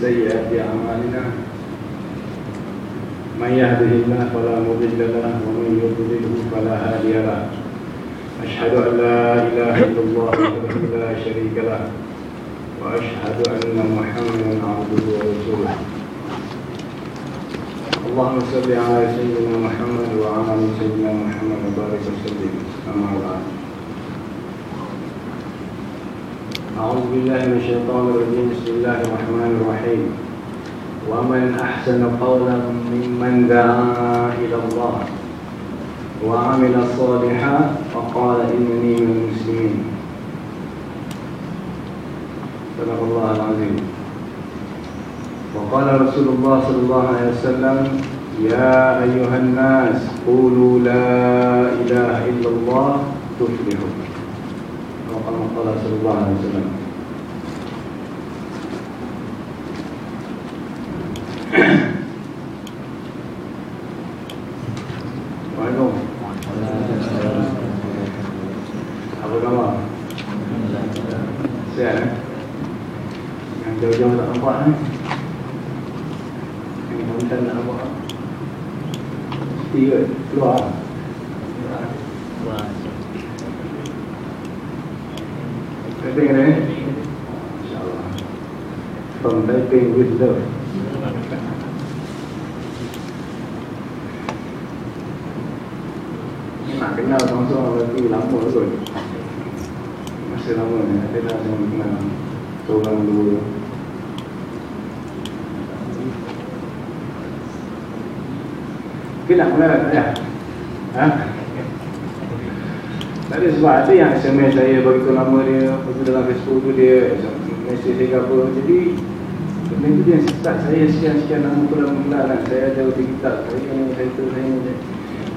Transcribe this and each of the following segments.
سيئات أعمالنا. من يهده الله فلا مضل له ومن يضلله فلا هادي له. أشهد أن لا إله إلا الله وحده لا شريك له وأشهد أن محمدا عبده ورسوله. اللهم صل على سيدنا محمد وعلى سيدنا محمد وبارك وسلم. أما بعد. أعوذ بالله من الشيطان الرجيم. بسم الله الرحمن الرحيم. ومن أحسن قولا ممن دعا إلى الله وعمل صالحا وقال إنني من المسلمين. صدق الله العظيم. وقال رسول الله صلى الله عليه وسلم يا أيها الناس قولوا لا إله إلا الله تفلحوا Orang 呢 SMS saya begitu lama dia Begitu dalam Facebook tu dia Mesej saya ke apa. Jadi Benda tu dia start saya sekian-sekian nama tu dalam kenal kan. Saya ada di kitab Saya ni, saya tu, saya ni.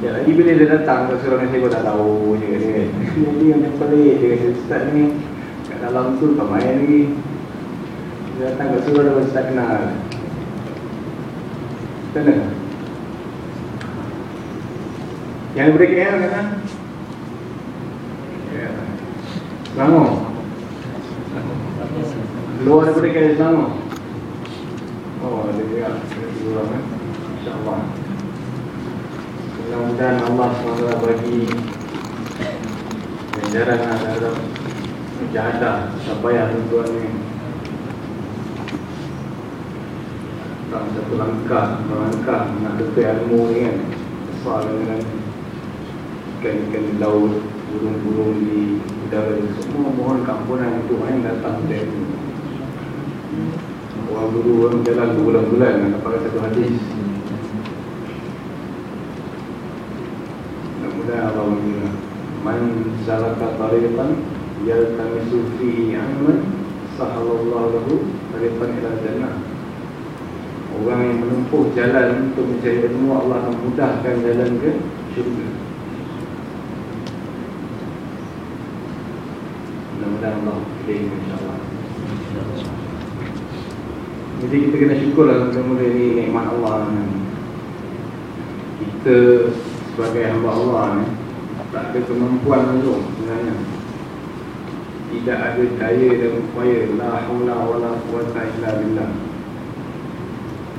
Ya lagi bila dia datang ke surau saya pun tak tahu je dia. Kan Jadi macam pelik dia kata start ni Kat dalam tu tak main lagi. Dia datang ke surau dia pun start kenal. Macam Yang KL kata Selangor Luar daripada KL Selangor Oh ada juga Dua kan InsyaAllah. Mudah-mudahan Allah SWT bagi Ganjaran terhadap Mujahadah Sabayah tuan ni. Dalam satu langkah Melangkah nak dekat ilmu ni kan Besar dengan Ikan-ikan laut Burung-burung di udara Semua mohon kampunan itu Yang datang dari Orang dulu orang jalan berbulan-bulan Nak pakai satu hadis. Mudah-mudahan Allah mengira Man salaka tariqan Yaltamisu fihi ilman Sahalallahu lahu Tariqan ila jannah. Orang yang menempuh jalan untuk mencari ilmu Allah akan mudahkan jalan ke syurga. Mudah-mudahan Allah pilih insyaAllah Jadi kita kena syukur lah Mula-mula ni nikmat Allah ni. Kita sebagai hamba Allah ni Tak ada kemampuan langsung sebenarnya. Tidak ada daya dan upaya. La hawla wa la quwata illa billah.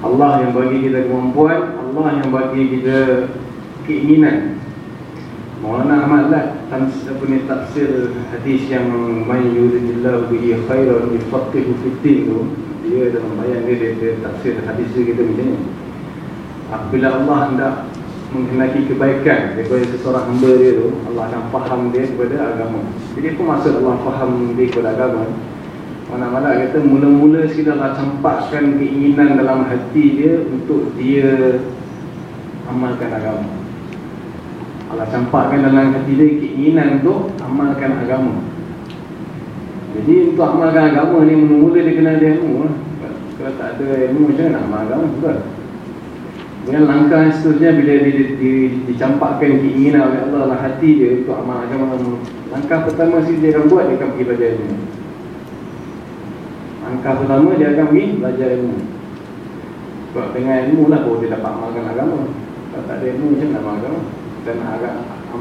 Allah yang bagi kita kemampuan Allah yang bagi kita keinginan. Maulana Ahmad lah apa ni tafsir hadis yang man yuridillahu bihi khairan yufaqihu fid din. tu dia dalam bayang dia, dia, dia tafsir hadis dia kita macam ni. Apabila Allah hendak menghendaki kebaikan daripada seseorang hamba dia tu Allah akan faham dia kepada agama. Jadi apa maksud Allah faham dia kepada agama? Mana-mana kata mula-mula Allah campakkan keinginan dalam hati dia untuk dia amalkan agama. Allah campakkan dalam hati dia keinginan untuk amalkan agama jadi untuk amalkan agama ni mula dia kena ada ilmu lah. Kalau tak ada ilmu macam mana nak amal agama juga Kemudian langkah seterusnya bila dia, dia, dia, dicampakkan keinginan oleh Allah dalam hati dia untuk amal agama Langkah pertama sih dia akan buat, dia akan pergi belajar ilmu. Langkah pertama dia akan pergi belajar ilmu. Sebab dengan ilmu lah baru dia dapat amalkan agama. Kalau tak ada ilmu macam mana amal agama? Dan agak,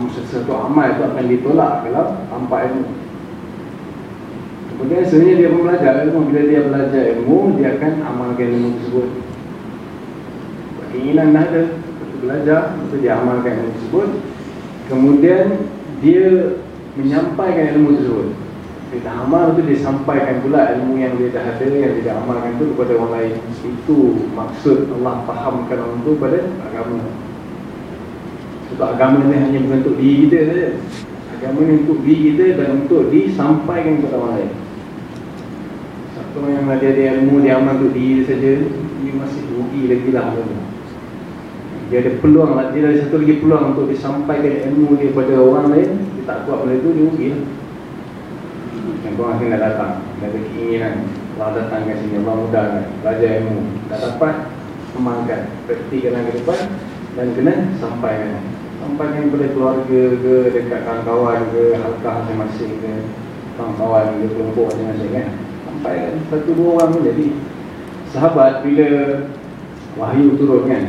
sesuatu amal itu akan ditolak kalau tanpa ilmu Kemudian sebenarnya dia pun belajar. Ilmu Bila dia belajar ilmu, dia akan amalkan ilmu tersebut. Keinginan dah ada Untuk belajar, untuk dia amalkan ilmu tersebut. Kemudian dia menyampaikan ilmu tersebut. Dia dah amal tu dia sampaikan pula ilmu yang dia dah ada Yang dia dah amalkan tu kepada orang lain. Itu maksud Allah fahamkan orang tu pada agama. Sebab agama ni hanya untuk diri kita saja Agama ni untuk diri kita dan untuk disampaikan kepada orang lain. Satu yang ada dia ilmu dia amal untuk diri saja, dia masih rugi lagi lah dia. Ada peluang lah, dia ada satu lagi peluang untuk disampaikan ilmu dia kepada orang lain dia tak kuat benda tu, dia rugi lah. Yang korang akan datang dia ada keinginan. Allah datang kat sini, Allah mudahkan belajar ilmu, tak dapat amalkan, praktikkan ke depan dan kena sampaikan sampaikan kepada keluarga ke, dekat kawan-kawan ke, halkah masing-masing ke kawan-kawan ke, kelompok masing-masing kan sampai satu dua orang pun jadi sahabat bila wahyu turun kan.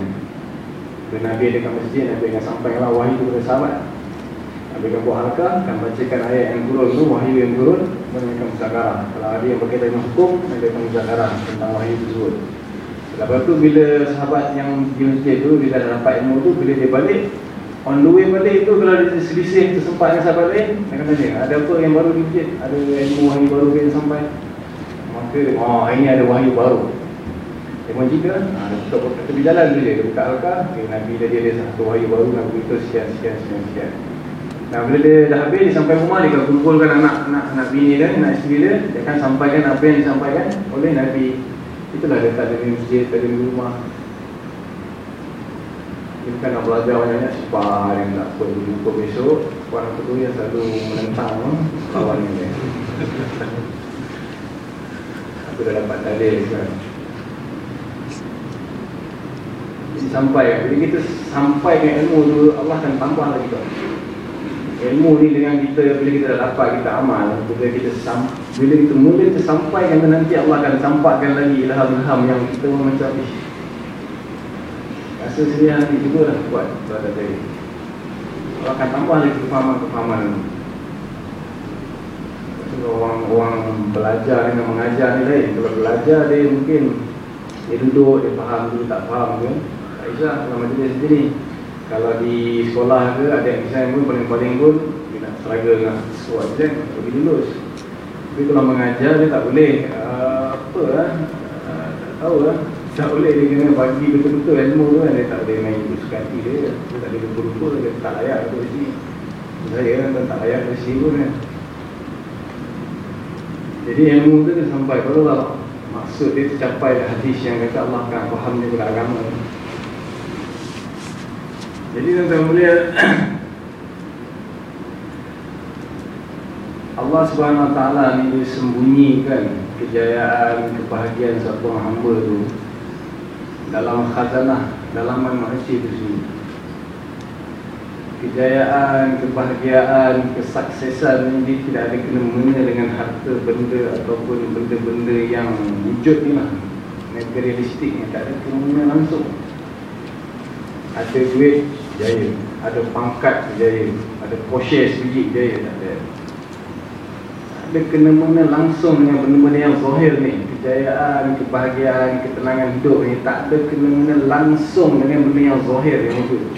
Bila Nabi ada kat masjid Nabi akan sampaikan wahyu kepada sahabat. Nabi akan buat halkah akan bacakan ayat yang turun tu wahyu yang turun Nabi akan musakarah kalau ada yang berkaitan dengan hukum Nabi akan musakarah tentang wahyu tersebut. Lepas tu bila sahabat yang di masjid tu bila dah dapat ilmu tu bila dia balik on the way balik tu kalau dia selisih tersempat dengan sahabat lain dia akan tanya ada apa yang baru di masjid ada ilmu wahyu baru yang sampai? Maka oh ini ada wahyu baru. Dia pun jika ha, dia buka tepi jalan tu je dia buka alka okay, Nabi dia ada satu wahyu baru nak beritahu sekian sekian sekian sekian nah bila dia dah habis dia sampai rumah dia akan kumpulkan anak anak anak bini dia anak isteri dia. Dia akan sampaikan apa yang disampaikan oleh Nabi. Itulah dia tak ada di masjid tak ada di rumah dia bukan nak belajar banyak-banyak. Sebab dia nak pergi buka besok Puan tu yang selalu menentang kawan ni. Aku dah dapat dalil sekarang sampai bila kita sampai dengan ilmu tu Allah akan tambah lagi tu ilmu ni dengan kita bila kita dah dapat kita amal bila kita sam, bila kita mula kita sampaikan nanti Allah akan campakkan lagi ilham-ilham yang kita macam ish rasa sendiri nanti juga lah buat pada tadi Allah akan tambah lagi kefahaman-kefahaman orang-orang belajar dengan mengajar ni lain. Kalau belajar dia mungkin dia duduk, dia faham, dia tak faham ke tak kisah kalau majlis sendiri. Kalau di sekolah ke ada exam pun paling-paling pun dia nak struggle dengan sesuatu exam lebih lulus. Tapi kalau mengajar dia tak boleh. Uh, apa lah uh, tak tahu lah tak boleh dia kena bagi betul-betul ilmu tu kan. Dia tak boleh main suka hati dia. Tak boleh lupa-lupa dia tak layak tu di saya kan tak layak di sini pun kan. Jadi ilmu tu dia sampai kalau lah maksud dia tercapai hadis yang kata Allah kan faham dia beragama jadi tuan-tuan mulia Allah Subhanahu Wa Taala ni dia sembunyikan kejayaan, kebahagiaan satu hamba tu dalam khazanah, dalam manusia itu sendiri. Kejayaan, kebahagiaan, kesuksesan ini tidak ada kena-mena dengan harta benda ataupun benda-benda yang wujud ni lah. Materialistik ni tak ada kena-mena langsung. Ada duit, jaya Ada pangkat jaya Ada Porsche sebiji jaya tak ada Ada kena-mena langsung dengan benda-benda yang zahir ni. Kejayaan, kebahagiaan, ketenangan hidup ni. Tak ada kena-mena langsung dengan benda yang zahir yang itu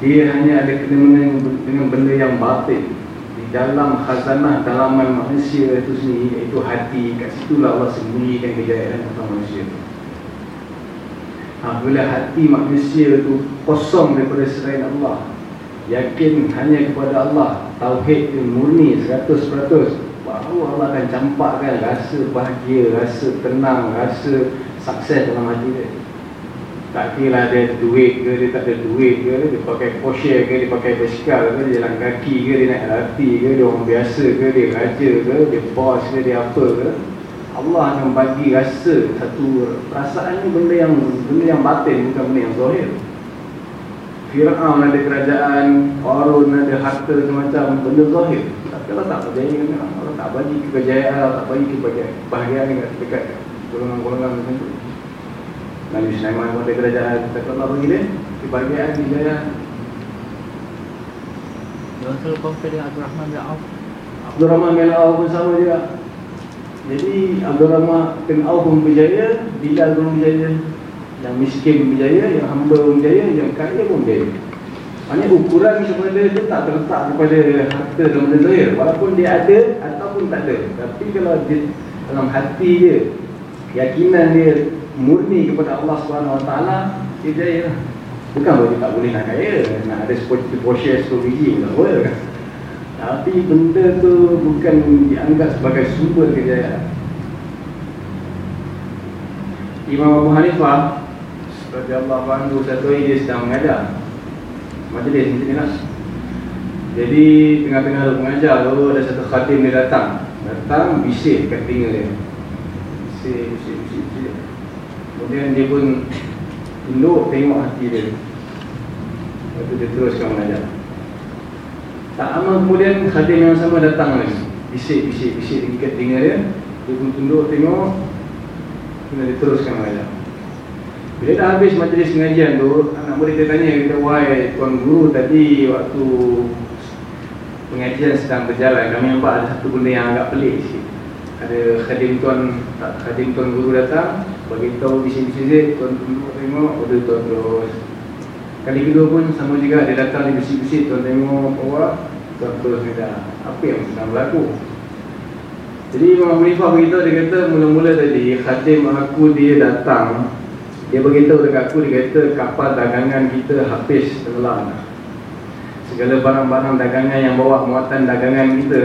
Dia hanya ada kena-mena dengan benda yang batin. Di dalam khazanah dalaman manusia itu sendiri Iaitu hati. Kat situlah Allah sembunyikan kejayaan tentang manusia itu Apabila hati manusia itu kosong daripada selain Allah. Yakin hanya kepada Allah. Tauhid itu murni 100% Bahawa Allah akan campakkan rasa bahagia, rasa tenang, rasa sukses dalam hati dia tak kira dia duit ke, dia tak ada duit ke, dia pakai Porsche ke, dia pakai basikal ke, dia jalan kaki ke, dia naik LRT ke, dia orang biasa ke, dia raja ke, dia bos ke, dia apa ke. Allah akan bagi rasa satu perasaan ni benda yang benda yang batin bukan benda yang zahir. Fir'aun ada kerajaan, Qarun ada harta macam-macam benda zahir. Allah tak berjaya? Allah tak bagi kejayaan, Allah tak bagi kebahagiaan dekat golongan-golongan macam tu. Nabi Sulaiman pun ada kerajaan Tapi Allah bagi dia Kebahagiaan compare dengan Abdul Rahman bin Auf Abdul Rahman bin Auf pun sama juga Jadi Abdul Rahman bin Auf pun berjaya Bilal pun berjaya Yang miskin berjaya Yang hamba pun berjaya Yang kaya pun berjaya Maksudnya ukuran kepada dia tak terletak kepada harta dan benda zahir Walaupun dia ada ataupun tak ada Tapi kalau dia dalam hati dia Keyakinan dia murni kepada Allah Taala dia jaya lah. Bukan berarti tak boleh nak kaya, nak ada seperti Porsche 10 biji tak boleh. Tapi benda tu bukan dianggap sebagai sumber kejayaan. Imam Abu Hanifah anhu satu hari dia sedang mengajar. Majlis macam ni lah. Jadi tengah-tengah mengajar tu ada satu khadim dia datang. Datang bisik kat telinga dia. Bisik, bisik, bisik, bisik. Kemudian dia pun tunduk tengok hati dia Lepas tu dia teruskan mengajar Tak lama kemudian khadim yang sama datang lagi Bisik, bisik, bisik dekat telinga dia Dia pun tunduk tengok Kemudian dia teruskan mengajar Bila dah habis majlis pengajian tu Anak murid dia tanya kita Why Tuan Guru tadi waktu Pengajian sedang berjalan Kami nampak ada satu benda yang agak pelik sikit ada khadim tuan khadim tuan guru datang bagi tahu bisik-bisik tuan tunggu tengok order tuan terus. Kali kedua pun sama juga dia datang di bisik-bisik tuan tengok bawa tuan terus kata apa yang sedang berlaku? Jadi Imam Munifah beritahu dia kata mula-mula tadi khadim aku dia datang dia beritahu dekat aku dia kata kapal dagangan kita habis tenggelam segala barang-barang dagangan yang bawa muatan dagangan kita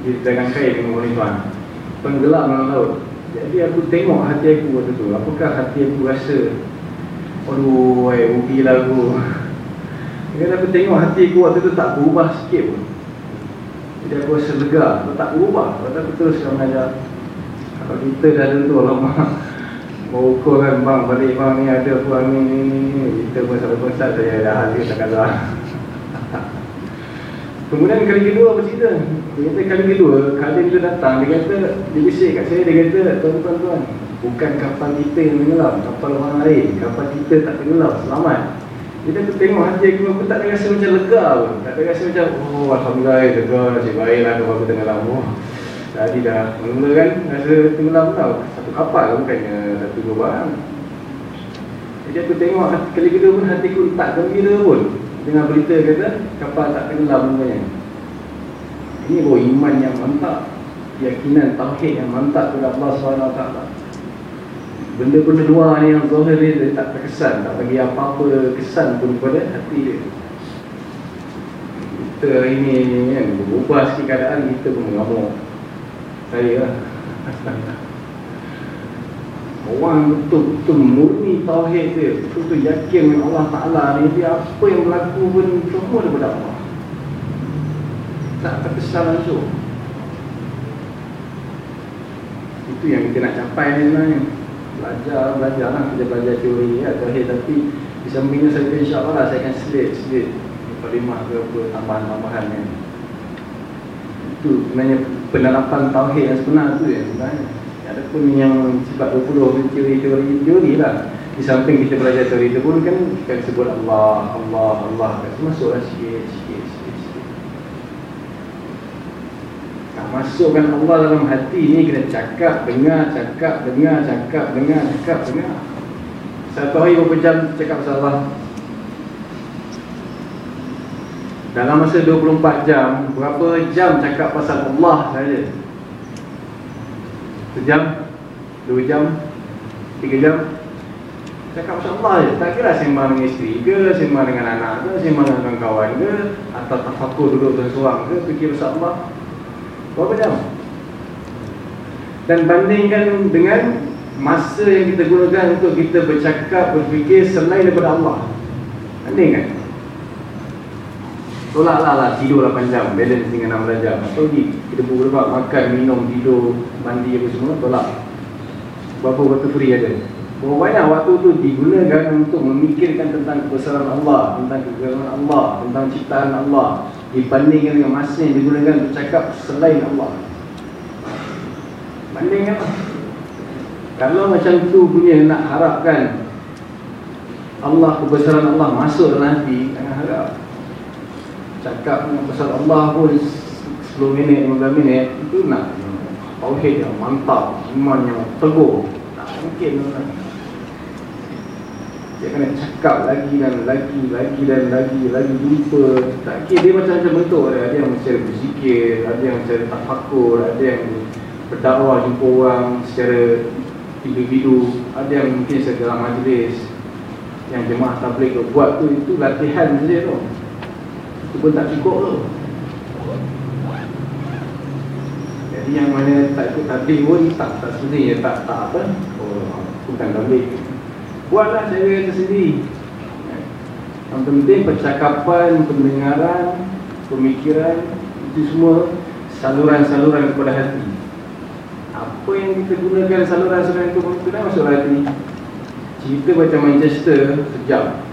di dagang kain dengan Munifah tenggelam dalam laut. Jadi aku tengok hati aku waktu tu. Apakah hati aku rasa Aduh, eh, rugilah aku. Jadi aku tengok hati aku waktu tu tak berubah sikit pun. Jadi aku rasa lega. Aku tak berubah. Lepas aku teruskan mengajar. Kalau kita dah tentu lama. Mau ukur kan bang, balik bang ni ada apa ni ni ni ni. Kita pun sampai konsert saya dah hadir tak kalah. Kemudian kali kedua apa cerita? Dia kata kali kedua, kali dia datang, dia kata, dia bisik kat saya, dia kata, tuan-tuan tuan, bukan kapal kita yang tenggelam, kapal orang lain, kapal kita tak tenggelam, selamat. Dia kata tengok hati aku, aku tak rasa macam lega pun. Tak rasa macam, oh Alhamdulillah, lega, cik baiklah kapal aku tenggelam. Oh, tadi dah mula kan, rasa tenggelam tau. Satu kapal bukannya satu dua barang. Jadi aku tengok kali kedua pun hatiku tak gembira pun dengan berita kata kapal tak tenggelam sebenarnya. Ini bahawa iman yang mantap, keyakinan tauhid yang mantap kepada Allah SWT. Benda-benda luar ni yang zahir ni dia tak terkesan, tak bagi apa-apa kesan pun kepada hati dia. Kita ini kan, berubah sikit keadaan, kita pun mengamuk. Saya lah. Orang betul-betul murni tauhid dia. Betul-betul yakin dengan Allah Ta'ala ni. Dia apa yang berlaku pun semua daripada Allah Tak terkesan langsung. Itu yang kita nak capai ni sebenarnya. Belajar, belajar lah. Kita belajar teori ya, tauhid. Tapi di sampingnya saya insyaAllah lah Saya akan selit-selit Kalimah ke apa, tambahan-tambahan ni Itu sebenarnya penerapan tauhid yang sebenar tu ya sebenarnya. Ada pun yang sifat 20 teori-teori teori lah di samping kita belajar teori itu pun kan kita sebut Allah Allah Allah. Kan masuklah sikit sikit sikit sikit. Nah, masukkan Allah dalam hati ni kena cakap dengar cakap dengar cakap dengar cakap dengar. Satu hari berapa jam cakap pasal Allah dalam masa 24 jam berapa jam cakap pasal Allah saja Sejam? Dua jam? Tiga jam? Cakap pasal Allah je. Tak kira sembang dengan isteri ke Sembang dengan anak ke Sembang dengan kawan ke Atau tafakur duduk tersuang ke Fikir pasal Allah? Berapa jam? Dan bandingkan dengan masa yang kita gunakan untuk kita bercakap, berfikir selain daripada Allah. Andai kan? Tolaklah lah tidur 8 jam, balance dengan 16 jam. Atau pergi, kita pun makan, minum, tidur, mandi apa semua, tolak. Berapa waktu free ada? Berapa waktu tu digunakan untuk memikirkan tentang kebesaran Allah, tentang kegagalan Allah, tentang ciptaan Allah dibandingkan dengan masa yang digunakan untuk cakap selain Allah. Bandingkan lah. Kalau macam tu punya nak harapkan Allah, kebesaran Allah masuk dalam hati, jangan harap cakap pasal Allah pun 10 minit, 15 minit itu nak tauhid yang mantap, iman yang teguh. Tak mungkin dia kena cakap lagi dan lagi, lagi dan lagi, lagi jumpa. Tak kira dia macam-macam bentuk ada, yang secara berzikir, ada yang secara tafakur, ada yang berdakwah jumpa orang secara individu, ada yang mungkin secara majlis yang jemaah tabligh buat tu, itu latihan saja tu itu pun tak cukup tu. Jadi yang mana tak ikut tabligh pun tak tak sebenarnya tak tak apa. Oh, bukan tabligh Buatlah cara tersendiri. Yang penting percakapan, pendengaran, pemikiran Itu semua saluran-saluran kepada hati. Apa yang kita gunakan saluran-saluran itu Kita masuk hati Cerita macam Manchester sejam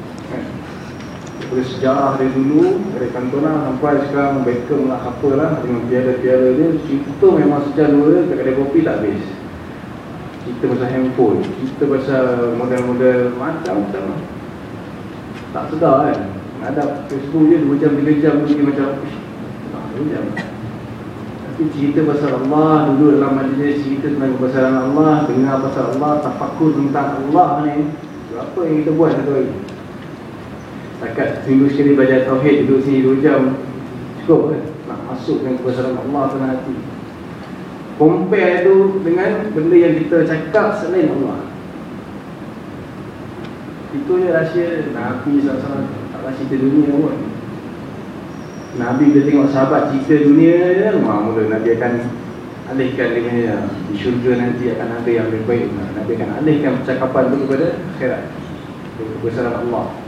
daripada sejarah dari dulu dari Cantona sampai sekarang Beckham lah apalah dengan piala-piala dia cerita memang sejam dua kat kedai kopi tak habis. Cerita pasal handphone cerita pasal model-model macam-macam lah. tak sedar kan? Ada Facebook je 2 jam 3 jam lagi macam tak 2 jam. Tapi cerita pasal Allah duduk dalam majlis cerita tentang kebesaran Allah dengar pasal Allah tafakur tentang Allah ni apa yang kita buat satu hari Takat seminggu sekali belajar Tauhid Duduk sini 2 jam. Cukup kan Nak masukkan kebesaran Allah dalam hati. Compare tu dengan benda yang kita cakap selain Allah. Itu je rahsia Nabi SAW tak rahsia cerita dunia pun. Nabi bila tengok sahabat cerita dunia Wah mula Nabi akan alihkan dengan Di syurga nanti akan ada yang lebih baik. Nabi akan alihkan percakapan tu kepada akhirat. Kebesaran Allah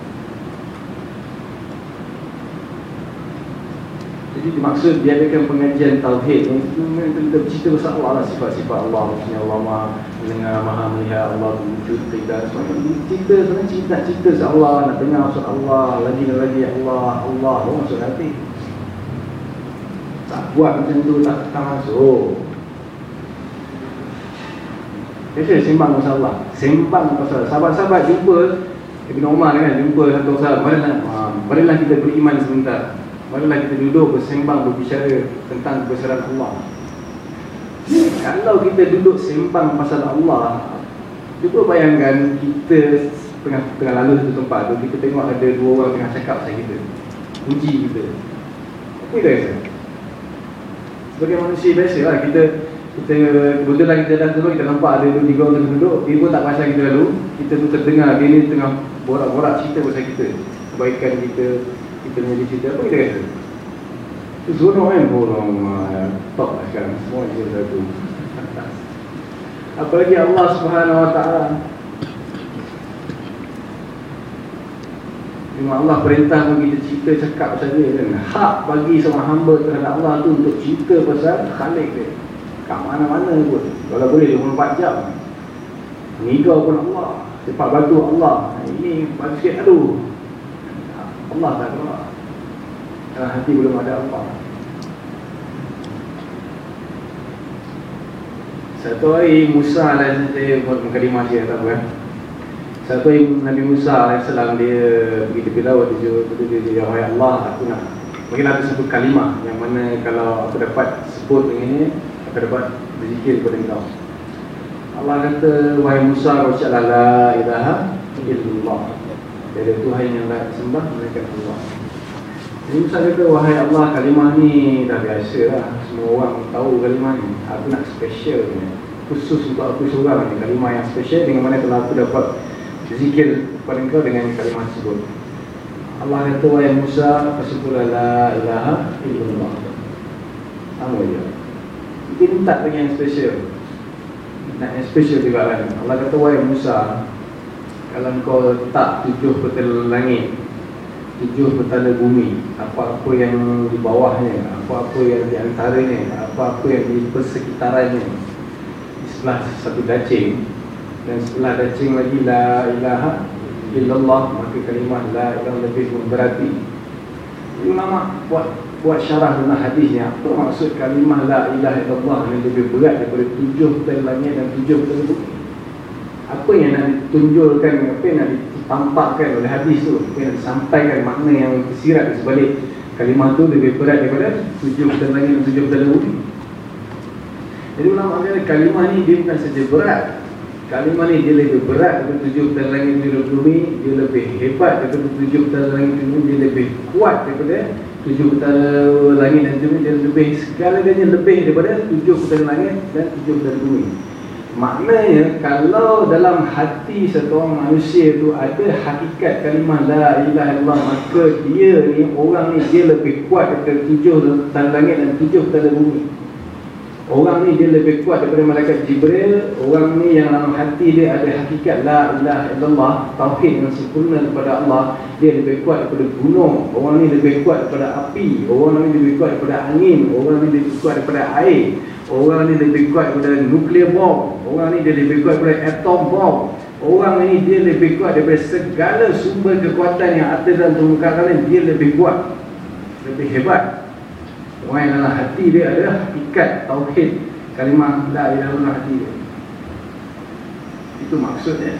Jadi dimaksud diadakan pengajian Tauhid. Itu kita bercerita pasal Allah lah Sifat-sifat Allah. Maksudnya Allah maha mendengar, maha melihat Allah wujud, tidak semuanya Cerita sebenarnya cerita, cerita pasal Allah Nak dengar maksud Allah Lagi dan lagi Allah Allah. Pun masuk hati. Tak buat macam tu tak, tak masuk. Biasa sembang pasal Allah. Sembang pasal Sahabat-sahabat jumpa. Ibn Umar kan jumpa satu sahabat Marilah, marilah kita beriman sebentar Marilah kita duduk bersembang berbicara tentang kebesaran Allah. Kalau kita duduk sembang pasal Allah Cuba bayangkan kita tengah, tengah lalu satu tempat tu Kita tengok ada dua orang tengah cakap pasal kita. Puji kita. Apa kita rasa? Sebagai manusia biasa lah kita kita kebetulan kita dah dulu kita nampak ada dua tiga orang duduk dia pun tak pasal kita lalu. Kita tu terdengar dia ni tengah borak-borak cerita pasal kita. Kebaikan kita kita punya cerita apa kita kata? Itu seronok kan borong uh, top lah sekarang semua je satu. Apalagi Allah subhanahu wa ta'ala. Memang Allah perintah pun kita cerita cakap pasal dia kan? Hak bagi seorang hamba terhadap Allah tu untuk cerita pasal Khalik dia. Kat mana-mana pun. Kalau boleh 24 jam. Mengigau pun Allah. Sepak batu Allah. Ini bagi sikit aduh. Allah tak keluar Dalam hati belum ada Allah Satu hari Musa lah saya buat mukadimah dia apa kan? Satu hari Nabi Musa AS dia pergi tepi laut dia dia, dia, dia, Ya Allah aku nak. Mungkin ada sebut kalimah yang mana kalau aku dapat sebut ini Aku dapat berzikir kepada engkau. Allah kata Wahai Musa kau la ilaha illallah. Tiada Tuhan yang layak sembah Mereka Allah Jadi Musa kata Wahai Allah kalimah ni dah biasa lah. Semua orang tahu kalimah ni. Aku nak special ni. Khusus untuk aku seorang ni. Kalimah yang special Dengan mana kalau aku dapat Zikir kepada kau dengan kalimah tersebut. Allah kata Wahai Musa Fasyukurlah la ilaha illallah. Sama je. Kita minta lagi yang special. Nak yang special juga kan. Allah kata wahai Musa Kalau kau tak tujuh petala langit Tujuh petala bumi. Apa-apa yang di bawahnya Apa-apa yang di antaranya Apa-apa yang di persekitarannya. Di sebelah satu dacing. Dan sebelah dacing lagi La ilaha illallah Maka kalimah la ilaha lebih berarti Ulama buat buat syarah dalam hadisnya apa maksud kalimah la ilaha illallah yang lebih berat daripada tujuh petala dan tujuh petala apa yang nak ditunjulkan apa yang nak ditampakkan oleh hadis tu. Yang nak disampaikan makna yang tersirat di sebalik kalimah tu lebih berat daripada tujuh petala langit dan tujuh petala bumi jadi ulama kata kalimah ni dia bukan saja berat. Kalimah ni dia lebih berat daripada tujuh petala langit dan tujuh bumi. Dia lebih hebat daripada tujuh petala langit dan tujuh bumi. Dia lebih kuat daripada tujuh petala langit dan bumi. Dan lebih segala-galanya lebih daripada tujuh petala langit dan tujuh petala bumi. Maknanya kalau dalam hati seorang manusia itu ada hakikat kalimah la ilaha illallah maka dia ni orang ni dia lebih kuat daripada tujuh petala langit dan tujuh petala bumi. Orang ni dia lebih kuat daripada malaikat Jibril. Orang ni yang dalam hati dia ada hakikat La ilaha illallah Tauhid yang sempurna kepada Allah Dia lebih kuat daripada gunung. Orang ni lebih kuat daripada api. Orang ni lebih kuat daripada angin. Orang ni lebih kuat daripada air Orang ni lebih kuat daripada nuklear bomb Orang ni dia lebih kuat daripada atom bomb Orang ni dia lebih kuat daripada segala sumber kekuatan yang ada dalam permukaan Dia lebih kuat Lebih hebat Orang yang dalam hati dia adalah hakikat tauhid kalimah la ilaha illallah hati dia. Itu maksudnya.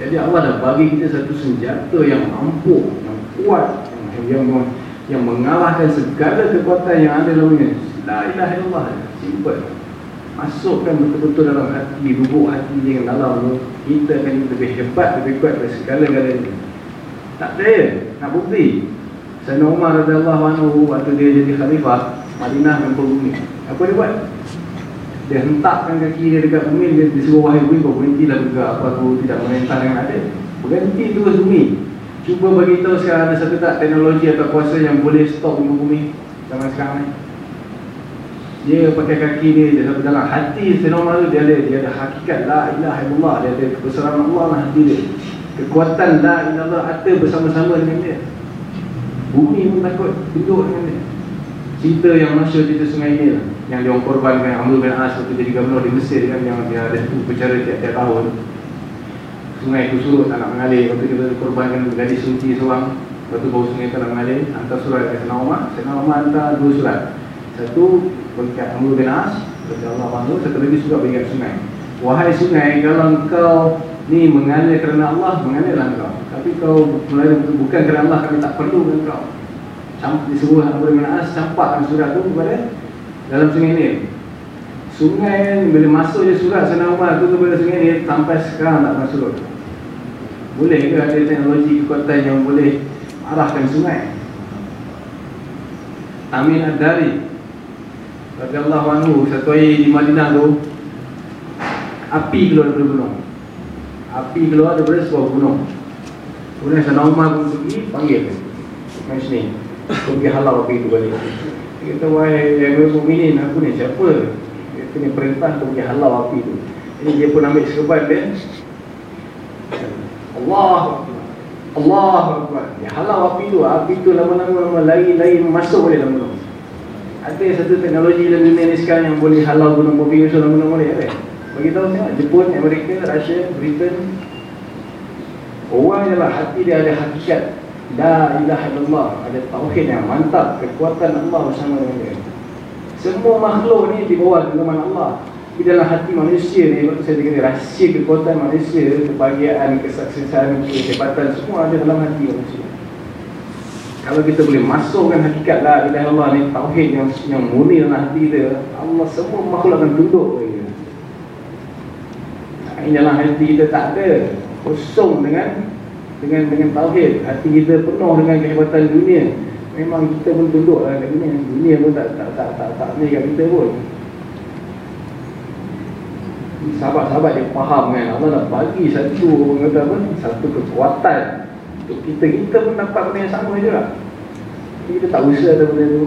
Jadi Allah dah bagi kita satu senjata yang ampuh, yang kuat, yang yang, yang mengalahkan segala kekuatan yang ada dalam dunia. La ilaha illallah. Simple. Masukkan betul-betul dalam hati, lubuk hati yang dalam tu, kita akan lebih hebat, lebih kuat dari segala-galanya. Tak ada, nak bukti. Sayyidina Umar radhiyallahu anhu waktu dia jadi khalifah Madinah gempur bumi. Apa dia buat? Dia hentakkan kaki dia dekat bumi dia disuruh wahai bumi kau berhentilah juga apa aku tidak merentah dengan ada. Berhenti terus bumi. Cuba bagi tahu sekarang ada satu tak teknologi atau kuasa yang boleh stop gempur bumi zaman sekarang ni. Dia pakai kaki dia, dia dalam hati Sayyidina Umar tu dia ada dia ada hakikat. La ilaha illallah, dia ada kebesaran Allah dalam hati dia. Kekuatan la ilaha illallah ada bersama-sama dengan dia. Bumi pun takut duduk dengan dia. Cerita yang masyur cerita sungai ini lah Yang dia korbankan Amr bin As waktu jadi gubernur di Mesir kan Yang dia ada upacara tiap-tiap tahun. Sungai itu surut tak nak mengalir. Waktu kita korbankan gadis suci seorang Lepas tu baru sungai itu nak mengalir Hantar surat ke Sena Umar Sena Umar hantar dua surat Satu Berkat Amr bin As Berkat Allah Bantu Satu lagi surat berkat sungai. Wahai sungai Kalau engkau ni mengalir kerana Allah Mengalirlah engkau. Tapi kau mulai bukan kerana Allah kami tak perlu dengan kau. Disuruh Abu Rahman As campakkan surat tu kepada Dalam sungai ni. Sungai bila masuk je surat Sana Umar tu kepada sungai ni Sampai sekarang tak masuk Boleh ke ada teknologi kekuatan yang boleh Arahkan sungai? Amin Ad-Dari Raja Allah Anhu Satu air di Madinah tu Api keluar daripada gunung. Api keluar daripada sebuah gunung. Kemudian Sana Umar pun pergi, panggil Mai sini. Aku pergi halau api itu balik. Dia kata, wahai yang berminin aku ni siapa? Dia kata, ni perintah aku pergi halau api itu Ini dia pun ambil serban dia. Allah Allah Dia halau api itu Api itu lama-lama lari-lari masuk boleh lama-lama Ada satu teknologi dalam dunia ni sekarang Yang boleh halau gunung bumi so lama-lama boleh ada Bagi tahu tengok Jepun, Amerika, Russia, Britain. Orang ialah hati dia ada hakikat. La ilaha illallah. Ada tauhid yang mantap. Kekuatan Allah bersama dengan dia. Semua makhluk ni di bawah genggaman Allah. Di dalam hati manusia ni Waktu saya kata rahsia kekuatan manusia Kebahagiaan, kesaksian, kehebatan Semua ada dalam hati manusia Kalau kita boleh masukkan hakikat La ilaha illallah ni Tauhid yang, yang murni dalam hati dia Allah semua makhluk akan tunduk Ini dalam hati kita tak ada. Kosong dengan dengan dengan tauhid. Hati kita penuh dengan kehebatan dunia. Memang kita pun tunduk lah kat dunia. Dunia pun tak tak tak tak, tak ni kat kita pun. Sahabat-sahabat dia faham kan Allah nak bagi satu orang kata apa satu kekuatan kita kita pun dapat benda yang sama je lah kita tak usah ada benda tu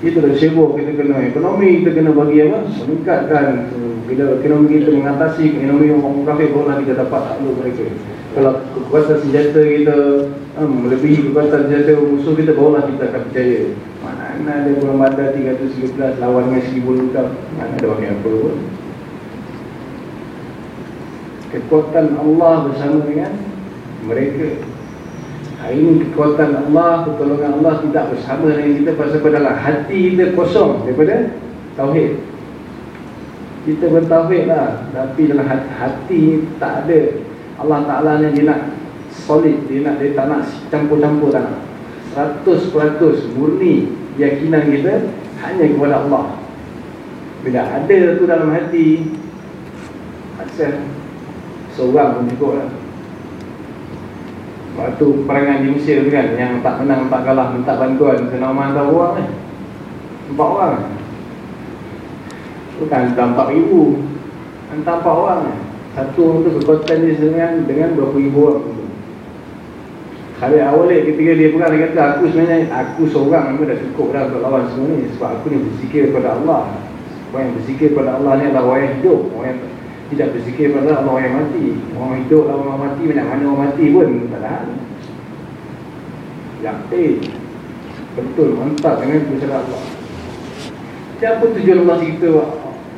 Kita dah sibuk, kita kena ekonomi, kita kena bagi apa? Meningkatkan hmm, bila ekonomi kita mengatasi ekonomi orang kafir barulah kita dapat takluk mereka. Kalau kekuatan senjata kita um, melebihi kekuatan senjata musuh kita barulah kita akan percaya. Mana ada bulan badar 313 lawan dengan 1000 lengkap. Mana ada bagi apa pun. Kekuatan Allah bersama dengan mereka Hari ini kekuatan Allah, pertolongan Allah tidak bersama dengan kita pasal dalam hati kita kosong daripada Tauhid. Kita bertauhid lah, tapi dalam hati tak ada Allah Ta'ala ni dia nak solid, dia nak dia tak nak campur-campur tak nak. 100% murni keyakinan kita hanya kepada Allah. Bila ada tu dalam hati, asal seorang pun cukup lah. Waktu perangan di Mesir tu kan Yang tak menang, tak kalah, minta bantuan Senama hantar orang ni. Empat orang? Bukan hantar empat ribu. Hantar empat orang Satu orang tu kekuatan dia dengan, dengan berapa ribu orang tu. Khalid awalnya ketika dia perang Dia kata aku sebenarnya Aku seorang aku dah cukup dah untuk lawan semua ni. Sebab aku ni berzikir kepada Allah. Orang yang berzikir kepada Allah ni adalah orang yang hidup Orang yang tidak berzikir pada Allah yang mati. Orang hidup lah orang mati Banyak mana orang mati pun Tak ada. Yakin Betul mantap dengan bersyarat Allah Siapa tujuan Allah cerita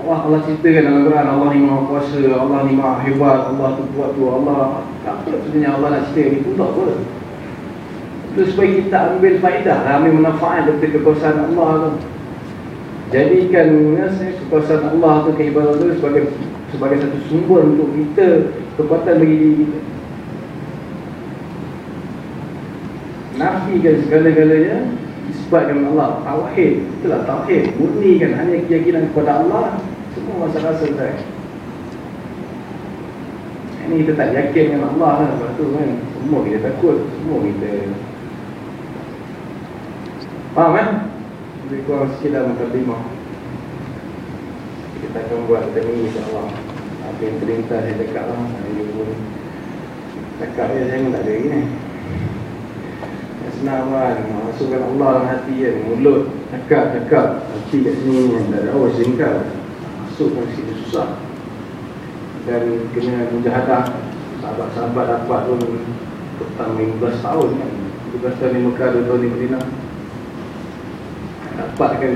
Allah, Allah ceritakan dalam Quran Allah ni maha kuasa Allah ni maha hebat Allah tu kuat tu Allah. Tak apa sebenarnya Allah nak cerita Itu tak apa. Itu supaya kita ambil faedah Ambil manfaat daripada kekuasaan Allah tu. Jadikan ya, kekuasaan Allah tu Kehebatan tu sebagai sebagai satu sumber untuk kita kekuatan bagi diri kita. Nafikan segala-galanya disebabkan Allah. Tauhid. Itulah tauhid. Murnikan hanya keyakinan kepada Allah. Semua masalah selesai ini kita tak yakin dengan Allah lah. Sebab tu kan semua kita takut. Semua kita faham kan lebih kurang sikit dalam mukadimah kita akan buat kita ni insyaAllah. Apa yang terlintas saya cakap lah saya pun. Cakap je saya pun tak ada lagi ni. Yang senang kan masukkan Allah dalam hati kan mulut cakap cakap. Hati kat sini yang tak ada oh singkat masukkan situ susah. Dan kena mujahadah. Sahabat-sahabat dapat pun petang 15 tahun kan. 15 tahun di Mekah 2 tahun di Madinah. Dapatkan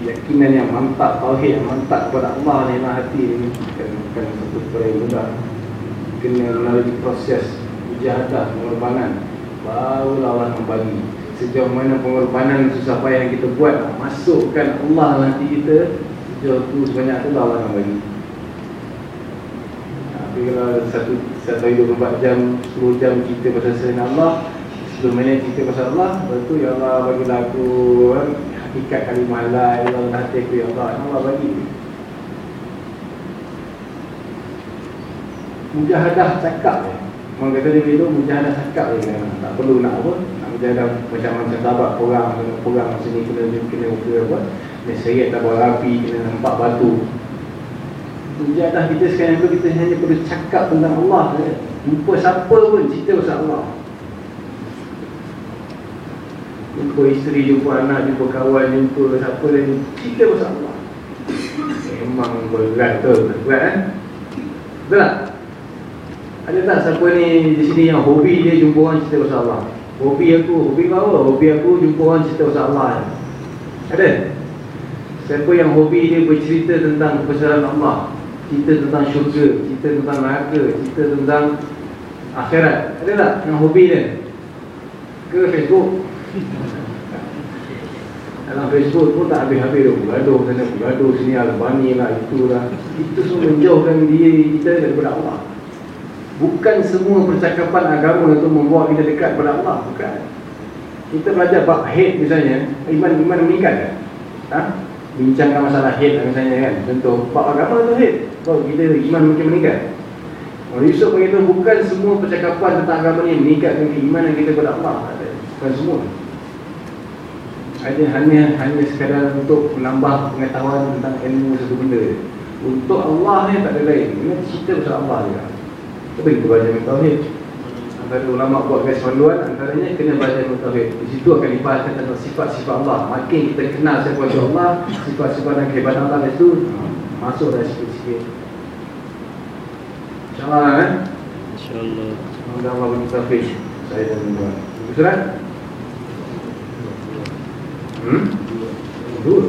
keyakinan yang mantap, tauhid yang mantap kepada Allah ni dalam hati ni bukan, bukan satu perkara yang mudah. Kena melalui proses mujahadah, pengorbanan barulah Allah membagi sejauh mana pengorbanan susah payah yang kita buat masukkan Allah hati kita sejauh tu sebanyak tu lah Allah akan bagi. Tapi kalau satu satu hidup 24 jam 10 jam kita pasal selain Allah 10 minit kita pasal Allah lepas tu ya Allah bagilah aku kan hakikat kalimah la ilaha hati aku ya Allah Allah bagi mujahadah cakap ya. Orang kata dia itu mujahadah cakap je. Tak perlu nak apa Nak mujahadah macam-macam sahabat Perang, kena perang masa ni kena kena kena apa Kena seret tabur api, kena nampak batu Mujahadah kita sekarang itu kita hanya perlu cakap tentang Allah saja. Jumpa siapa pun cerita pasal Allah Jumpa isteri, jumpa anak, jumpa kawan, jumpa siapa dan cerita pasal Allah. Memang berat tu, berat kan? Betul tak? Ada tak siapa ni di sini yang hobi dia jumpa orang cerita pasal Allah? Hobi aku, hobi apa? Hobi aku jumpa orang cerita pasal Allah. Ada? Siapa yang hobi dia bercerita tentang kebesaran Allah? Cerita tentang syurga, cerita tentang neraka, cerita tentang akhirat. Ada tak yang hobi dia? Ke Facebook? Dalam Facebook pun tak habis-habis tu Gaduh sana, gaduh sini, Albani lah, itulah Itu semua menjauhkan diri kita daripada Allah. Bukan semua percakapan agama itu membawa kita dekat kepada Allah Bukan. Kita belajar bab hate misalnya Iman iman meningkat kan? Ha? Bincangkan masalah hate lah misalnya kan? Contoh, bab agama tu hate Bahawa kita iman mungkin meningkat Orang Yusuf beritahu bukan semua percakapan tentang agama ni meningkatkan keimanan kita kepada Allah Bukan semua hanya hanya hanya sekadar untuk menambah pengetahuan tentang ilmu satu benda. Untuk Allah ni tak ada lain. Ini cerita pasal Allah juga. Tapi kita baca tauhid. antara ulama buat garis panduan antaranya kena baca ilmu tauhid. Di situ akan dibahaskan tentang sifat-sifat Allah. Makin kita kenal siapa Allah, sifat-sifat dan kehebatan Allah itu masuk dari sikit-sikit. InsyaAllah kan? InsyaAllah. Allah beri taufik saya dan tuan. Buku surat? Hmm? Dua. Dua.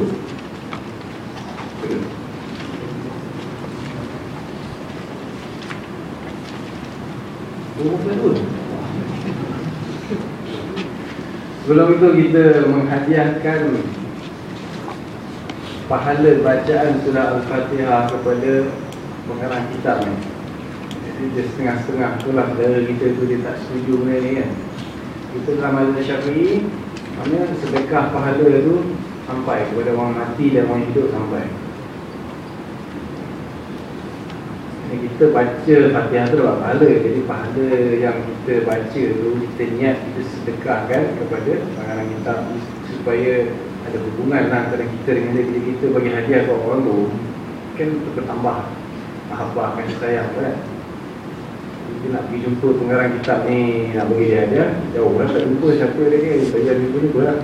Sebelum itu kita menghadiahkan pahala bacaan surah Al-Fatihah kepada pengarang kitab ni. Jadi dia setengah-setengah tu lah kita tu dia tak setuju benda ni kan Kita dalam syafi'i Mana sedekah pahala tu Sampai kepada orang mati dan orang hidup sampai. Jadi kita baca fatihah tu dapat pahala. Jadi pahala yang kita baca tu Kita niat kita sedekahkan kepada pengarang kitab Supaya ada hubungan lah antara kita dengan dia. Bila kita bagi hadiah kepada orang tu Kan bertambah Mahabbah kasih sayang kan kita nak pergi jumpa pengarang kitab ni Nak bagi dia hadiah. Jauh lah tak jumpa siapa dia ni Bayar jumpa jumpa lah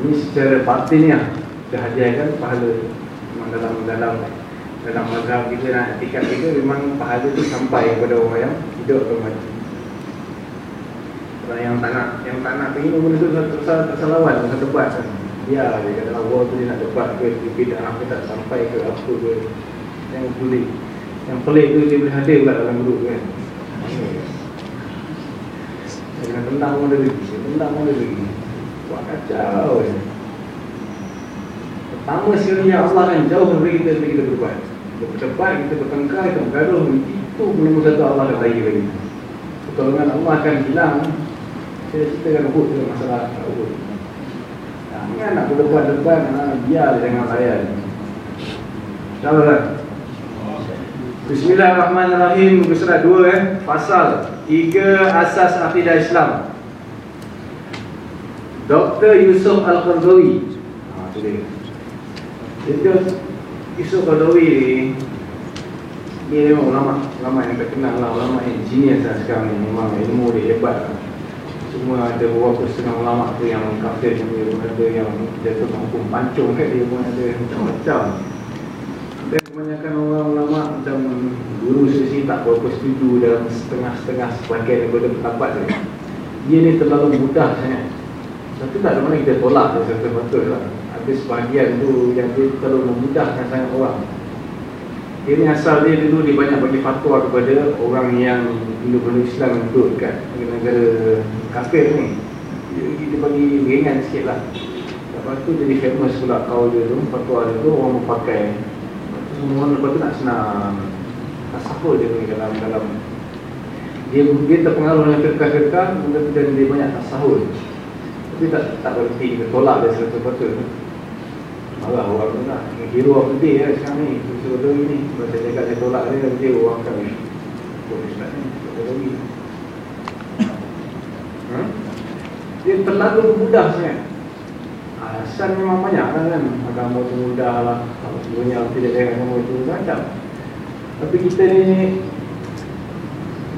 Ini secara batin lah. Kita hadiahkan pahala Memang dalam dalam dalam mazhab kita nak etikat kita Memang pahala tu sampai kepada orang yang hidup atau mati. Orang yang tak nak Yang tak nak pergi benda tu Tersalawan Tersalawan debat kan. Dia dia kata Allah tu dia nak debat ke Dia tak tak sampai ke apa ke. Yang boleh yang pelik tu dia boleh hadir pula dalam grup kan Saya kena tendang pun pergi Saya tendang pun pergi Buat kacau kan Pertama yang Allah kan jauh daripada kita Bila kita berbuat. Kita berdebat, kita bertengkar, kita bergaduh Itu nombor satu Allah akan lagi lagi Pertolongan Allah akan hilang. Saya ceritakan Uhud tu masalah Uhud Jangan nak berdebat-debat Biar jangan layan. InsyaAllah kan Bismillahirrahmanirrahim. Muka surat 2 eh. Pasal 3 Asas Akidah Islam. Dr. Yusuf Al-Qardawi Haa tu dia. Dr. Yusuf Al-Qardawi ni Dia memang ulama Ulama yang terkenal lah. Ulama yang genius lah sekarang ni. Memang ilmu dia hebat lah. Semua ada beberapa setengah ulama tu yang kafir Dia ada yang jatuh hukum pancung kan Dia pun ada. Macam-macam. dan kebanyakan orang ulama macam guru sesi tak berapa setuju dalam setengah-setengah sebagian daripada pendapat dia. Dia ni terlalu mudah sangat. Satu tak ada mana kita tolak dia serta betul lah. Ada sebahagian tu yang dia terlalu memudahkan sangat orang. Dia ni asal dia dulu dia banyak bagi fatwa kepada orang yang Hindu-Hindu Islam duduk kat negara kafir ni. Dia, dia bagi ringan sikit lah. Lepas tu jadi famous pula kau dia tu, fatwa dia tu orang memakai semua lepas tu nak senang. Tasawuf dia ni dalam dalam dia dia terpengaruh dengan firqah-firqah dan dia banyak tasawuf tapi tak tak berhenti kita tolak dia serta betul malah orang tu nak hero of the day lah sekarang ni. Ini kalau saya cakap saya tolak dia dia orang akan boleh start ni tak lagi dia terlalu mudah sangat Alasan memang banyak lah kan Agama tu mudah lah. Sebenarnya tidak ada agama itu macam Tapi kita ni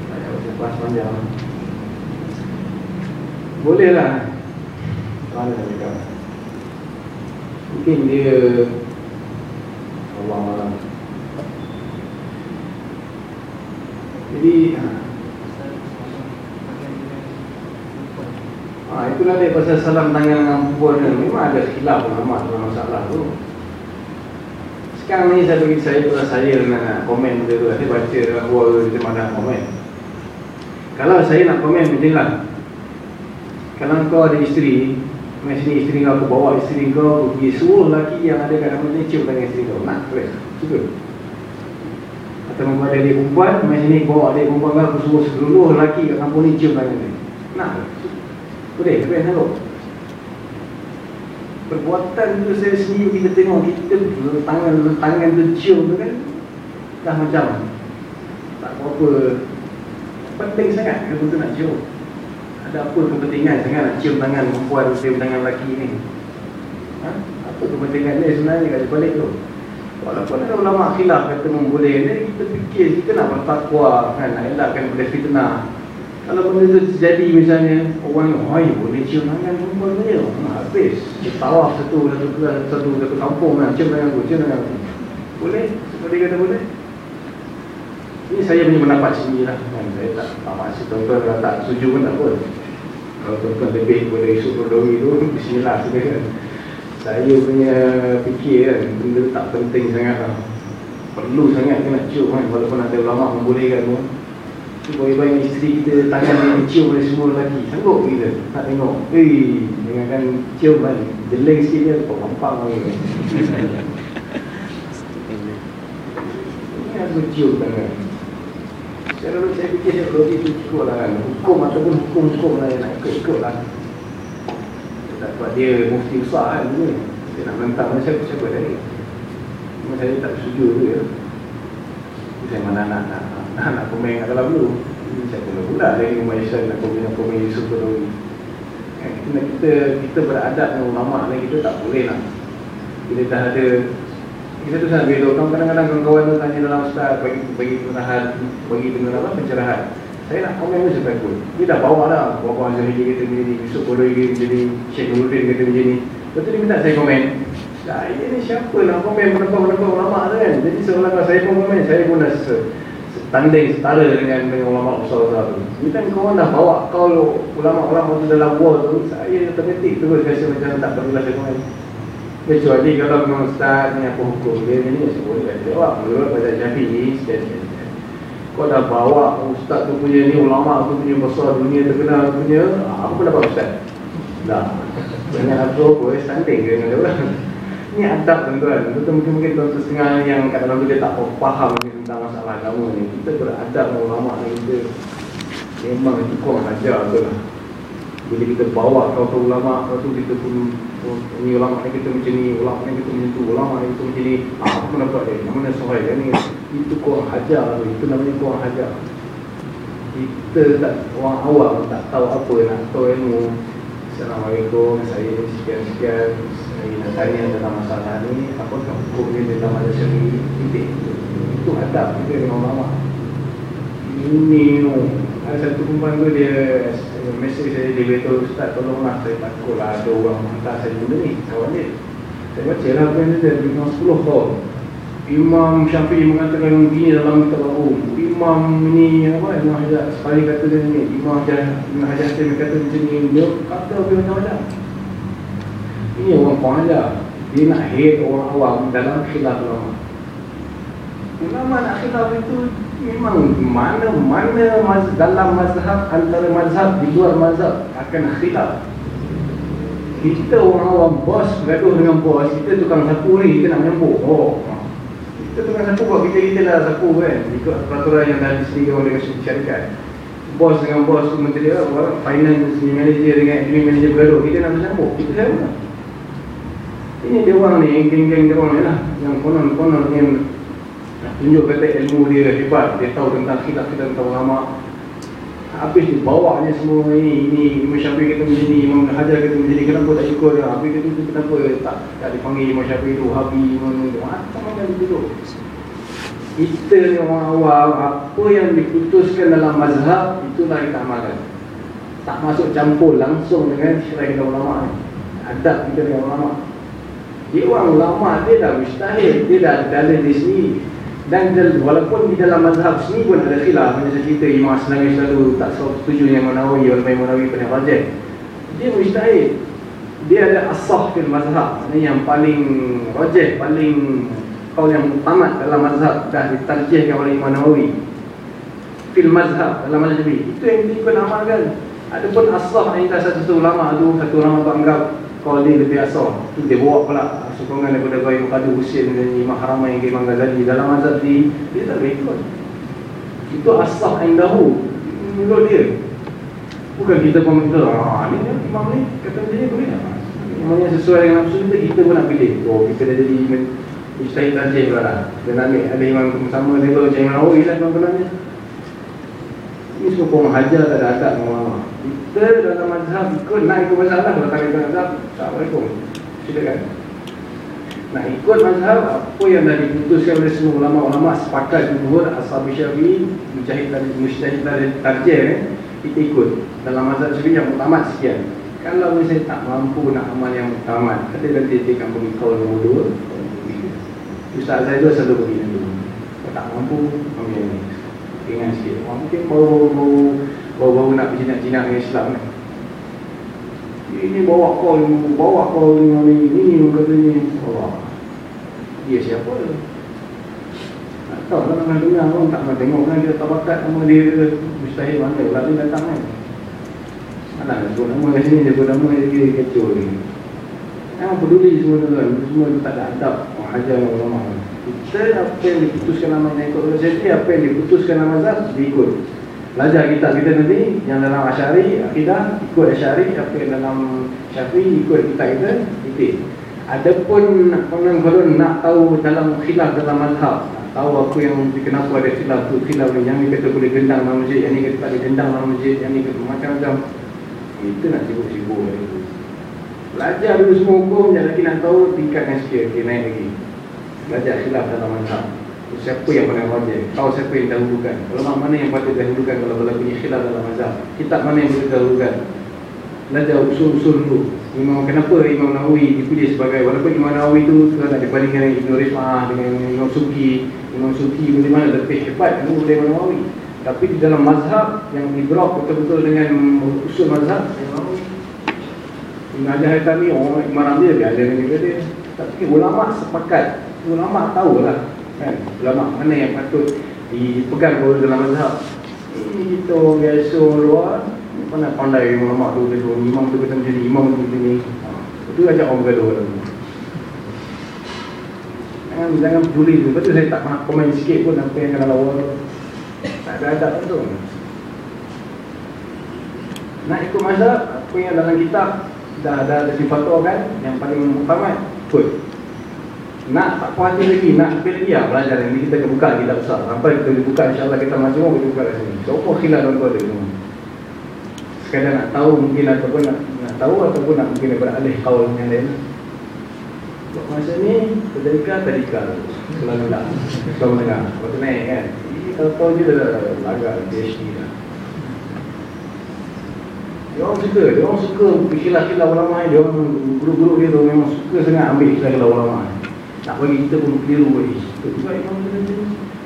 Tak usah bahas panjang. Boleh lah. Mana nak cakap? Mungkin dia Allah Allah Jadi Ha, itulah dia pasal salam tangan dengan perempuan ni Memang ada khilaf ulama dalam masalah tu. Sekarang ni saya bagi saya Kalau saya nak komen benda tu Saya baca dalam buah kita mana komen. Kalau saya nak komen macam lah. Kalau kau ada isteri Macam sini isteri kau Aku bawa isteri kau Pergi suruh lelaki yang ada kat nama ni Cium tangan isteri kau. Nak boleh Suka Atau kau ada adik perempuan Macam ni bawa adik perempuan kau Aku suruh seluruh lelaki kat kampung ni Cium tangan ni Nak boleh, boleh tengok Perbuatan tu saya sendiri kita tengok Kita tangan tangan tu cium tu kan Dah macam Tak apa-apa. Penting sangat kalau tu nak cium? Ada apa kepentingan sangat nak cium tangan perempuan Cium tangan lelaki ni? Ha? Apa kepentingan dia sebenarnya kat balik tu? Walaupun ada ulama khilaf kata memboleh ni Kita fikir kita nak bertakwa kan Nak elakkan boleh fitnah Kalau benda tu terjadi misalnya Orang yang, oi boleh cium tangan perempuan saya ha, Habis. Tawaf satu satu, satu, satu, kampung lah Cium tangan aku, cium tangan aku Boleh? Seperti kata boleh? Ini saya punya pendapat sendiri lah kan? Saya tak, tak maksud tuan-tuan kalau tak setuju pun tak apa Kalau tuan-tuan lebih kepada isu perdoi tu Bismillah kan. Saya punya fikir kan Benda tak penting sangat lah. Perlu sangat kena cium kan Walaupun ada ulama membolehkan pun boleh bayang isteri kita tangan dia cium oleh semua lelaki Sanggup kita tak tengok Hei, dengan kan cium kan Jeleng sikit dia kau pampang lagi Ini aku cium tangan Saya dulu saya fikir saya logik itu cukup lah kan Hukum ataupun hukum-hukum lah yang nak ikut-ikut lah Tak buat dia mufti besar kan dia Dia nak mentang macam siapa siapa tadi Cuma saya tak setuju tu ya Saya mana nak nak nak, nak komen kat dalam dulu. Saya pula pula dari Umar Islam nak komen nak komen Yusuf Badawi kan, kita, kita, kita beradab dengan ulama ni kita tak boleh lah Kita dah ada kita tu sangat beza. Kadang-kadang kawan-kawan tu tanya dalam ustaz bagi bagi pencerahan bagi dengan apa pencerahan. Saya nak komen tu sampai pun. Dia dah bawa dah. Bawa Azhar dia kata macam ni Yusuf Badawi jadi Syekh Nuruddin kata macam ni. Betul dia minta saya komen. Saya ni siapa nak komen? Pendapat-pendapat ulama tu kan? Jadi seolah saya pun komen saya pun dah tanding setara dengan, dengan ulama besar-besar tu. Ini kan kau dah bawa kau ulama-ulama tu dalam war tu, saya otomatik terus rasa macam tak perlu saya komen. Kecuali kalau memang ustaz ni apa hukum dia ni, saya boleh kata jawab. Menurut pada Syafi'i, sekian-sekian. Kau dah bawa ustaz tu punya ni, ulama tu punya besar dunia terkenal tu punya, apa pendapat ustaz? Dah. Banyak apa apa, standing dengan dia orang. Ini adab tuan-tuan. Betul mungkin mungkin tuan-tuan setengah yang kat dalam dia tak faham tentang masalah agama ni. Kita beradab dengan ulama ni kita memang itu kurang ajar tu lah. Bila kita bawa kau tu ulama, kau tu kita pun oh, ni ulama ni kita macam ni, ulama ni kita macam tu, ulama ni kita macam ni. Ah, apa pun dapat dia? Mana sohai kan ni? Itu kurang ajar tu. Itu namanya kurang ajar. Kita tak orang awam tak tahu apa nak tahu ilmu. Assalamualaikum, saya sekian-sekian. Saya nak tanya tentang masalah ni. Apakah hukum ni tentang mazhab syafi'i titik. Itu adab kita dengan ulama ini ada satu perempuan tu dia mesej saya dia beritahu ustaz tolonglah saya takutlah ada orang hantar saya benda ni. Kawan dia saya baca lah apa yang dia dengan 10 tahun Imam Syafi'i mengatakan begini dalam kitab al Imam ini apa Imam Hajar sekali kata dia ni Imam Imam Hajar saya kata macam ni dia kata yang macam ini orang ajar. Dia nak hate orang awam dalam khilaf ulama. Ulama nak khilaf itu memang mana-mana maz dalam mazhab antara mazhab di luar mazhab akan khilaf. Kita orang awam bos gaduh dengan bos, kita tukang sapu ni, kita nak menyambut. Oh. Kita tukang sapu buat kita kita lah sapu kan. Ikut peraturan yang dah disediakan oleh syarikat. Bos dengan bos tu menteri apa, finance manager dengan admin manager bergaduh, kita nak menyambut. Kita siapa? Ini dia orang ni, geng-geng dia orang ni lah Yang konon-konon ingin Tunjuk kata ilmu dia hebat Dia tahu tentang khilaf kita tentang ulama Habis dia bawanya semua ini Ini Imam Syafi'i kata macam ni Imam Hajar kata macam ni Kenapa tak ikut dia Habis kata tu kenapa tak, tak dipanggil Imam Syafi'i tu? Habi Macam mana dia duduk kita ni orang awam Apa yang diputuskan dalam mazhab Itulah kita amalkan. Tak masuk campur langsung dengan syariah kita ulama ni. Adab kita dengan ulama. Dia orang ulama dia dah mustahil dia dah dalil di sini dan walaupun di dalam mazhab sini pun ada khilaf macam cerita Imam Asnami selalu tak setuju yang Munawi walaupun Imam Munawi pernah rajah dia mustahil. Dia ada asah fil mazhab yang paling rajah paling kau yang tamat dalam mazhab dah ditarjihkan oleh Imam Nawawi. Fil mazhab dalam mazhab itu yang diikut amalkan. Adapun asah yang satu ulama tu satu ulama tu anggap dia lebih asal. Tu dia bawa pula. Sokongan daripada Gaya Muqaddu Husin dan Imam Haramah yang Imam Ghazali. Dalam mazhab di dia tak boleh ikut. Itu asal yang dahulu menurut dia. Bukan kita pun kita ah, ni imam ni. Kata macam ni boleh tak imamnya sesuai dengan nafsu kita kita pun nak pilih. Oh kita dah jadi Ijtahid tajih pula lah. Dan ambil. Ada imam sama level macam Imam Nawawi lah Imam Ini semua pun hajar tak ada adab dengan kita dalam mazhab ikut nak ikut mazhab lah. Kalau tak ikut mazhab Assalamualaikum silakan nak ikut mazhab apa yang dah diputuskan oleh semua ulama-ulama sepakat jumhur ashabi syafi'i mujahid dan mujtahid dan tarjih eh. kita ikut. Dalam mazhab syafi'i yang muktamad sekian. Kalau misalnya tak mampu nak amal yang muktamad kata nanti dia akan bagi kau nombor dua Ustaz tu selalu dua. Kalau tak mampu ambil ni ingat sikit. Mungkin baru baru baru nak berjinak-jinak dengan Islam kan ini bawa kau bawa kau ni ni ni katanya bawa. Dia siapa? Tak tahu lah nak dengar orang tak nak tengok kan dia tak bakat nama dia mustahil mana lalu datang kan. Alah, sebut nama kat sini, sebut nama dia kecoh ni. Jangan peduli semua tu kan, semua tu tak ada adab. Oh, Ajar ulama. Kita apa yang diputuskan nama yang ikut. Apa yang diputuskan nama Zat, diikut Belajar kitab kita nanti, yang dalam Asyari, Akidah, ikut Asyari Apa yang dalam Syafi'i, ikut kitab kita, titik Adapun konon-konon nak tahu dalam khilaf dalam mazhab tahu apa yang kenapa ada khilaf tu khilaf ni yang ni kata boleh gendang dalam masjid yang ni kata tak boleh gendang dalam masjid yang ni kata macam-macam. Itu nak sibuk-sibuk lagi belajar dulu semua hukum yang lagi nak tahu tingkatkan sikit okay, naik lagi. Belajar khilaf dalam mazhab siapa yang paling wajib tahu siapa yang dahulukan. Ulama mana yang patut dahulukan kalau kalau punya khilaf dalam mazhab? Kitab mana yang boleh dahulukan? Belajar usul-usul dulu. Imam kenapa Imam Nawawi dipuji sebagai walaupun Imam Nawawi tu kalau nak dibandingkan dengan Ibn Rifah dengan Imam Suki Imam Suki boleh mana lebih hebat boleh Imam Nawawi. Tapi di dalam mazhab yang dibrock betul-betul dengan usul mazhab Imam Hajar Haytami orang Imam Ramli dia ada dengan dia tapi ulama sepakat. Ulama tahulah kan? Ulama mana yang patut dipegang dalam mazhab? Kita biasa luar. Mana pandai ulama tu tu. Imam tu kata ni imam tu macam ni. Itu ajak orang bergaduh jangan jangan peduli tu. Betul saya tak nak komen sikit pun apa yang kena lawa tak ada adab tu. Nak ikut mazhab apa yang dalam kitab dah dah ada fatwa kan yang paling utama ikut nak tak puas hati lagi nak lagi lah belajar ini kita akan buka kitab besar. Sampai kita buka insyaAllah kita macam kita buka kat sini. So apa khilaf tu ada semua. Sekadar nak tahu mungkin ataupun nak, nak tahu ataupun nak mungkin daripada alih yang lain. Buat masa ni tadika tadika selalu tak selalu mendengar. Waktu naik kan? Kalau tahu je dah agak PhD dah dia orang suka, dia orang suka kilah-kilah ulama dia orang guru-guru dia tu memang suka sangat ambil kilah-kilah ulama nak bagi kita pun keliru lagi itu juga imam dia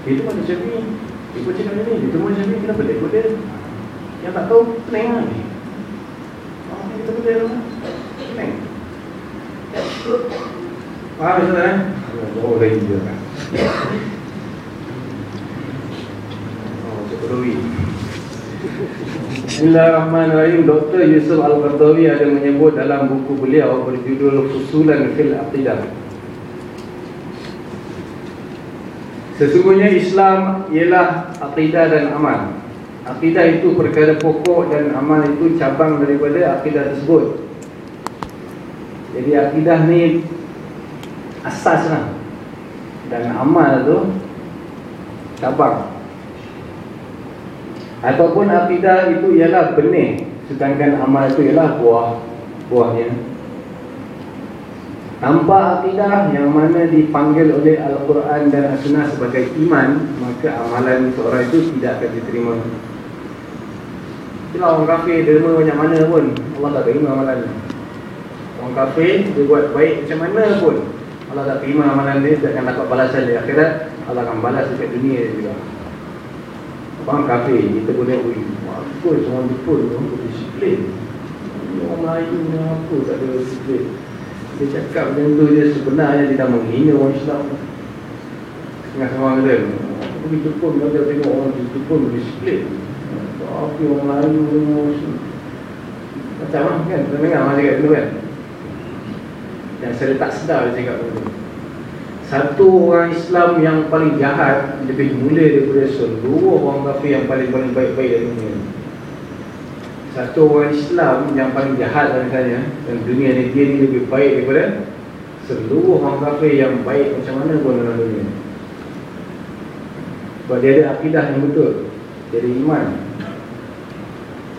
dia tu macam ni. Dia pun cakap ni, dia tu macam ni. Kenapa? Dia ikut dia yang tak tahu, pening lah ni. Oh, kita boleh lah Pening Faham Ustaz eh? Oh, dah dia. Kan Oh, Bismillahirrahmanirrahim. Dr. Yusuf Al-Qardawi ada menyebut dalam buku beliau berjudul Fusulan Fil Aqidah Sesungguhnya Islam ialah akidah dan amal Akidah itu perkara pokok dan amal itu cabang daripada akidah tersebut. Jadi akidah ni asas lah. Dan amal tu cabang. Ataupun akidah itu ialah benih. Sedangkan amal itu ialah buah buahnya. Tanpa akidah yang mana dipanggil oleh Al-Quran dan As-Sunnah sebagai iman Maka amalan seorang itu tidak akan diterima. Itulah orang kafir derma macam mana pun Allah tak terima amalan. Orang kafir dia buat baik macam mana pun Allah tak terima amalan dia Dia akan dapat balasan di akhirat Allah akan balas dekat dunia juga. Orang kafir kita boleh Ui, apa semua betul Orang disiplin. Orang Melayu ni apa tak ada disiplin Dia cakap macam tu dia sebenarnya Dia dah menghina orang Islam. Setengah sama kata Begitu pun kita tengok orang begitu pun disiplin Api orang Melayu Macam mana kan Kita dengar orang cakap dulu kan. Yang saya tak sedar dia cakap dulu Satu orang Islam yang paling jahat Lebih mulia daripada seluruh orang kafir yang paling-paling baik-baik dalam dunia Satu orang Islam yang paling jahat saya Dan dunia ni dia ni lebih baik daripada Seluruh orang kafir yang baik macam mana pun dalam dunia. Sebab dia ada akidah yang betul. Dia ada iman.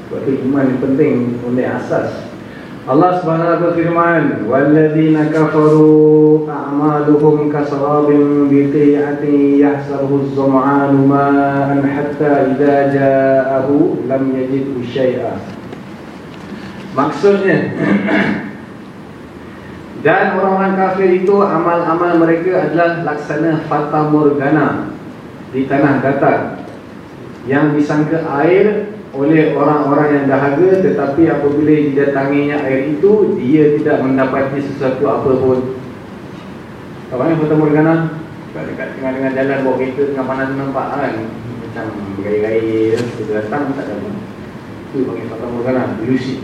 Sebab itu iman yang penting oleh asas Allah Subhanahu berfirman, "Walladzina kafaru a'maluhum kasarabin biqi'atin yahsabuhu az-zam'anu ma'an hatta idza ja'ahu lam yajidhu syai'a." Maksudnya dan orang-orang kafir itu amal-amal mereka adalah laksana fata morgana di tanah datar yang disangka air oleh orang-orang yang dahaga tetapi apabila didatanginya air itu dia tidak mendapati sesuatu apa pun. Apa yang Fata Morgana dekat tengah-tengah jalan bawa kereta tengah panas nampak kan macam gaya-gaya kita datang tak ada itu panggil Fata Morgana ilusi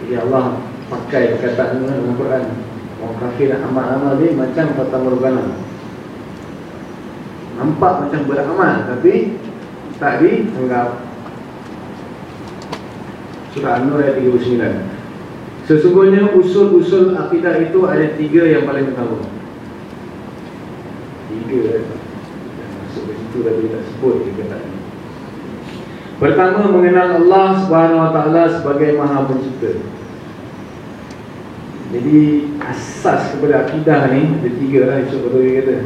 jadi Allah pakai perkataan dalam Al-Quran orang kafir amal-amal dia macam Fata Morgana nampak macam beramal tapi tak dianggap Surah An-Nur ayat 39 Sesungguhnya usul-usul akidah itu ada tiga yang paling utama Tiga situ tapi tak sebut tiga tadi Pertama mengenal Allah Subhanahu Wa Taala sebagai Maha Pencipta. Jadi asas kepada akidah ni ada tiga lah Yusuf Batowi kata.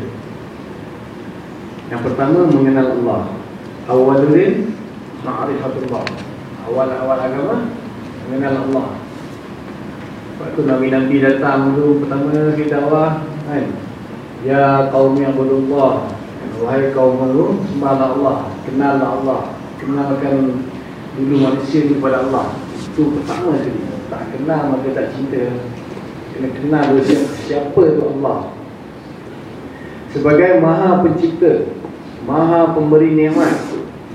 Yang pertama mengenal Allah. Awaludin Ma'rifatullah. Awal-awal agama Mengenal Allah. Sebab tu Nabi-Nabi datang tu Pertama kita dakwah kan? Ya kaum yang berullah Wahai kaum malu Sembahlah Allah Kenallah Allah. Kenalkan dulu manusia kepada Allah. Itu pertama sekali Tak kenal maka tak cinta. Kena kenal dulu siapa, siapa tu Allah. Sebagai maha pencipta Maha pemberi nikmat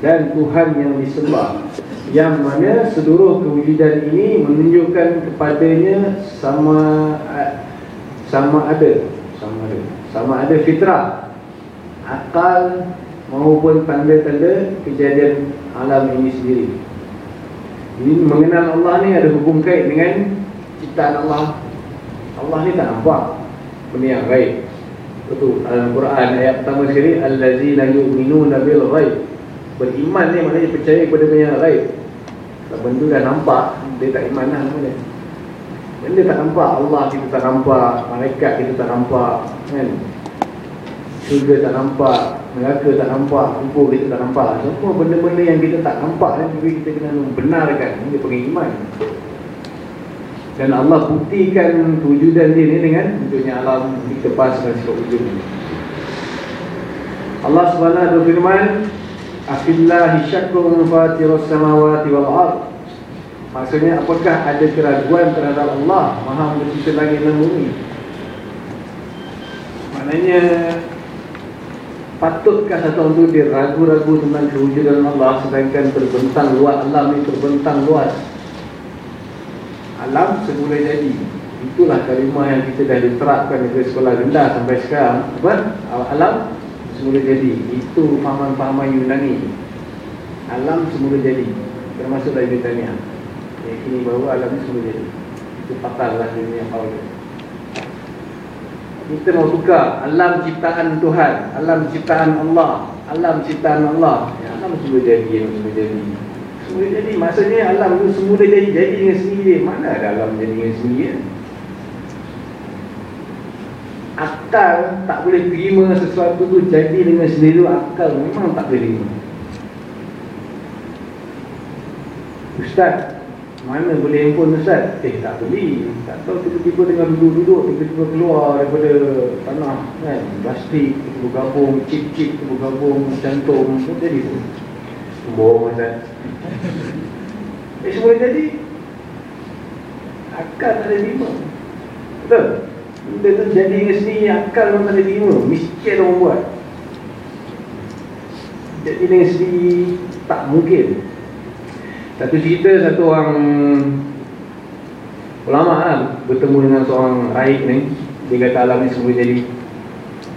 dan Tuhan yang disembah yang mana seluruh kewujudan ini menunjukkan kepadanya sama sama ada sama ada sama ada fitrah akal maupun tanda-tanda kejadian alam ini sendiri. Ini mengenal Allah ni ada hubung kait dengan ciptaan Allah. Allah ni tak nampak benda yang gaib betul. Dalam Quran ayat pertama sekali allazina yu'minuna bil ghaib. Beriman ni maknanya percaya kepada benda yang lain Kalau benda dah nampak Dia tak iman lah namanya. Benda tak nampak Allah kita tak nampak Malaikat kita tak nampak kan? Surga tak nampak Neraka tak nampak Kubur kita tak nampak. Semua benda-benda yang kita tak nampak kan? Kita kena benarkan. Dia panggil iman dan Allah buktikan kewujudan dia ni dengan wujudnya alam kita pas dan sifat wujud Allah SWT berfirman Afillahi syakun fatirus samawati wal ard. Maksudnya apakah ada keraguan terhadap Allah Maha mencipta langit dan bumi? Maknanya Patutkah satu orang itu dia ragu-ragu tentang kewujudan Allah Sedangkan terbentang luas alam ini terbentang luas Alam semula jadi. Itulah kalimah yang kita dah diterapkan di sekolah rendah sampai sekarang. Apa? Alam semula jadi. Itu fahaman-fahaman Yunani. Alam semula jadi. Termasuk dari Britania. Yang kini bahawa alam semula jadi. Itu fatal lah dunia Paul Kita mau tukar Alam ciptaan Tuhan. Alam ciptaan Allah. Alam ciptaan Allah. Ya, Alam semula jadi yang semula jadi Semula jadi. Maksudnya alam itu semula jadi Jadi dengan sendiri. Mana ada alam jadi dengan sendiri akal tak boleh terima sesuatu tu jadi dengan sendiri. Akal memang tak boleh terima. Ustaz mana boleh handphone Ustaz? Eh tak beli tak tahu tiba-tiba dengan duduk-duduk tiba-tiba keluar daripada tanah kan? Plastik bergabung chip-chip bergabung tu jadi tu bohong Ustaz eh semua jadi. Akal tak boleh terima. Betul? Benda tu jadi dengan sendiri akal orang tak ada terima. Miskin orang buat. Jadi dengan sendiri tak mungkin. Satu cerita satu orang Ulama lah bertemu dengan seorang raib ni. Dia kata alam ni semua jadi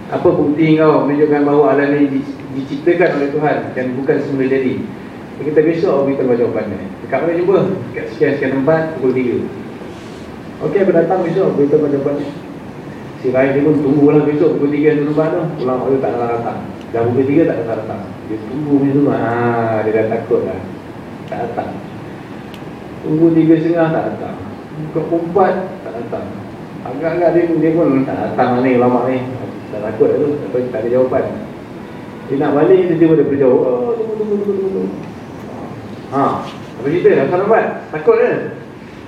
Apa bukti kau? Menunjukkan bahawa alam ni diciptakan oleh Tuhan Dan bukan semula jadi. Dia kata besok kita baca jawapan ni Dekat mana jumpa? Dekat sekian-sekian tempat pukul 3 Okey, aku datang besok? Beritahu pada jawapan ni Si Raih ni pun tunggulah besok pukul 3 tu lepas tu. Pulang waktu tak nak datang. Dah pukul 3 tak nak datang. Dia tunggu ni semua Haa dia dah takut lah. Tak datang. Tunggu tiga setengah tak datang. Pukul empat tak datang. Agak-agak dia, dia pun tak datang lah ni lama ni Tak takut lah tu Tak ada jawapan Dia nak balik dia tiba dia berjauh oh, tunggu, tunggu, tunggu, tunggu. Ha, apa cerita? Asal lambat? Takut ke?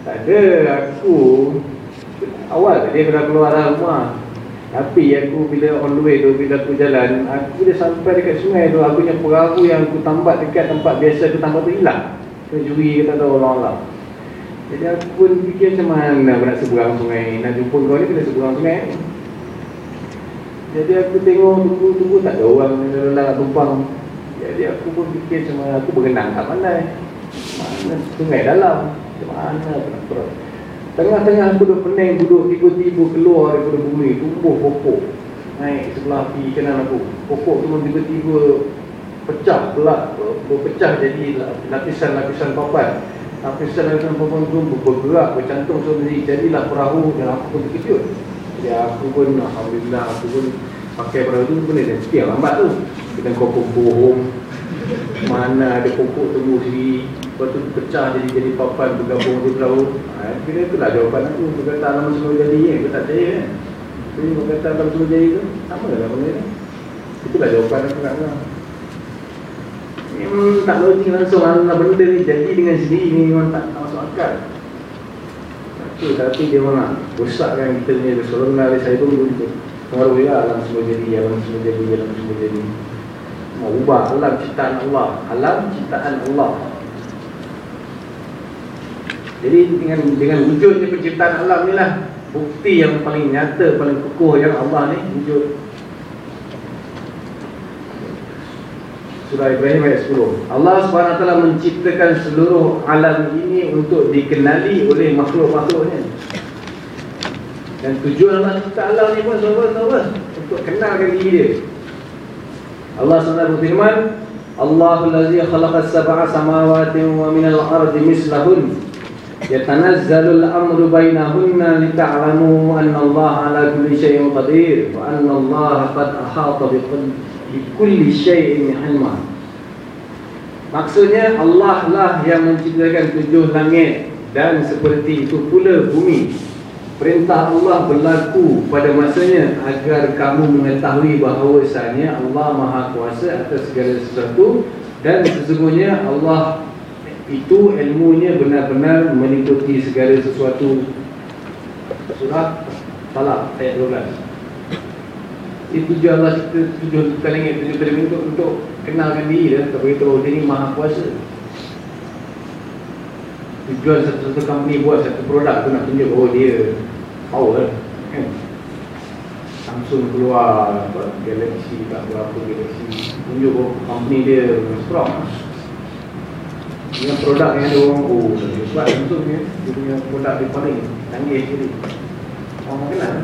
Tak ada, aku Awal dia dah keluar dalam rumah Tapi aku bila on the way tu Bila aku jalan Aku dah sampai dekat sungai tu Aku punya perahu yang aku tambat dekat tempat biasa Aku tambat tu hilang Kejuri kita tahu orang-orang Jadi aku pun fikir macam mana Aku nak seberang sungai Nak jumpa kau ni kena seberang sungai Jadi aku tengok tunggu-tunggu Tak ada orang yang nak tumpang. Jadi aku pun fikir macam Aku berenang tak pandai Mana sungai dalam? Macam mana aku nak perut Tengah-tengah aku dah pening duduk tiba-tiba keluar daripada bumi Tumbuh pokok. Naik sebelah kiri kanan aku. Pokok tu tiba-tiba pecah pula. Berpecah jadi lapisan-lapisan papan. Lapisan-lapisan papan tu bergerak, bercantum sendiri. Jadilah perahu dan aku pun terkejut Jadi aku pun Alhamdulillah aku pun pakai perahu tu benda dan sekian lambat tu. Kita kau pun bohong. Mana ada pokok tumbuh sendiri Lepas tu pecah jadi jadi papan bergabung di perahu ha, Kira itulah jawapan aku. Berkata alam semua jadi. Kan Aku tak percaya kan Jadi berkata alam semua jadi tu. Sama lah benda ni Itulah jawapan aku nak dengar. Memang tak logik langsung. Benda ni jadi dengan sendiri ni Memang tak, tak masuk akal Satu tapi dia nak Rosakkan kita punya Seorang saya pun begitu. Pengaruh ya alam semua jadi Alam semua jadi Alam semua jadi. Mau ubah alam ciptaan Allah. Alam ciptaan Allah. Jadi dengan dengan wujudnya penciptaan alam ni lah bukti yang paling nyata, paling kukuh yang Allah ni wujud. surah Ibrahim ayat 10. Allah SWT menciptakan seluruh alam ini untuk dikenali oleh makhluk-makhluknya. Dan tujuan Allah cipta ni pun sahabat-sahabat untuk kenalkan diri dia. Allah SWT berfirman, Allahu allazi khalaqa sab'a samawati wa minal ardi mislahun yatanazzalul amru bainahunna lita'lamu anna Allah ala kulli syai'in qadir wa anna Allah qad ahata bi Likulli syai'in ilma Maksudnya Allah lah yang menciptakan tujuh langit Dan seperti itu pula bumi. Perintah Allah berlaku pada masanya Agar kamu mengetahui bahawasanya Allah maha kuasa atas segala sesuatu Dan sesungguhnya Allah itu ilmunya benar-benar meliputi segala sesuatu. Surah Talak ayat 12 itu tujuh Allah kita tujuh kali ini tujuh kali untuk, untuk kenalkan diri dan untuk beritahu dia ni maha kuasa. Tujuan satu-satu company buat satu produk tu nak tunjuk bahawa dia power kan? Samsung keluar apa, Galaxy tak berapa Galaxy tunjuk bahawa company dia strong. Dengan produk yang ada orang oh sebab untuk dia dia punya produk dia paling canggih sekali. Orang kenal.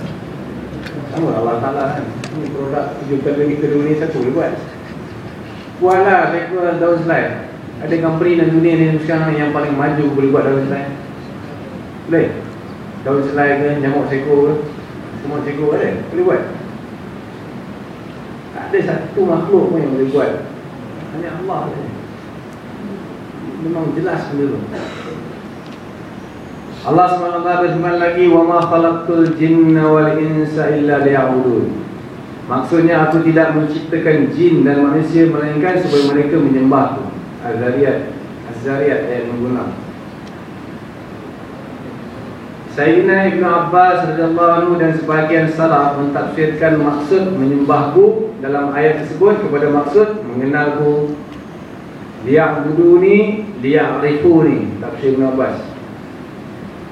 Sama Allah Ta'ala kan ini produk tujukan lagi kedua ni satu boleh buat. Saya keluar daun slide ada company dalam dunia ni sekarang yang paling maju boleh buat daun slide boleh? Daun slide ke nyamuk seko ke semua seko ada? Boleh buat? Tak ada satu makhluk pun yang boleh buat. Hanya Allah saja memang jelas benda tu. Allah SWT berfirman lagi wa ma khalaqtul jinna wal insa illa liya'budun. Maksudnya aku tidak menciptakan jin dan manusia melainkan supaya mereka menyembahku. Az-Zariyat Az-Zariyat ayat 6. Sayyidina Ibn Abbas radhiyallahu anhu dan sebahagian salaf mentafsirkan maksud menyembahku dalam ayat tersebut kepada maksud mengenalku. Liya'buduni liya'rifuni tafsir Ibn Abbas.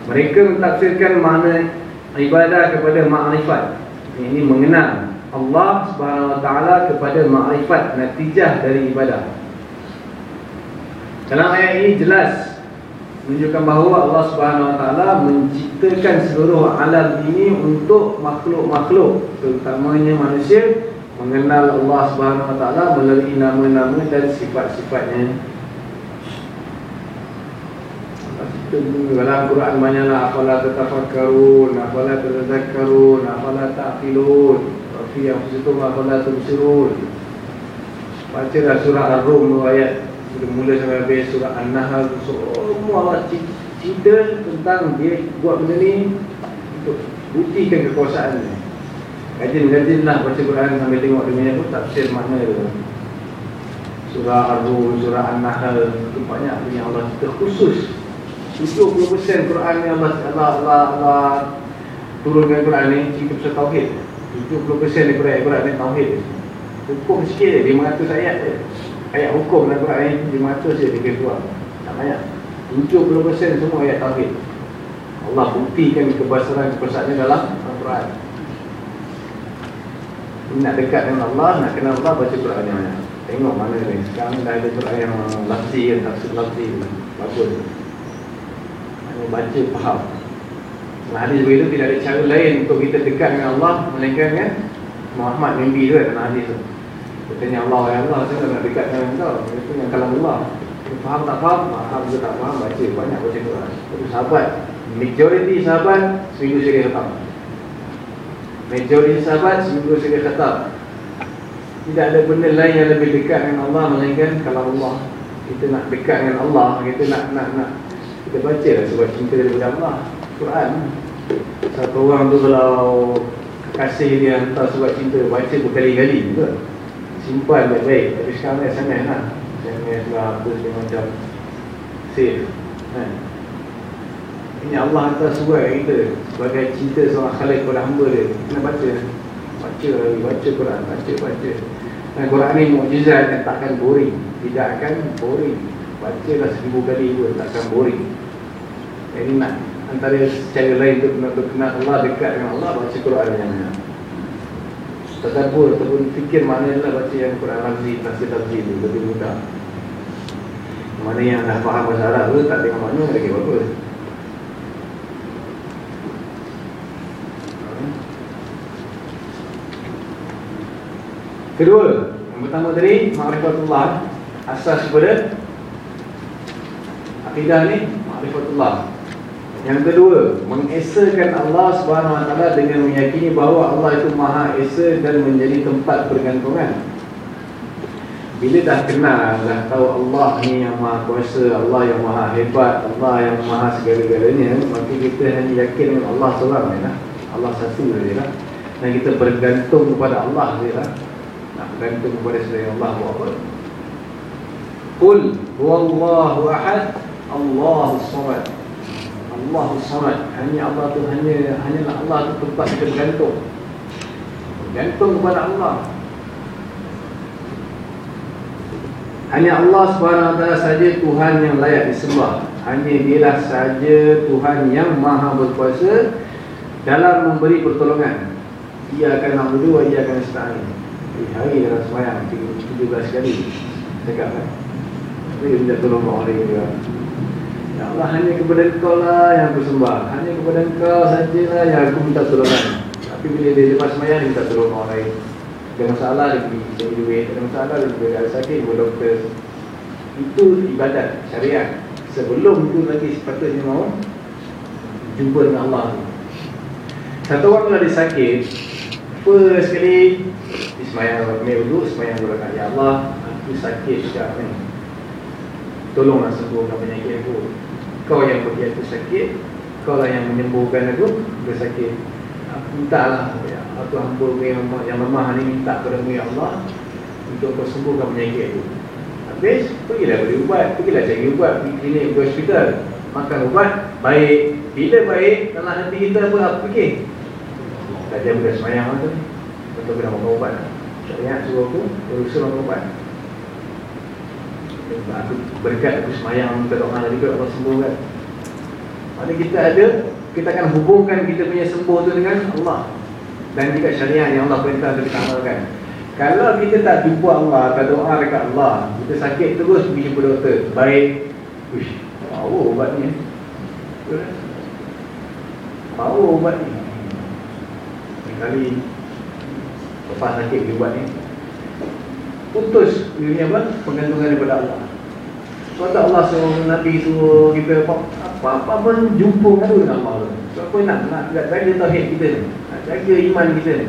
Mereka mentafsirkan makna ibadah kepada ma'rifat ini mengenal Allah Subhanahu wa taala kepada ma'rifat natijah dari ibadah dalam ayat ini jelas menunjukkan bahawa Allah Subhanahu wa taala menciptakan seluruh alam ini untuk makhluk-makhluk terutamanya manusia mengenal Allah Subhanahu Wa Taala melalui nama-nama dan sifat-sifatnya. Dalam Quran banyaklah afala tatafakkarun, afala tatazakkarun, afala ta'qilun, fi anfusikum afala tubsirun. Bacalah surah Ar-Rum ayat sudah mula sampai habis surah An-Nahl semua Allah cerita tentang dia buat benda ni untuk buktikan kekuasaan dia. Rajin-rajin lah baca Quran sambil tengok dia punya tu tafsir makna dia. Surah Ar-Rum, Surah An-Nahl itu banyak punya Allah cerita khusus 70% Quran yang Allah Allah Allah, Allah turunkan Quran ni cerita pasal tauhid. 70% daripada ayat Quran ni tauhid. Hukum sikit je 500 ayat je. Ayat hukum dalam Quran ni 500 je dia keluar. Tak banyak. 70% semua ayat tauhid. Allah buktikan kebesaran kebesarannya dalam Al-Quran. Nak dekat dengan Allah, nak kenal Allah baca Quran yang banyak. Tengok mana ni. Sekarang dah ada Quran yang lafzi kan, tafsir lafzi. Bagus membaca faham Dalam hadis begitu tidak ada cara lain untuk kita dekat dengan Allah Melainkan kan Muhammad mimpi tu kan hadis tu. Dia tanya Allah, ya Allah, saya nak dekat dengan kau. Dia tanya kalam Allah. Dia faham tak faham? Faham ke tak faham? Baca, banyak baca Quran. Itu sahabat. Majority sahabat seminggu sekali khatam. Majority sahabat seminggu sekali khatam. Tidak ada benda lain yang lebih dekat dengan Allah Melainkan kalam Allah. Kita nak dekat dengan Allah, kita nak nak nak. Kita baca lah sebab cinta daripada Allah Quran Satu orang tu kalau Kasih dia hantar sebab cinta Baca berkali-kali betul? Simpan baik-baik Tapi sekarang ni SMS lah. SMS lah apa segala macam Save kan? Ini Allah hantar surat kita Sebagai cinta seorang khalid kepada hamba dia. Kena baca. Baca lagi, baca Quran Baca, baca. Dan Quran ni mukjizat yang takkan boring. Tidak akan boring. Bacalah seribu kali pun takkan boring. Jadi nak antara cara lain untuk nak kenal Allah dekat dengan Allah baca Quran yang banyak Tadabur ataupun fikir mana lah baca yang Quran Ramzi, Tafsir Tafsir itu lebih mudah. Mana yang dah faham bahasa Arab tu tak tengok mana lagi bagus Kedua, yang pertama tadi Ma'rifatullah Asas kepada Akidah ni Ma'rifatullah Yang kedua Mengesakan Allah SWT Dengan meyakini bahawa Allah itu Maha Esa dan menjadi tempat pergantungan. Bila dah kenal Dah tahu Allah ni yang Maha Kuasa Allah yang Maha Hebat Allah yang Maha segala-galanya Maka kita hanya yakin dengan Allah seorang je lah. Allah satu je lah. Dan kita bergantung kepada Allah je lah. Nak bergantung kepada selain Allah buat apa? Qul huwallahu ahad Allahu samad Allahu samad hanya Allah tu hanya hanya Allah tu tempat kita bergantung. Bergantung kepada Allah. Hanya Allah SWT saja Tuhan yang layak disembah. Hanya dialah saja Tuhan yang maha berkuasa dalam memberi pertolongan. Ia akan wa ia akan nasta'in hari dalam semayang 17 kali. Cakap kan? Tapi dia minta tolong orang lain juga Ya Allah hanya kepada engkau lah yang aku sembah Hanya kepada engkau sajalah yang aku minta tolongan. Tapi bila dia lepas semayang dia minta tolong orang lain. Ada masalah dia pergi cari duit. Ada masalah dia pergi ada sakit buat doktor. Itu ibadat syariat. Sebelum itu lagi sepatutnya mau Jumpa dengan Allah. Satu orang kalau dia sakit. First sekali Dia semayang dulu semayang dulu Ya Allah. Aku sakit sekarang ni. Tolonglah sembuhkan penyakit aku Kau yang bagi aku sakit Kau lah yang menyembuhkan aku Aku sakit. Aku minta lah ya, Aku hamba yang, yang lemah ni minta kepada mu ya Allah Untuk kau sembuhkan penyakit aku. Habis Pergilah beri ubat Pergilah cari ubat Pergi klinik Pergi hospital. Makan ubat Baik. Bila baik Dalam hati kita apa Apa fikir? Tak ada budak semayang lah tu. Betul kena makan ubat. Syariat suruh aku Berusaha makan ubat aku berkat aku semayang minta doa juga Allah sembuhkan mana kita ada kita akan hubungkan kita punya sembuh tu dengan Allah. Dan juga syariat yang Allah perintah untuk kita amalkan. Kalau kita tak jumpa Allah tak doa dekat Allah kita sakit terus pergi jumpa doktor. Baik. Uish, power ubat ni. Power ubat ni. Lepas sakit pergi ubat ni putus ini apa pengantungan daripada Allah. Sebab tak Allah suruh Nabi suruh kita apa apa pun jumpa ngadu dengan Allah. Sebab apa nak nak jaga tauhid kita ni, nak jaga iman kita ni.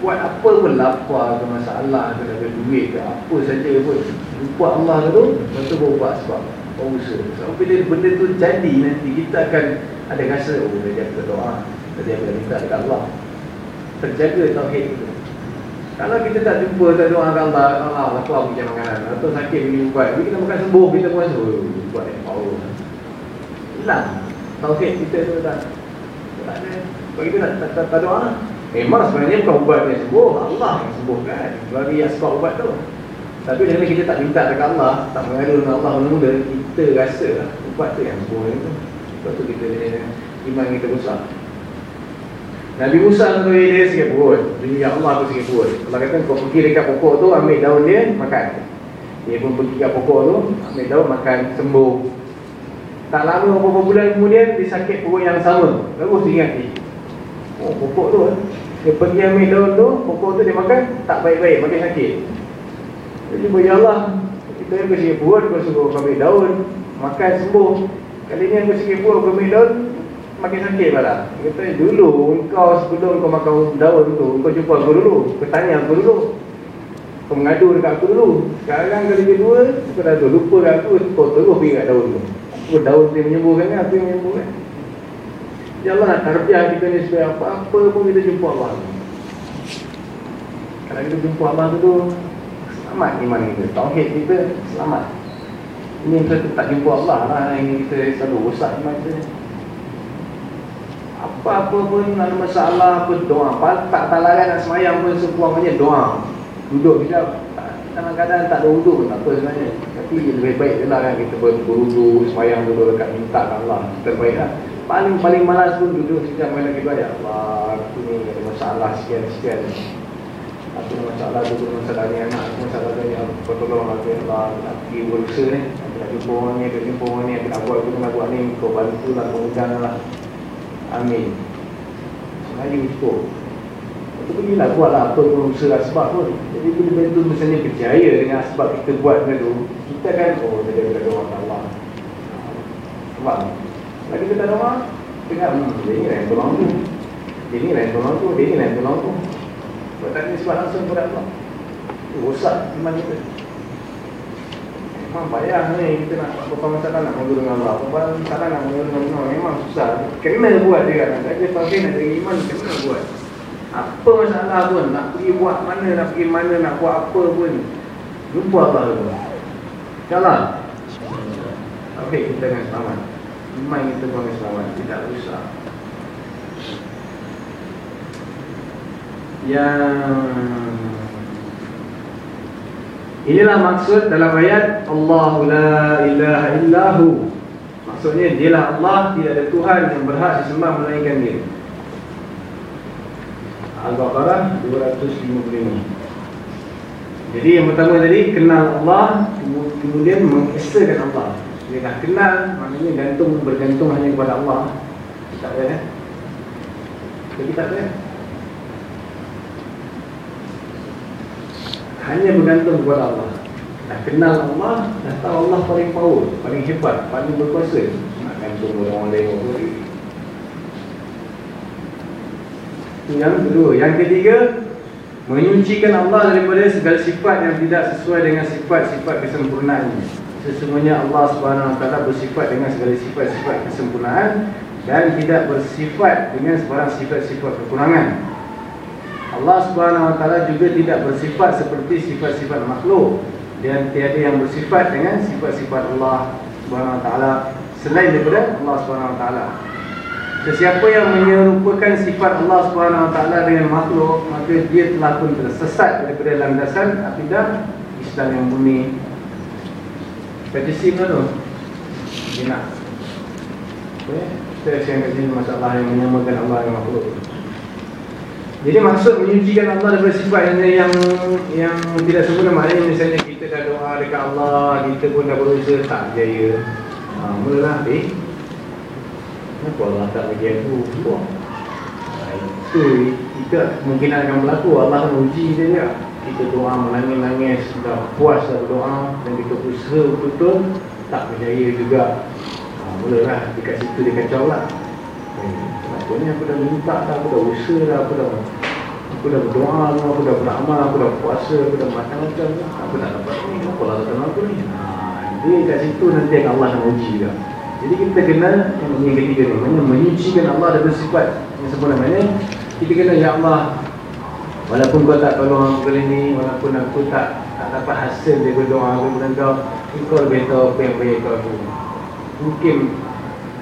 Buat apa pun lapar ke masalah ke ada duit ke apa saja pun. Jumpa Allah tu lepas tu buat sebab Baru usaha. Sebab bila benda tu jadi nanti Kita akan ada rasa Oh dia jaga doa. Aku dah minta dekat Allah. Terjaga tauhid itu kalau kita tak jumpa, tak doa Allah, Allah, aku aku macam makanan. Atau sakit begini buat. Bila kita makan sembuh, kita pun rasa, oh, buat yang power. Hilang. Tauhid kita tu tak, tak ada. Sebab kita tak, tak, tak, doa. Memang sebenarnya bukan ubat yang sembuh. Allah yang sembuhkan. Bagi asbab ubat tu. Tapi dengan kita tak minta dekat Allah, tak mengadu dengan Allah mula-mula, kita rasa lah, ubat tu yang sembuh itu. Sebab tu kita iman kita besar. Nabi Musa tu dia sikit perut Jadi Ya Allah tu sikit perut Allah kata kau pergi dekat pokok tu ambil daun dia makan. Dia pun pergi dekat pokok tu ambil daun makan sembuh. Tak lama beberapa bulan kemudian dia sakit perut yang sama. Lalu dia ingat Oh pokok tu eh. Dia pergi ambil daun tu Pokok tu dia makan tak baik-baik makin sakit. Jadi Ya Allah Kita yang sikit perut kau suruh ambil daun Makan sembuh. Kali ni aku sikit perut kau ambil daun makin sakit pula. Kata, dulu kau sebelum kau makan daun tu, kau jumpa aku dulu. Kau tanya aku dulu. Kau mengadu dekat aku dulu. Sekarang kali kedua, kau dah tu, lupa kat aku, kau terus pergi kat daun tu. Aku daun tu menyembuhkan kan, aku yang menyembuhkan. Ya Allah nak tarbiah kita ni supaya apa-apa pun kita jumpa Allah. Kalau kita jumpa Allah tu, selamat iman kita. Tauhid kita, selamat. Ini kita tak jumpa Allah lah, yang kita selalu rosak iman kita apa-apa pun ada masalah apa doa tak tak larat nak semayang pun sepuangnya doa duduk kita kadang-kadang tak ada wuduk pun tak apa sebenarnya. Tapi lebih baik je lah kan kita berwuduk semayang duduk dekat minta ke Allah terbaik lah. Paling-paling malas pun duduk sejak main lagi baik Allah aku ni ada masalah sekian-sekian. Aku ada masalah duduk masalah ni anak aku masalah ni aku tolong lagi Allah nak pergi berusaha ni. Aku nak jumpa orang ni aku jumpa orang ni aku nak buat aku nak buat ni kau bantu lah kau lah Amin. Melayu cukup. Itu pergilah buatlah apa pun usaha sebab pun. Jadi bila itu misalnya berjaya dengan sebab kita buat benda tu Kita kan oh kita ada doa Allah. Sebab Lagi kita tak doa Tengok hmm, dia ni yang tolong tu. Dia ni yang tolong tu Dia ni yang tolong tu. Sebab tak ada sebab langsung kepada Allah Rosak iman kita Memang payah ni kita nak apa masalah nak mengurus dengan Allah. Apa masalah nak mengurus dengan Allah memang susah. Kena buat dia kan. Tak ada pakai nak jadi iman kena buat. Apa masalah pun nak pergi buat mana nak pergi mana nak buat apa pun. Jumpa Allah tu. Insyaallah. Okey kita dengan selamat. Iman kita dengan selamat. Tidak susah. Yang Inilah maksud dalam ayat Allahu la ilaha illahu. Maksudnya dialah Allah, tidak ada Tuhan yang berhak disembah melainkan dia. Al-Baqarah 255. Jadi yang pertama tadi kenal Allah, kemudian mengesakan Allah. Dia dah kenal, maknanya gantung bergantung hanya kepada Allah. Tak ada eh? Jadi tak ada. Hanya bergantung kepada Allah. Dah kenal Allah, dah tahu Allah paling power, paling hebat, paling berkuasa. Nak gantung orang lain apa Yang kedua, yang ketiga Menyucikan Allah daripada segala sifat yang tidak sesuai dengan sifat-sifat kesempurnaan. Sesungguhnya Allah SWT bersifat dengan segala sifat-sifat kesempurnaan Dan tidak bersifat dengan sebarang sifat-sifat kekurangan Allah Subhanahu Wa Taala juga tidak bersifat seperti sifat-sifat makhluk dan tiada yang bersifat dengan sifat-sifat Allah Subhanahu Wa Taala selain daripada Allah Subhanahu Wa Taala. Sesiapa yang menyerupakan sifat Allah Subhanahu Wa Taala dengan makhluk maka dia telah pun tersesat daripada landasan akidah Islam yang murni. Petisi mana tu? Dia nak. Okay. Saya share kat sini masalah yang menyamakan Allah dengan makhluk. Jadi maksud menyucikan Allah daripada sifat yang yang tidak sempurna maknanya misalnya kita dah doa dekat Allah, kita pun dah berusaha tak jaya. Ha, mulalah eh. Kenapa Allah tak bagi aku keluar? Ha, itu kita mungkin akan berlaku Allah akan uji dia dia. Kita doa menangis-nangis, dah puas dah berdoa dan kita usaha betul-betul tak berjaya juga. Ha, mulalah dekat situ dia kacau lah. Aku ni aku dah minta dah, aku dah usaha dah, aku dah Aku dah berdoa, aku dah beramal, aku dah puasa, aku dah macam-macam Aku dah dapat ni, apa lah datang aku ni? Ha, Dia kat situ nanti Allah nak uji juga Jadi kita kena yang, ketiga ni Mana menyucikan Allah daripada sifat yang sempurna Maksudnya kita kena Ya Allah Walaupun kau tak tolong aku kali ni Walaupun aku tak tak dapat hasil daripada doa aku kepada kau Engkau lebih tahu apa yang baik untuk aku. Mungkin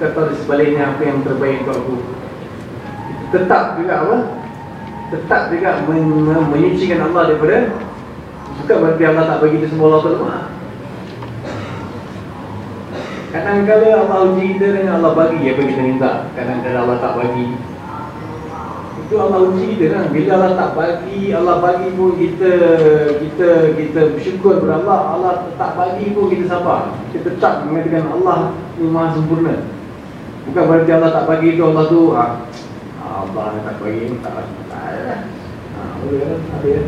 kau tahu sebaliknya apa yang terbaik untuk aku Tetap juga apa? Tetap juga men- men- menyucikan Allah daripada Bukan berarti Allah tak bagi kita semua Allah lemah Kadang-kadang Allah uji kita dan Allah bagi apa kita. Minta Kadang-kadang Allah tak bagi. Itu Allah uji kita kan. Bila Allah tak bagi Allah bagi pun kita Kita kita bersyukur kepada Allah. Allah tak bagi pun kita sabar Kita tetap mengatakan Allah ni maha sempurna. Bukan berarti Allah tak bagi tu Allah tu ah, Allah tak bagi tak tak ada lah. Ah, boleh kan? Ada ya.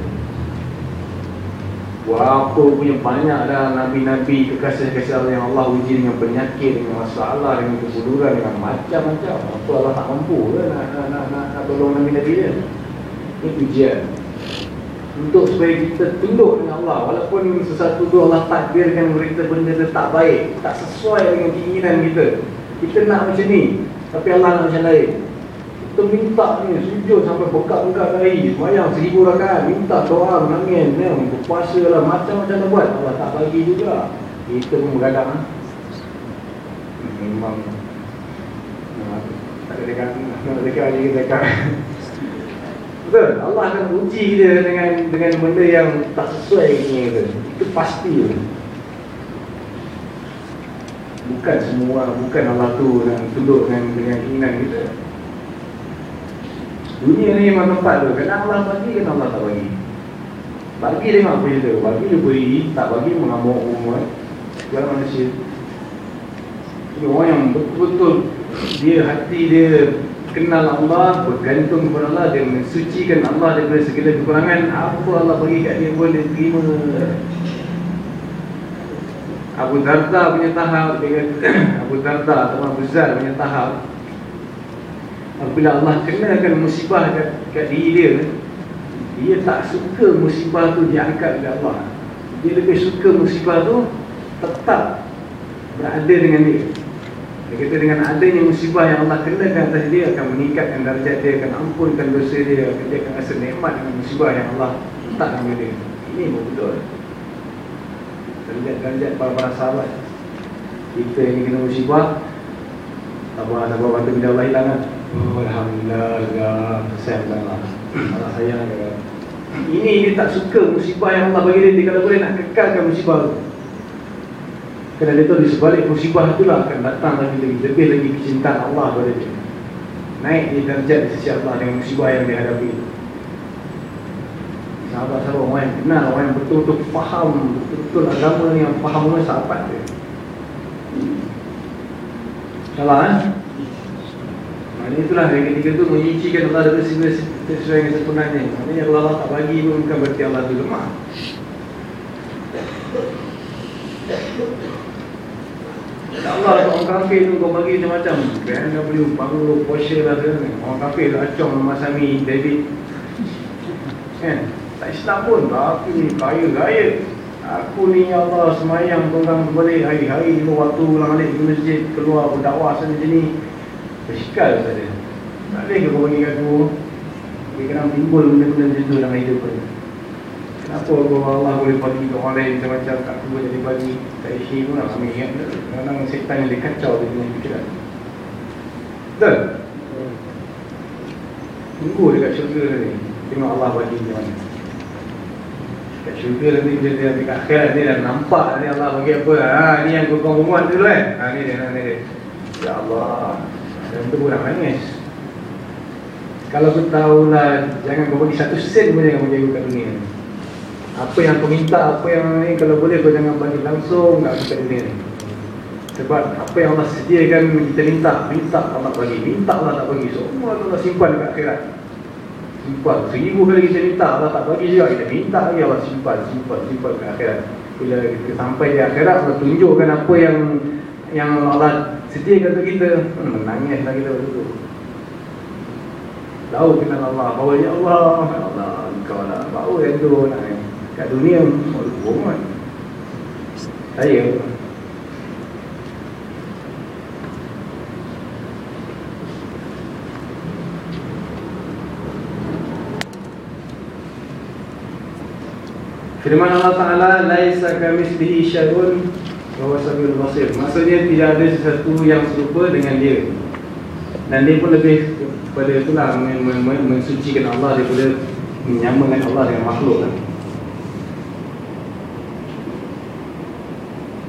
Berapa punya banyak dah Nabi-Nabi kekasih-kekasih Allah yang Allah uji dengan penyakit, dengan masalah, dengan kebuduran, dengan macam-macam Apa Allah tak mampu ke nak, nak, nak, nak, nak tolong Nabi-Nabi dia Ini ujian Untuk supaya kita tunduk dengan Allah Walaupun sesuatu tu Allah takdirkan berita benda tu tak baik Tak sesuai dengan keinginan kita Kita nak macam ni Tapi Allah nak macam lain kita minta ni sujud sampai bekak-bekak kali Semayang seribu rakaat Minta doa menangis ni Berpuasa lah Macam-macam dah buat. Allah tak bagi juga. Kita pun bergadang ha? Memang. Tak ada dekat Tak ada dekat dekat. Betul? Allah akan uji kita dengan dengan benda yang tak sesuai dengan kita Itu pasti Bukan semua Bukan Allah tu Nak tunduk dengan, dengan keinginan kita Dunia ni memang tempat tu. Kadang Allah bagi, kadang Allah tak bagi? Bagi dia memang apa cerita Bagi dia beri, tak bagi mengamuk umur Jalan manusia. Jadi orang yang betul-betul Dia hati dia kenal Allah Bergantung kepada Allah Dia mensucikan Allah daripada segala kekurangan Apa Allah bagi kat dia pun dia terima. Abu Darda punya tahap kata, Abu Darda atau Abu Zar punya tahap Apabila Allah kenakan musibah kat, kat diri dia Dia tak suka musibah tu diangkat oleh Allah. Dia lebih suka musibah tu Tetap berada dengan dia. Dia kata dengan adanya musibah yang Allah kenakan atas dia Akan meningkatkan darjat dia Akan ampunkan dosa dia Dia akan rasa nikmat dengan musibah yang Allah letak dengan dia. Ini betul. Darjat-darjat para-para sahabat. Kita yang kena musibah Sabar, sabar, bantu bila Allah hilang kan Alhamdulillah, Allah sayang lega Ini dia tak suka musibah yang Allah bagi dia. Dia kalau boleh nak kekalkan musibah tu. Kerana dia tahu di sebalik musibah itulah akan datang lagi lebih, lebih lagi kecintaan Allah kepada dia. Naik di darjat di sisi Allah dengan musibah yang dia hadapi. Sahabat-sahabat orang yang kenal, orang yang betul-betul faham Betul-betul agama yang faham sahabat dia. Salah eh? Maknanya itulah yang ketiga tu menyucikan Allah dari segala sesuai dengan sempurnanya Maknanya kalau Allah tak bagi pun bukan berarti Allah tu lemah. Allah lah orang kafir tu kau bagi macam-macam. BMW, Banglo, Porsche lah tu Orang kafir tu acong Mas Sami, David. Kan? Tak Islam pun, tapi ni kaya gaya Aku ni ya Allah semayang korang boleh hari-hari waktu ulang alik di masjid keluar berdakwah sana sini Bersikal saja Tak boleh ke kau kat aku Dia kena timbul benda-benda macam tu dalam hidup kau. Kenapa kau Allah boleh bagi kat orang lain macam-macam kat aku jadi bagi? Tak isi pun nak kami ingat Kadang-kadang setan yang dia kacau dia punya fikiran Betul? Tunggu dekat syurga tadi Tengok Allah bagi macam mana. Kat syurga nanti bila dia dekat akhirat ni dah nampak ni Allah bagi apa. Ha, Ni yang kau kau muat dulu kan ha, Ni dia, ni dia. Ya Allah Dan tu pun nak nangis. Kalau kau tahu lah Jangan kau bagi satu sen pun jangan bagi kat dunia ni. Apa yang kau minta Apa yang ni Kalau boleh kau jangan bagi langsung kat kat dunia ni. Sebab apa yang Allah sediakan kita minta Minta Allah bagi. Minta Allah tak bagi Semua Allah simpan dekat akhirat. Simpan. Seribu kali kita minta Allah tak bagi juga. Kita minta lagi Allah simpan simpan simpan ke akhirat. Bila kita sampai di akhirat Allah tunjukkan apa yang yang Allah Sedih kata kita. Menangis lah kita waktu tu. Tahu kenal Allah. Bahawa Ya Allah Ya Allah Engkau lah Bahawa yang tu. Nak eh. Kat dunia Waduh bohongan Saya. Firman Allah Ta'ala Laisa kamis bihi syarun bahawa sabil basir Maksudnya tidak ada sesuatu yang serupa dengan dia. Dan dia pun lebih kepada itulah men- men- men- Mensucikan Allah daripada Menyamakan Allah dengan makhluk kan?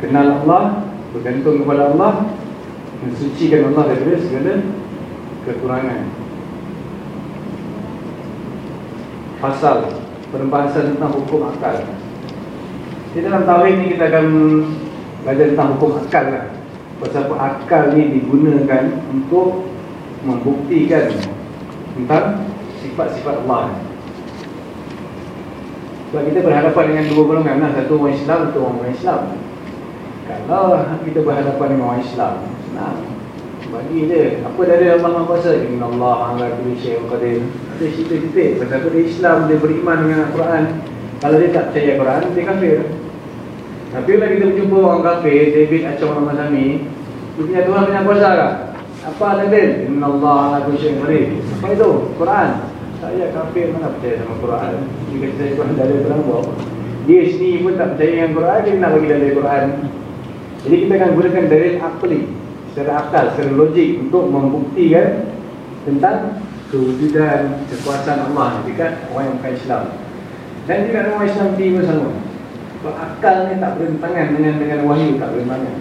Kenal Allah Bergantung kepada Allah Mensucikan Allah daripada segala Kekurangan. Pasal Perbahasan tentang hukum akal. Di dalam tauhid ni kita akan Belajar tentang hukum akal lah Pasal apa akal ni digunakan Untuk Membuktikan Tentang Sifat-sifat Allah sebab kita berhadapan dengan dua golongan lah. Satu orang Islam, satu orang orang Islam. Kalau kita berhadapan dengan orang Islam Senang. Bagi dia Apa dari Allah Maha Kuasa? Inna Allah ala kulli syai'in qadir. Ada cerita-cerita. Pasal apa dia Islam Dia beriman dengan Al-Quran. Kalau dia tak percaya Al-Quran Dia kafir Tapi bila kita berjumpa orang kafir David Acong Rahman Sami Dia punya Tuhan punya kuasa kan Apa ada dia Inna Allah ala kulli syai'in qadir. Apa itu? Quran. Saya kafir mana percaya sama Quran? Kata saya Quran dalil Quran buat Dia sendiri pun tak percaya dengan Quran Dia nak bagi dalil Quran. Jadi kita akan gunakan dalil akli Secara akal, secara logik Untuk membuktikan Tentang kewujudan kekuasaan Allah Dekat orang yang bukan Islam. Dan juga orang Islam tiba sama Sebab akal ni tak bertentangan dengan dengan wahyu Tak bertentangan.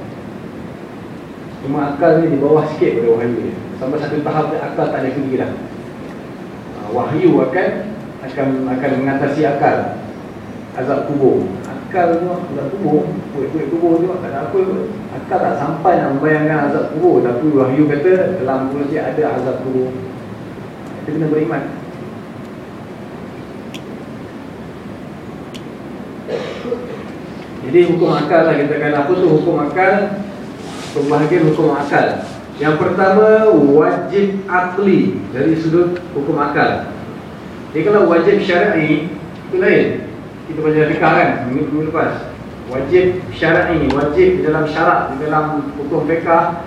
Cuma akal ni di bawah sikit pada wahyu Sampai satu tahap dia akal tak boleh pergi dah wahyu akan akan akan mengatasi akal. Azab kubur. Akal tu azab kubur. Kulit-kulit kubur tu tak ada apa akal tak sampai nak membayangkan azab kubur. Tapi wahyu kata dalam kubur dia ada azab kubur. Kita kena beriman jadi hukum akal lah kita kata apa tu hukum akal pembahagian hukum akal yang pertama wajib akli dari sudut hukum akal. Jadi kalau wajib syar'i itu lain. Kita baca fikah kan minggu, lepas. Wajib syar'i, wajib dalam syarat, di dalam hukum fikah.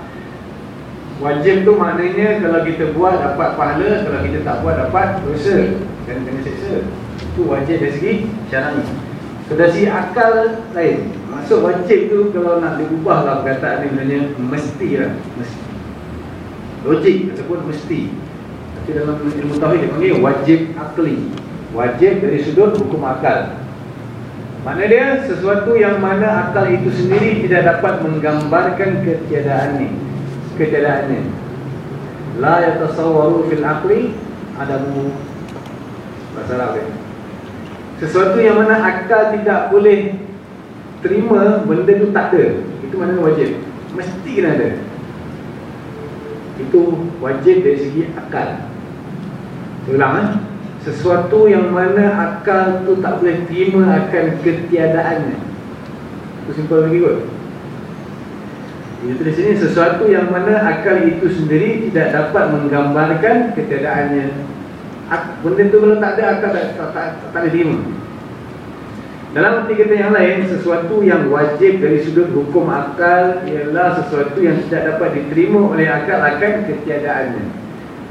Wajib tu maknanya kalau kita buat dapat pahala, kalau kita tak buat dapat dosa dan kena seksa. Itu wajib dari segi syar'i. Segi akal lain. Maksud wajib tu kalau nak diubahlah perkataan ni sebenarnya mesti lah, mesti. Logik ataupun mesti. Tapi dalam ilmu tauhid dia panggil wajib akli. Wajib dari sudut hukum akal. Makna dia sesuatu yang mana akal itu sendiri tidak dapat menggambarkan ketiadaannya ketiadaannya la yatasawwaru fil aqli adamu. Bahasa Arab ya. Sesuatu yang mana akal tidak boleh terima benda itu tak ada itu maknanya wajib. Mesti kena ada. Itu wajib dari segi akal. Ulang eh? sesuatu yang mana akal tu tak boleh terima akan ketiadaannya. Itu simple lagi kot. Jadi di sini sesuatu yang mana akal itu sendiri tidak dapat menggambarkan ketiadaannya benda tu kalau tak ada akal tak, tak, tak, tak, tak boleh terima dalam arti kata yang lain, sesuatu yang wajib dari sudut hukum akal ialah sesuatu yang tidak dapat diterima oleh akal akan ketiadaannya.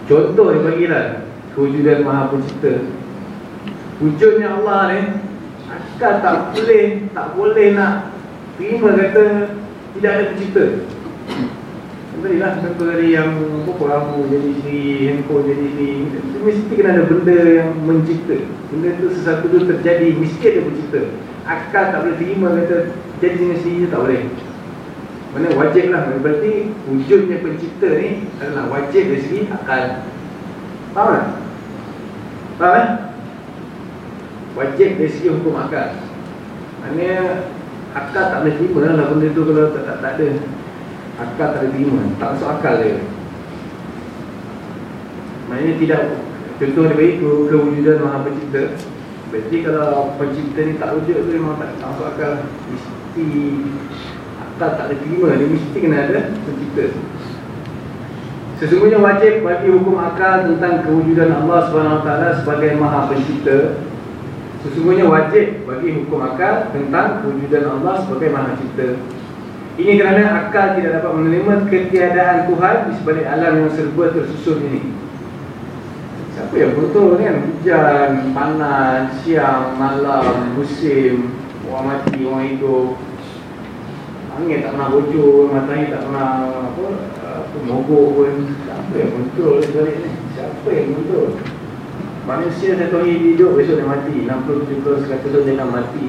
Contoh yang bagilah kewujudan Maha Pencipta. Wujudnya Allah ni, akal tak boleh, tak boleh nak terima kata tidak ada pencipta. Contohnya contoh dari yang apa rambut jadi sendiri, handphone jadi sendiri. Mesti kena ada benda yang mencipta. Benda tu sesuatu tu terjadi, mesti ada pencipta. Akal tak boleh terima kata jadi dengan sendiri tak boleh. Mana wajib lah. Berarti wujudnya pencipta ni adalah wajib dari segi akal. Faham tak? Faham kan? Wajib dari segi hukum akal. Maksudnya akal tak boleh terima lah benda tu kalau tak, tak, tak ada akal tak diterima tak masuk akal dia. Maknanya tidak contoh dia bagi ke, kewujudan maha pencipta. Berarti kalau pencipta ni tak wujud tu memang tak, tak masuk akal. Mesti akal tak diterima dia mesti kena ada pencipta. Sesungguhnya wajib bagi hukum akal tentang kewujudan Allah SWT sebagai maha pencipta. Sesungguhnya wajib bagi hukum akal tentang kewujudan Allah sebagai maha pencipta ini kerana akal tidak dapat menerima ketiadaan Tuhan di sebalik alam yang serba tersusun ini. Siapa yang betul kan? Hujan, panas, siang, malam, musim, orang mati, orang hidup. Angin tak pernah bocor, matahari tak pernah apa, apa mogok pun. Siapa yang betul sebalik ni? Siapa yang betul? Manusia satu hari hidup, besok dia mati. 60, 70, 100 tahun dia nak mati.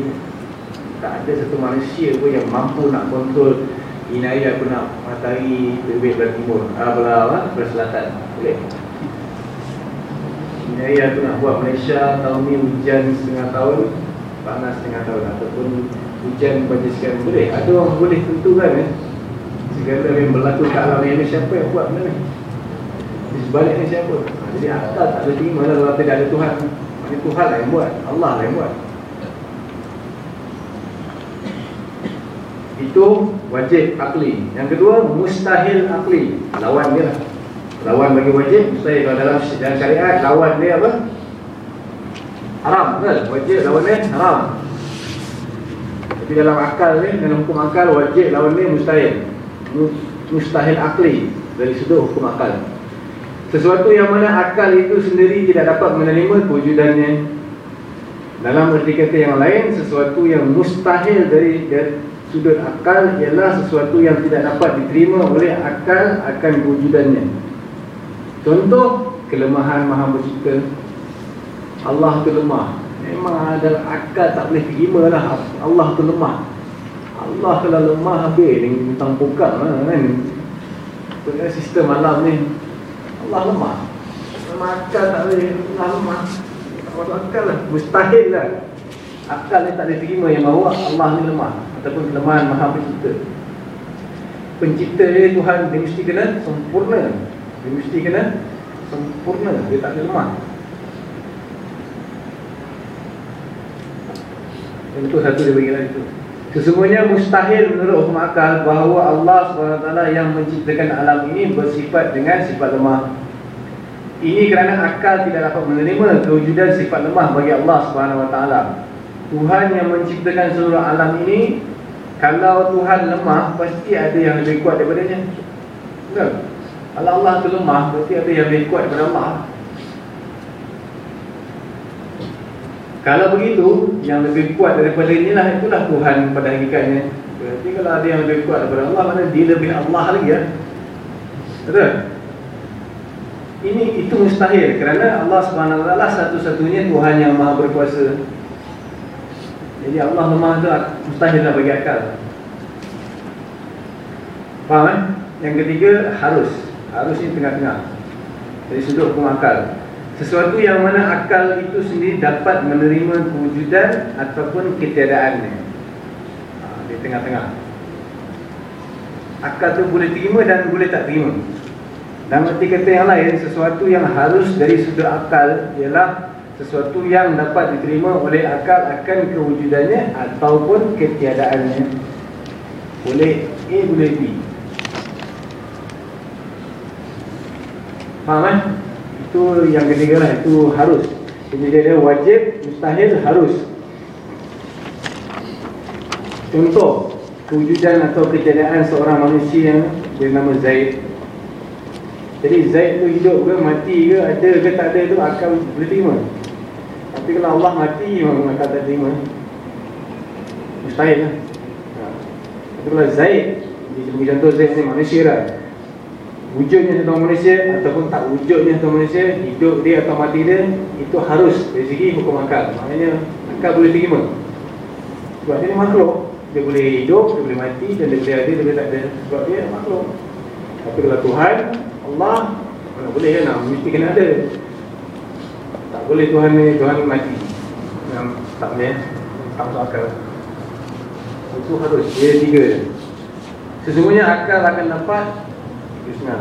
Tak ada satu manusia pun yang mampu nak kontrol ini hari aku nak matahari terbit belah timur. Ah, belah apa? belah selatan. Boleh? Ini hari aku nak buat Malaysia tahun ni hujan setengah tahun panas setengah tahun ataupun hujan pada sekian boleh? Ada orang boleh tentukan eh? segala yang berlaku kat alam ini siapa yang buat benda ni? Di sebaliknya siapa? Ha, jadi akal tak ada terima lah kalau tidak ada Tuhan. Maksudnya Tuhan lah yang buat? Allah lah yang buat Itu wajib akli. Yang kedua, mustahil akli. Lawan dia lah. Lawan bagi wajib, mustahil Kalau dalam, dalam syariat, lawan dia apa? Haram. Kan? Wajib lawan dia haram. Tapi dalam akal ni, dalam hukum akal Wajib lawan dia mustahil. Mustahil akli Dari sudut hukum akal. Sesuatu yang mana akal itu sendiri Tidak dapat menerima kewujudannya. Dalam erti kata yang lain Sesuatu yang mustahil dari, dari sudut akal ialah sesuatu yang tidak dapat diterima oleh akal akan kewujudannya. Contoh kelemahan Maha Pencipta. Allah tu lemah. Memang ada akal tak boleh terima lah Allah tu lemah. Allah kalau lemah habis dengan tentang pokang lah kan. Dengan sistem alam ni Allah lemah. Memang akal tak boleh Allah lemah. Masuk akal lah. Mustahil lah. Akal ni tak boleh terima yang bahawa Allah ni lemah ataupun kelemahan maha pencipta pencipta dia Tuhan dia mesti kena sempurna. Dia mesti kena sempurna. Dia tak ada lemah. Itu satu dia bagi lagi tu. Sesungguhnya mustahil menurut hukum akal bahawa Allah SWT yang menciptakan alam ini bersifat dengan sifat lemah. Ini kerana akal tidak dapat menerima kewujudan sifat lemah bagi Allah SWT Tuhan yang menciptakan seluruh alam ini Kalau Tuhan lemah Pasti ada yang lebih kuat daripadanya. Betul? Kalau Allah tu lemah Berarti ada yang lebih kuat daripada Allah. Kalau begitu Yang lebih kuat daripada inilah Itulah Tuhan pada hakikatnya. Berarti kalau ada yang lebih kuat daripada Allah Mana dia lebih Allah lagi ya? Betul? Ini itu mustahil kerana Allah SWT satu-satunya Tuhan yang maha berkuasa jadi Allah lemah tu mustahil lah bagi akal. Faham kan? Yang ketiga harus. Harus ni tengah-tengah. Dari sudut hukum akal. Sesuatu yang mana akal itu sendiri dapat menerima kewujudan Ataupun ketiadaannya. Ha, Di tengah-tengah. Akal tu boleh terima dan boleh tak terima. Dan arti kata yang lain Sesuatu yang harus dari sudut akal Ialah sesuatu yang dapat diterima oleh akal akan kewujudannya ataupun ketiadaannya. Boleh A boleh B faham kan? itu yang ketiga lah, itu harus. Jadi dia wajib, mustahil, harus. Contoh kewujudan atau ketiadaan seorang manusia yang bernama Zaid. Jadi Zaid tu hidup ke, mati ke, ada ke tak ada tu akal boleh terima tapi kalau Allah mati memang akan tak terima. Mustahil lah. Ha. Tapi kalau Zaid Dia bagi contoh Zaid ni manusia lah. Wujudnya satu manusia Ataupun tak wujudnya satu manusia Hidup dia atau mati dia Itu harus dari segi hukum akal. Maknanya akal boleh terima. Sebab dia ni makhluk. Dia boleh hidup, dia boleh mati Dan dia boleh ada, dia boleh tak ada. Sebab dia makhluk. Tapi kalau Tuhan Allah Mana boleh kan, mesti kena ada boleh Tuhan ni Tuhan mati. Yang tak boleh tak masuk akal. Itu harus dia tiga. Sesungguhnya akal akan dapat Krishna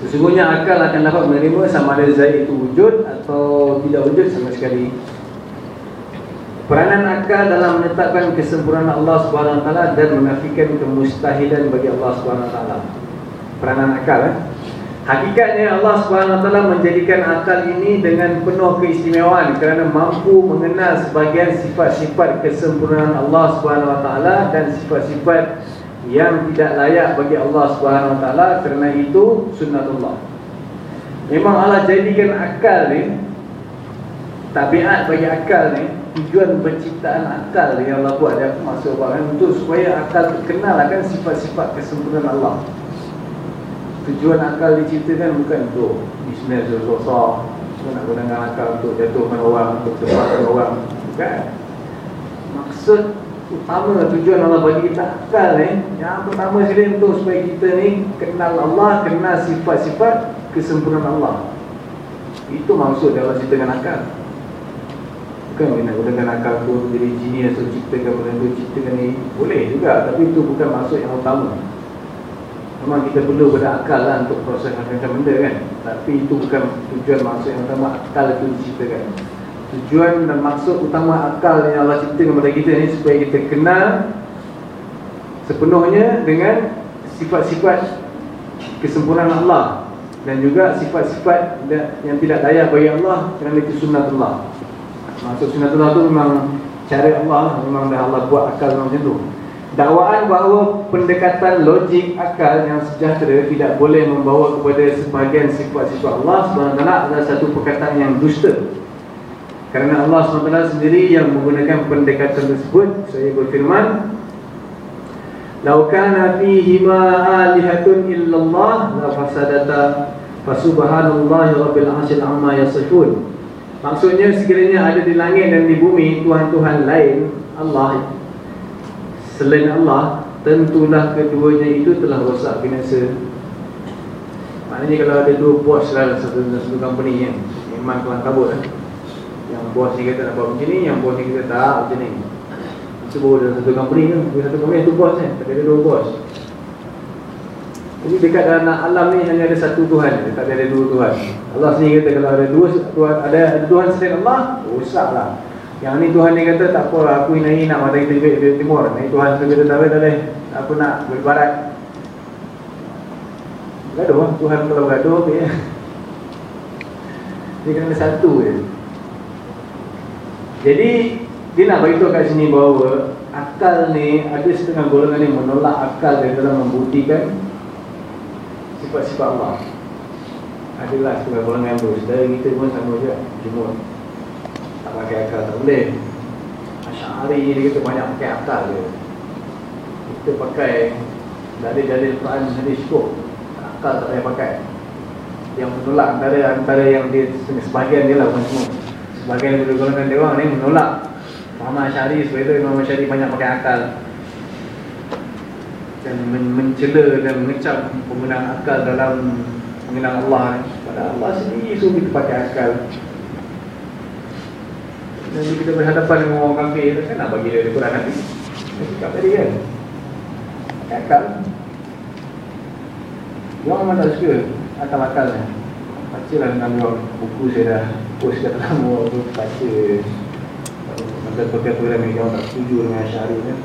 sesungguhnya akal akan dapat menerima sama ada zat itu wujud atau tidak wujud sama sekali. Peranan akal dalam menetapkan kesempurnaan Allah Wa dan menafikan kemustahilan bagi Allah Wa peranan akal eh? Hakikatnya Allah SWT menjadikan akal ini dengan penuh keistimewaan kerana mampu mengenal sebagian sifat-sifat kesempurnaan Allah SWT dan sifat-sifat yang tidak layak bagi Allah SWT kerana itu sunnatullah. Memang Allah jadikan akal ni Tabiat bagi akal ni Tujuan penciptaan akal yang Allah buat. Dia masuk buat kan Untuk supaya akal terkenal akan sifat-sifat kesempurnaan Allah Tujuan akal diciptakan bukan untuk Bisnes besar Kita nak gunakan akal untuk jatuhkan orang Untuk tempatkan orang. Bukan. Maksud utama tujuan Allah bagi kita akal ni Yang pertama sekali untuk supaya kita ni Kenal Allah, kenal sifat-sifat kesempurnaan Allah. Itu maksud Allah ciptakan akal. Bukan nak gunakan akal tu jadi genius atau ciptakan benda tu, ciptakan ni. Boleh juga, tapi itu bukan maksud yang utama Memang kita perlu pada akal lah untuk proses macam-macam benda kan Tapi itu bukan tujuan maksud yang utama akal itu diciptakan Tujuan dan maksud utama akal yang Allah ciptakan kepada kita ni Supaya kita kenal sepenuhnya dengan sifat-sifat kesempurnaan Allah dan juga sifat-sifat yang tidak layak bagi Allah kerana itu sunnatullah. Maksud sunnatullah tu memang cara Allah memang dah Allah buat akal macam tu. Dakwaan bahawa pendekatan logik akal yang sejahtera tidak boleh membawa kepada sebahagian sifat-sifat Allah SWT adalah satu perkataan yang dusta. Kerana Allah SWT sendiri yang menggunakan pendekatan tersebut, saya berfirman, Lau kana fihi ma alihatun illallah la fasadata fasubhanallahi rabbil arsyil amma yasifun. Maksudnya sekiranya ada di langit dan di bumi tuhan-tuhan lain Allah selain Allah tentulah keduanya itu telah rosak binasa. Maknanya kalau ada dua bos dalam satu satu company yang memang kelang kabut eh. Yang bos ni kata nak buat macam ni, yang bos ni kata tak macam ni. Sebut dalam satu company tu Dia satu company tu bos kan Tapi ada dua bos Jadi dekat dalam alam ni Hanya ada satu Tuhan Tak ada dua Tuhan Allah sendiri kata Kalau ada dua Tuhan Ada, Tuhan selain Allah Rosak lah Yang ni Tuhan ni kata Tak apa Aku ini nak Mata kita lebih dari timur Ni Tuhan tu kata Tak boleh tak Aku nak berbarat Gaduh lah Tuhan kalau gaduh okay. Ya. Dia kena satu je Jadi dia nak beritahu kat sini bahawa akal ni ada setengah golongan yang menolak akal dia dalam membuktikan sifat-sifat Allah. Adalah setengah golongan tu. Saudara kita pun sama juga. Cuma tak pakai akal tak boleh. Asyari dia kata banyak pakai akal dia. Kita pakai dalil-dalil Quran hadis cukup. Akal tak payah pakai. Yang menolak antara antara yang dia sebahagian dia lah bukan semua. Sebahagian daripada golongan dia orang ni menolak Muhammad Syari sebab itu Imam Syari banyak pakai akal dan men mencela dan mengecap penggunaan akal dalam mengenal Allah pada Allah sendiri suruh kita pakai akal dan kita berhadapan dengan orang kafir kan nak bagi dia Quran nanti cakap tadi kan pakai akal orang tak suka akal-akalnya. Baca lah dengan buku saya dah post kat lama tu baca. Maka perkara-perkara yang orang tak setuju dengan syari kan?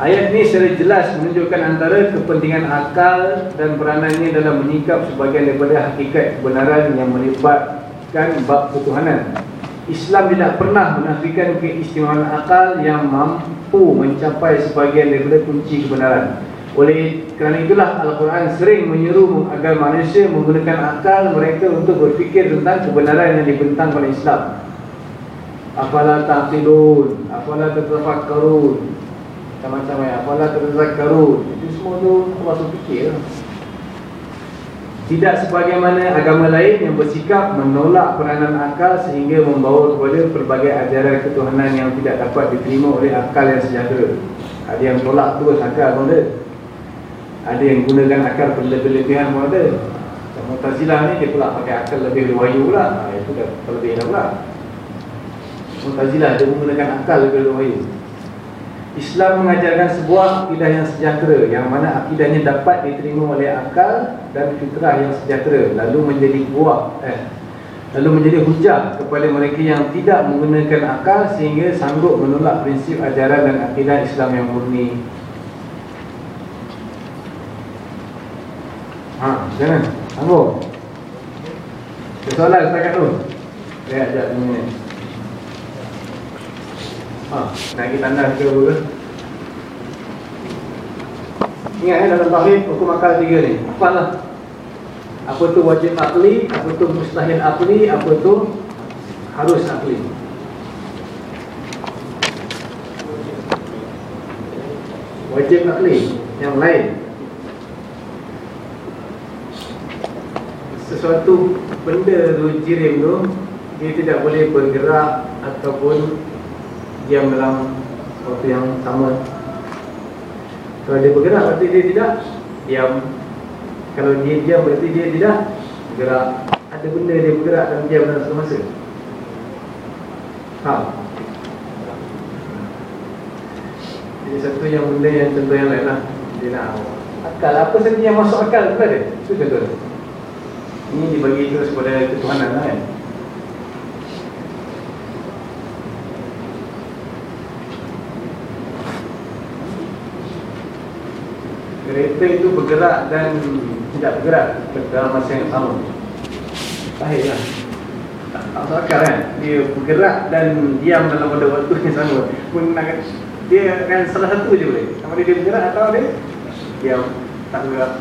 Ayat ni secara jelas menunjukkan antara kepentingan akal dan peranannya dalam menyikap sebagian daripada hakikat kebenaran yang melibatkan bab ketuhanan. Islam tidak pernah menafikan keistimewaan akal yang mampu mencapai sebagian daripada kunci kebenaran. Oleh kerana itulah Al-Quran sering menyeru agar manusia menggunakan akal mereka untuk berfikir tentang kebenaran yang dibentang oleh Islam. Afala taqilun Afala tatafakkarun Macam-macam ya Afala tatazakkarun Itu semua tu Allah tu fikir Tidak sebagaimana agama lain yang bersikap menolak peranan akal sehingga membawa kepada pelbagai ajaran ketuhanan yang tidak dapat diterima oleh akal yang sejahtera. Ada yang tolak terus akal pun ada. Ada yang gunakan akal berlebihan pun ada. Mu'tazilah ni dia pula pakai akal lebih dari wahyu pula. Ha, itu dah terlebih dah pula. Mu'tazilah dia menggunakan akal lebih wahyu. Islam mengajarkan sebuah akidah yang sejahtera yang mana akidahnya dapat diterima oleh akal dan fitrah yang sejahtera lalu menjadi buah eh lalu menjadi hujah kepada mereka yang tidak menggunakan akal sehingga sanggup menolak prinsip ajaran dan akidah Islam yang murni. Ha, jangan. Sambung. Soalan setakat tu. Saya ajak ni. Ha, nak pergi tandas ke apa ke? Ingat eh, dalam tauhid hukum akal tiga ni. Apa lah? Apa tu wajib akli, apa tu mustahil akli, apa tu harus akli. Wajib akli yang lain. Sesuatu benda tu jirim tu dia tidak boleh bergerak ataupun diam dalam waktu yang sama. Kalau dia bergerak berarti dia tidak diam. Kalau dia diam berarti dia tidak bergerak. Ada benda dia bergerak dan diam dalam satu masa. Faham? Jadi satu yang benda yang contoh yang lain lah Dia nak akal Apa saja yang masuk akal tu ada Itu contoh Ini dibagi terus kepada ketuhanan lah kan Kereta itu bergerak dan tidak bergerak dalam masa yang sama. Sahih lah tak, masuk akal kan? Dia bergerak dan diam dalam pada waktu yang sama. Pun nak dia akan salah satu je boleh. Sama dia, bergerak atau dia diam tak bergerak.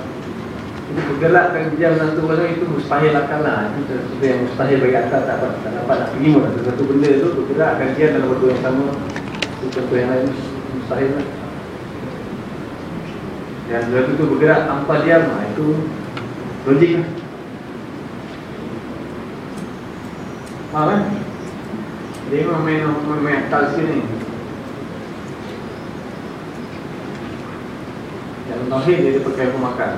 Itu bergerak dan diam dalam satu waktu itu mustahil akal lah. Itu sesuatu yang mustahil bagi akal. Tak dapat, tak dapat nak terima. Sesuatu benda tu bergerak dan diam dalam waktu yang sama. Itu contoh yang lain mustahil lah dan sesuatu tu bergerak tanpa diam, nah, itu logik lah. Faham kan? Dia memang main, main, akal sini. Dalam tauhid dia pakai pemakan.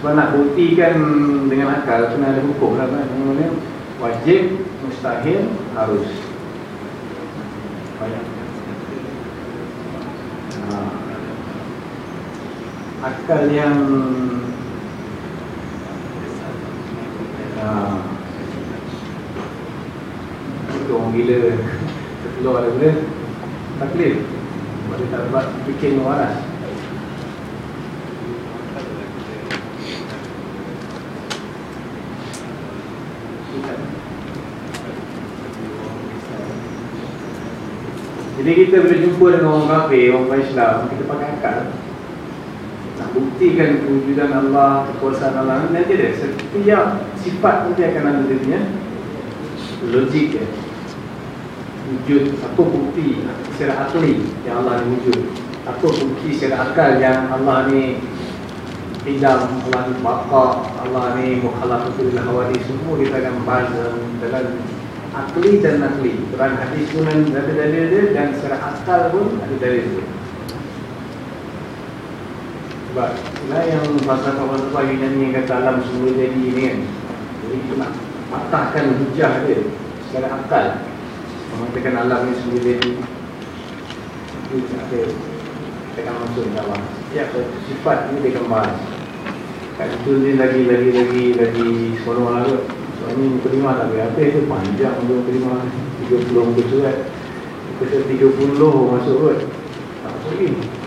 Sebab nak buktikan dengan akal kena ada hukum lah kan. Wajib, mustahil, harus. Banyak. Ha akal yang uh, itu orang gila terkeluar ada benda taklif sebab dia tak dapat fikir waras. Jadi kita bila jumpa dengan orang kafir, orang Islam, kita pakai akal buktikan kewujudan Allah, kekuasaan Allah. Nanti ada setiap sifat nanti akan ada dia punya logik ya. wujud apa bukti secara akli yang Allah ni wujud. Apa bukti secara akal yang Allah ni hidam, Allah ni baka Allah ni mukhalafatul hawadi semua kita akan bahas dalam akli dan nakli. Quran hadis pun ada dalil dia dan secara akal pun ada dalil dia sebab itulah yang pasal kawan pagi nyanyi kata alam semua jadi ni kan. Jadi kita nak patahkan hujah dia secara akal. Mengatakan alam ni semua jadi. Itu ada Kita akan masuk dalam Setiap sifat ni dia akan bahas Kat situ ni lagi lagi lagi lagi sekolah lah kot. Soalnya ni lima tak boleh Apa itu panjang muka lima 30 muka surat. Muka 30 masuk kot. Tak masuk lagi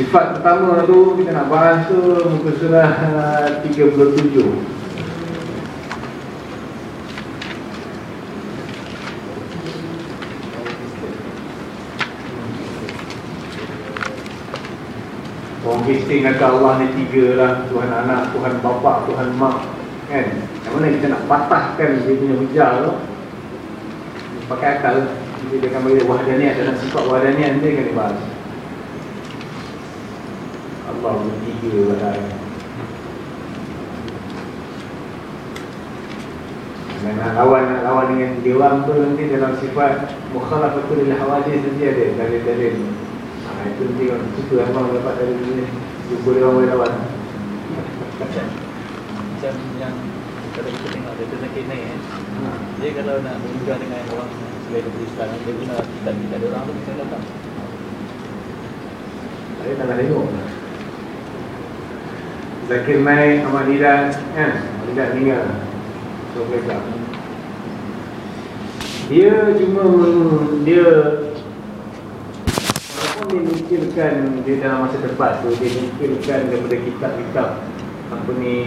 Sifat pertama tu kita nak bahas tu muka surah 37. Orang Kristen kata Allah ni tiga lah Tuhan anak, Tuhan bapa, Tuhan mak Kan? Yang mana kita nak patahkan dia punya hujah tu Pakai akal Dia akan bagi wahdaniat dalam sifat wahdaniat dia akan dibahas Allah bertiga badan Dan nak lawan, nak lawan dengan orang tu nanti dalam sifat Mukhalafatul hawadis nanti ada dalil-dalil ha, Itu nanti orang suka abang dapat dari sini Jumpa dia orang boleh lawan. Macam yang kalau kita tengok dia sakit naik kan ha. Dia kalau nak berhubungan dengan orang selain dari Islam Dia guna kitab-kitab orang tu bisa datang Saya tak nak tengok Zakir Mai Ahmad Didan kan Didan tinggal so mereka dia cuma dia walaupun dia mikirkan dia dalam masa depan tu dia mikirkan daripada kitab-kitab apa ni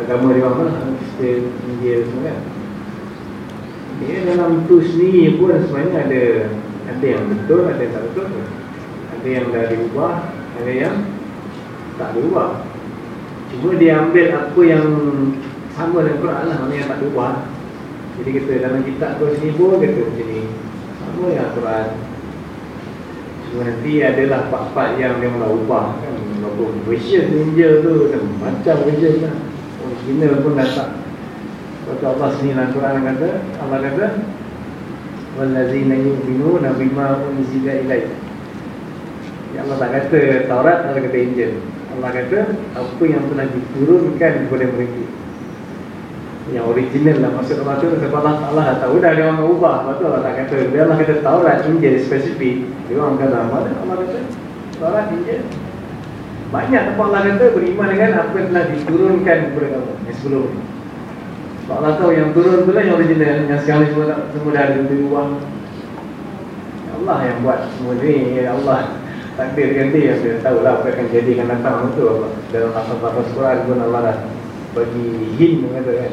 agama dia apa Kristen India semua kan. Dia dalam tu sendiri pun sebenarnya ada ada yang betul ada yang tak betul. Ada yang dah diubah ada yang tak ada ubah Cuma dia ambil apa yang sama dengan Quran lah. Mana yang tak berubah Jadi kita dalam kitab tu sini pun kata macam ni. Sama yang Quran. Cuma nanti adalah part-part yang dia malah ubah kan. Berapa version ninja tu Macam version lah. Original pun dah tak. Lepas Allah sini dalam Quran kata Allah kata Wallazina yu'minuna bima unzila ilaih Ya Allah tak kata Taurat, Allah kata Injil Allah kata apa yang telah diturunkan kepada mereka? Yang original lah Maksud Allah tu sebab Allah Allah dah tahu dah dia orang ubah. Lepas tu Allah tak kata Dia Allah kata Taurat, Injil spesifik Dia orang kata Allah kata? Taurat, Injil. Banyak tempat Allah kata beriman dengan apa yang telah diturunkan kepada kamu Yang sebelum. Ni Sebab Allah tahu yang turun tu lah yang original Yang sekarang ni semua, semua dah ada berubah Allah yang buat semua ni Allah takdir ganti yang dia tahu lah apa akan jadi akan datang itu apa. Dalam lafaz-lafaz Quran pun Allah dah bagi hint kata kan.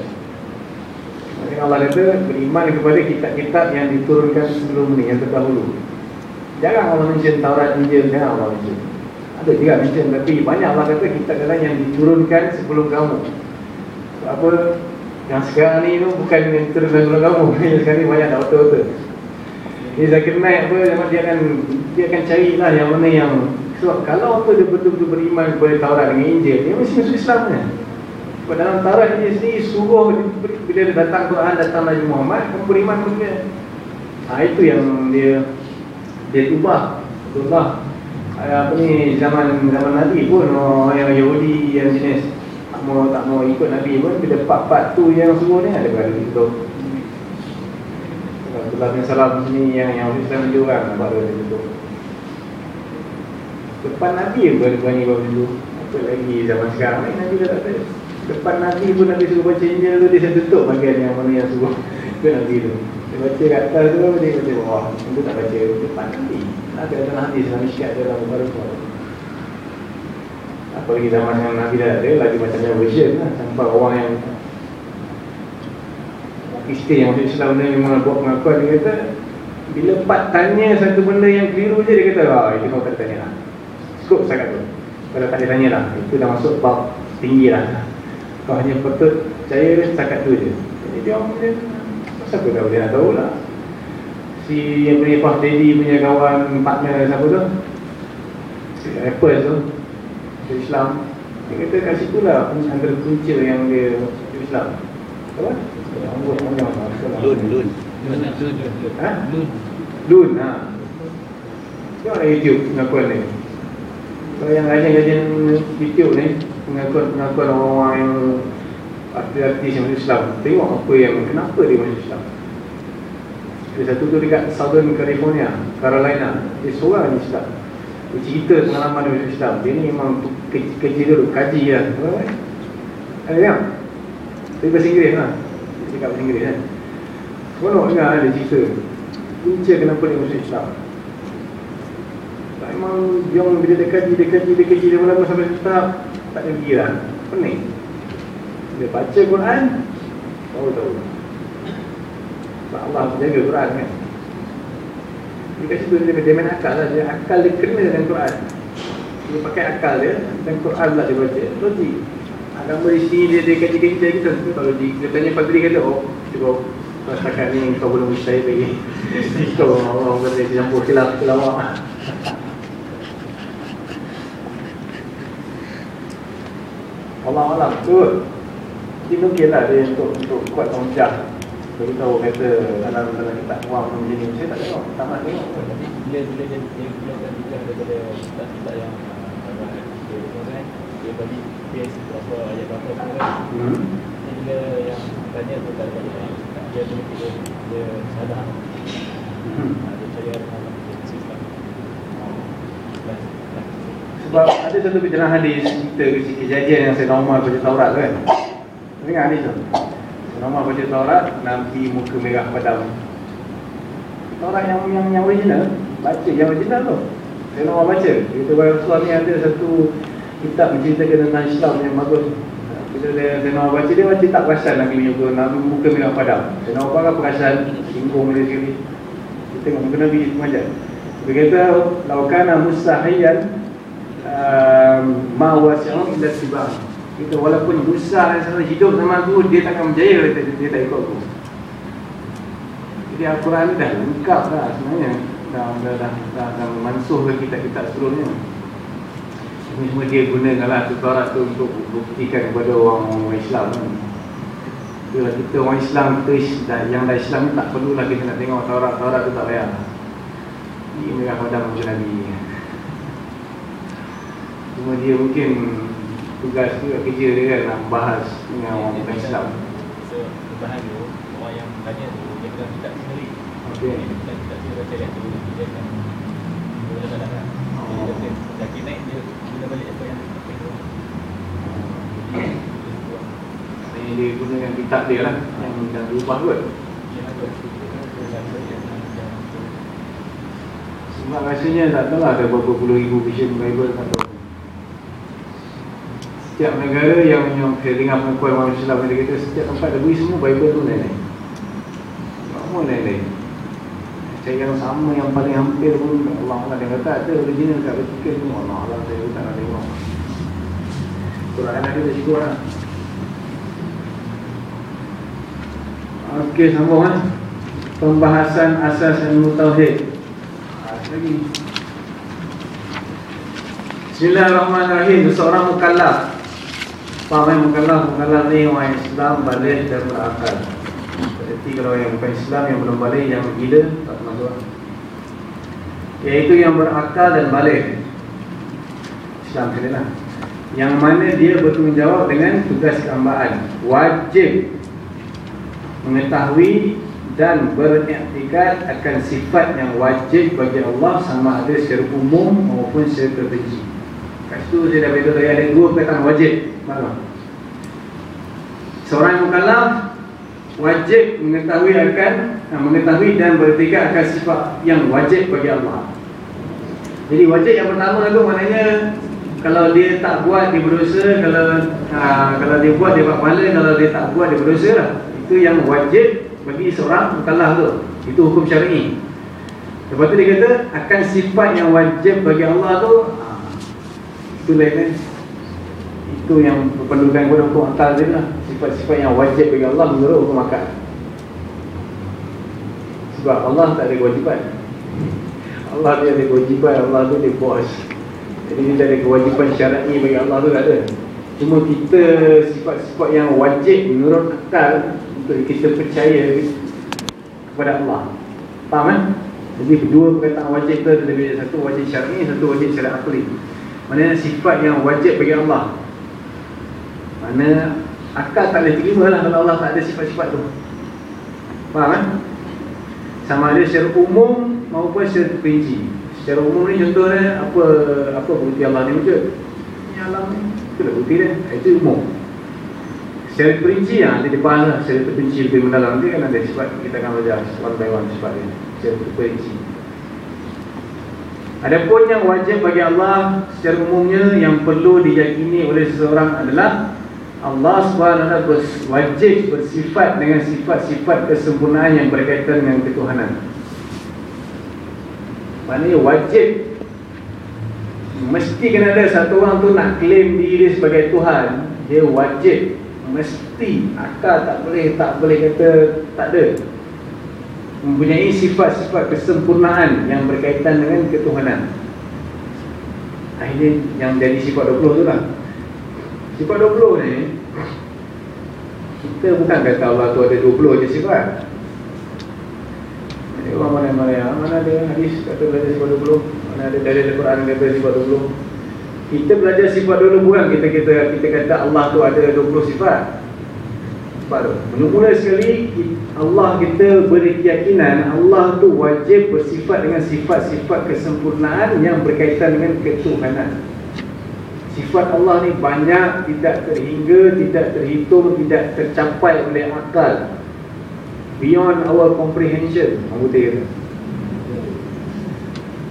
Jadi Allah kata beriman kepada kitab-kitab yang diturunkan sebelum ni yang terdahulu. Jarang Allah mention Taurat Injil jangan Allah mention. Ada juga mention tapi banyak Allah kata kitab dalam yang diturunkan sebelum kamu. Sebab apa? Yang sekarang ni tu bukan yang diturunkan sebelum kamu yang sekarang ni banyak dah betul-betul dia Zakir Naik apa dia akan dia akan carilah yang mana yang sebab kalau apa dia betul-betul beriman kepada Taurat dengan Injil dia mesti masuk Islam kan? Sebab dalam Taurat ni sendiri suruh bila dia datang Quran datang Nabi Muhammad kamu beriman kepada dia ha, itu yang dia dia ubah. Ubah apa ni zaman zaman Nabi pun oh, yang Yahudi yang jenis tak mau tak mau ikut Nabi pun bila part-part tu yang suruh ni ada berada gitu Abdullah bin Salam sini yang yang Islam kan baru ada itu. Depan Nabi pun berani bawa dulu. Apa lagi zaman sekarang ni Nabi dah tak ada. Depan Nabi pun Nabi suruh baca Injil tu dia tutup bahagian yang mana yang suruh ke Nabi tu. Dia baca kat atas tu dia baca bawah. Itu tak baca depan Nabi. Ada dalam hadis dalam miskat dalam baru apa lagi zaman yang Nabi dah ada lagi macamnya version lah sampai orang yang isteri yang masuk Islam ni memang buat pengakuan dia kata bila Pak tanya satu benda yang keliru je dia kata ah itu kau tak tanya lah. Skop sangat tu. Kalau tak tanya lah itu dah masuk bab tinggi lah. Kau hanya patut percaya dia setakat tu je. Jadi dia orang dia pasal aku tahu dia nak tahu lah? Si yang punya Pak Teddy punya kawan partner siapa tu? Si Apple tu si Islam. Dia kata kat situ lah antara punca yang dia Islam. Apa? Lun, lun. Ha? Lun, ha. Tengok lah YouTube pengakuan ni. Kalau yang rajin-rajin YouTube ni, pengakuan-pengakuan orang-orang yang artis-artis yang masuk Islam. Tengok apa yang, kenapa dia masuk Islam. Ada satu tu dekat Southern California, Carolina. Dia seorang Islam. Dia cerita pengalaman dia Islam. Dia ni memang kerja dulu, kaji lah. Ada yang? Tapi bahasa Inggeris lah Dia cakap bahasa Inggeris kan? Seronok dengar ada cerita. Punca kenapa dia masuk Islam? Memang Yang bila dia kaji, dia kaji, dia kaji Dia lama sampai tahap Tak ada kira Pening. Dia baca Quran Baru tahu. Sebab Allah jaga Quran kan? Dia kat situ dia, dia main akal lah. Dia akal dia kena dengan Quran. Dia pakai akal dia Dan Quran lah dia baca. Logik agama di sini dia dia dia gitu tapi kalau di dia tanya padri kata oh cukup setakat ni kau belum percaya lagi kau orang kata dia campur khilaf kelawak Allah Allah tu dia mungkin lah dia untuk untuk kuat tanggungjawab bagi tahu kata dalam dalam kitab wang macam ni saya tak tengok tamat tengok bila bila dia dia dia kan dia daripada kitab-kitab yang dia bagi base berapa ayat berapa apa kan hmm. bila yang tanya tu tak ada dia tu dia dia sadar Hmm. dia cari orang sistem Sebab ada satu perjalanan hadis cerita kejadian yang saya Umar baca Taurat tu kan. Dengar hadis tu. Sayyidina Umar baca Taurat nanti muka merah padam. Taurat yang yang yang original, baca yang original tu. Sayyidina Umar baca. Dia kata Rasulullah ni ada satu kitab menceritakan tentang Islam yang bagus. Bila dia Umar baca dia macam tak perasan Nabi muka Nabi muka merah padam. Sayyidina Umar kan perasan singgung dia sekali. Kita tengok muka Nabi macam. Dia kata laukana mustahiyan ma wasi'un illa tibah. Kita walaupun dan selalu hidup sama aku Dia takkan berjaya dia, dia tak ikut aku Jadi Al-Quran ni dah lengkap dah sebenarnya Dah, dah, dah, dah, dah mansuh ke kitab-kitab sebelumnya Semua dia gunakan lah tukarat tu untuk buktikan kepada orang-orang Islam kan kalau kita orang Islam kita yang dah Islam tak perlulah kita nak tengok Taurat-Taurat tu tak payah. Ini mereka pada macam Nabi. Cuma dia mungkin tugas tu kerja dia kan nak bahas dengan orang bukan Islam. So, bahan tu, orang yang tanya tu, dia bukan kitab sendiri. Okey. Dia sendiri baca dia tu, dia akan boleh salah kan. Jadi Oh. dia kata, kaki naik dia guna balik apa yang apa tu. Jadi, dia buang. Ini dia gunakan kitab dia lah yang dah berubah kot. Dia dia yang yang. Sebab rasanya tak tahu lah ada berapa puluh ribu vision Bible tak tahu. Setiap negara yang yang saya dengar pengakuan orang Islam dia kata setiap tempat dia beri semua Bible tu lain-lain. Semua lain-lain. Saya yang sama yang paling hampir pun Allah Allah dia kata ada original kat Vatican tu Allah Allah saya tak nak tengok. Quran ada dah cukup lah. Okey sambung eh. Pembahasan asas ilmu tauhid. Lagi. Bismillahirrahmanirrahim. Seorang mukallaf. Yang mukallaf? Mukallaf ni orang Islam balik dan berakal. Seperti kalau yang bukan Islam yang belum balik yang gila tak termasuk. Iaitu yang berakal dan balik. Islam kena lah. Yang mana dia bertanggungjawab dengan tugas keambaan. Wajib mengetahui dan beriktikad akan sifat yang wajib bagi Allah sama ada secara umum maupun secara terperinci. Kat situ saya dah beritahu tadi ada dua perkataan wajib. Maklum. Seorang yang mukallaf wajib mengetahui akan ah, mengetahui dan beriktikad akan sifat yang wajib bagi Allah. Jadi wajib yang pertama tu maknanya kalau dia tak buat dia berdosa, kalau aa, kalau dia buat dia buat pahala, kalau dia tak buat dia berdosa lah. Itu yang wajib bagi seorang mukallaf tu. Itu hukum syar'i. Lepas tu dia kata akan sifat yang wajib bagi Allah tu aa, itu lain kan. Itu yang perlukan kepada hukum akal dia lah. Sifat-sifat yang wajib bagi Allah menurut hukum akal. Sebab Allah tak ada kewajipan. Allah dia ada kewajipan, Allah tu dia bos. Jadi dia ada kewajipan syar'i bagi Allah tu tak ada. Cuma kita sifat-sifat yang wajib menurut akal untuk kita percaya kepada Allah. Faham kan? Jadi kedua perkataan wajib ada lebih satu wajib syar'i, satu wajib syar'i akli. Maknanya sifat yang wajib bagi Allah. Mana akal tak boleh terima lah kalau Allah tak ada sifat-sifat tu. Faham kan? Sama ada secara umum maupun secara terperinci. Secara umum ni contohnya apa apa bukti Allah ni wujud? Ini alam ni. Itulah bukti dia. Itu umum. Secara terperinci lah, dia dibahas lah. Secara terperinci lebih mendalam dia kan ada sifat kita akan belajar one by one sifat dia. Secara terperinci. Adapun yang wajib bagi Allah secara umumnya yang perlu diyakini oleh seseorang adalah Allah SWT wajib bersifat dengan sifat-sifat kesempurnaan yang berkaitan dengan ketuhanan. Maknanya wajib Mesti kena ada satu orang tu nak claim diri sebagai Tuhan Dia wajib Mesti Akal tak boleh Tak boleh kata Tak ada. Mempunyai sifat-sifat kesempurnaan Yang berkaitan dengan ketuhanan. Akhirnya yang jadi sifat 20 tu lah. Sifat 20 ni Kita bukan kata Allah tu ada 20 je sifat. Jadi orang mana-mana Mana ada hadis kata belajar sifat 20 Mana ada dari Al-Quran kata sifat 20 Kita belajar sifat dulu bukan kita kita kita kata Allah tu ada 20 sifat. Mula-mula sekali Allah kita beri keyakinan Allah tu wajib bersifat dengan sifat-sifat kesempurnaan Yang berkaitan dengan ketuhanan. Sifat Allah ni banyak, tidak terhingga, tidak terhitung, tidak tercapai oleh akal. Beyond our comprehension kata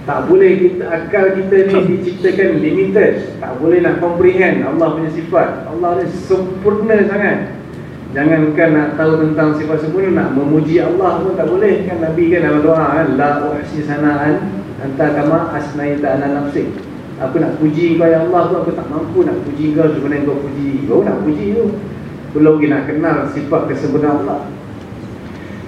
tak boleh kita akal kita ni diciptakan limited Tak boleh nak comprehend Allah punya sifat Allah ni sempurna sangat Jangankan nak tahu tentang sifat sempurna Nak memuji Allah pun tak boleh Kan Nabi kan dalam doa kan La uhsi sana'an Anta kama asnaita ana nafsik Aku nak puji kau ya Allah tu aku tak mampu nak puji kau sebenarnya kau puji. Kau nak puji tu. Belum lagi nak kenal sifat kesempurnaan Allah.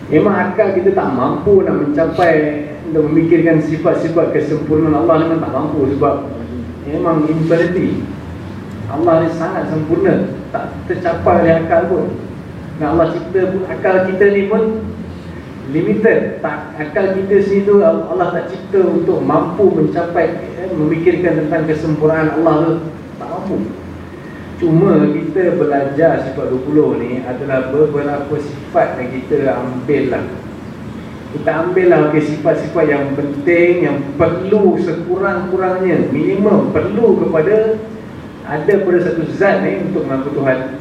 Memang akal kita tak mampu nak mencapai untuk memikirkan sifat-sifat kesempurnaan Allah memang tak mampu sebab memang infinity. Allah ni sangat sempurna, tak tercapai oleh akal pun. Dan Allah cipta pun akal kita ni pun limited tak akal kita sendiri tu Allah tak cipta untuk mampu mencapai eh, memikirkan tentang kesempurnaan Allah tu tak mampu cuma kita belajar sifat 20 ni adalah beberapa sifat yang kita ambil lah kita ambil lah okay, sifat-sifat yang penting yang perlu sekurang-kurangnya minimum perlu kepada ada pada satu zat ni untuk mengaku Tuhan.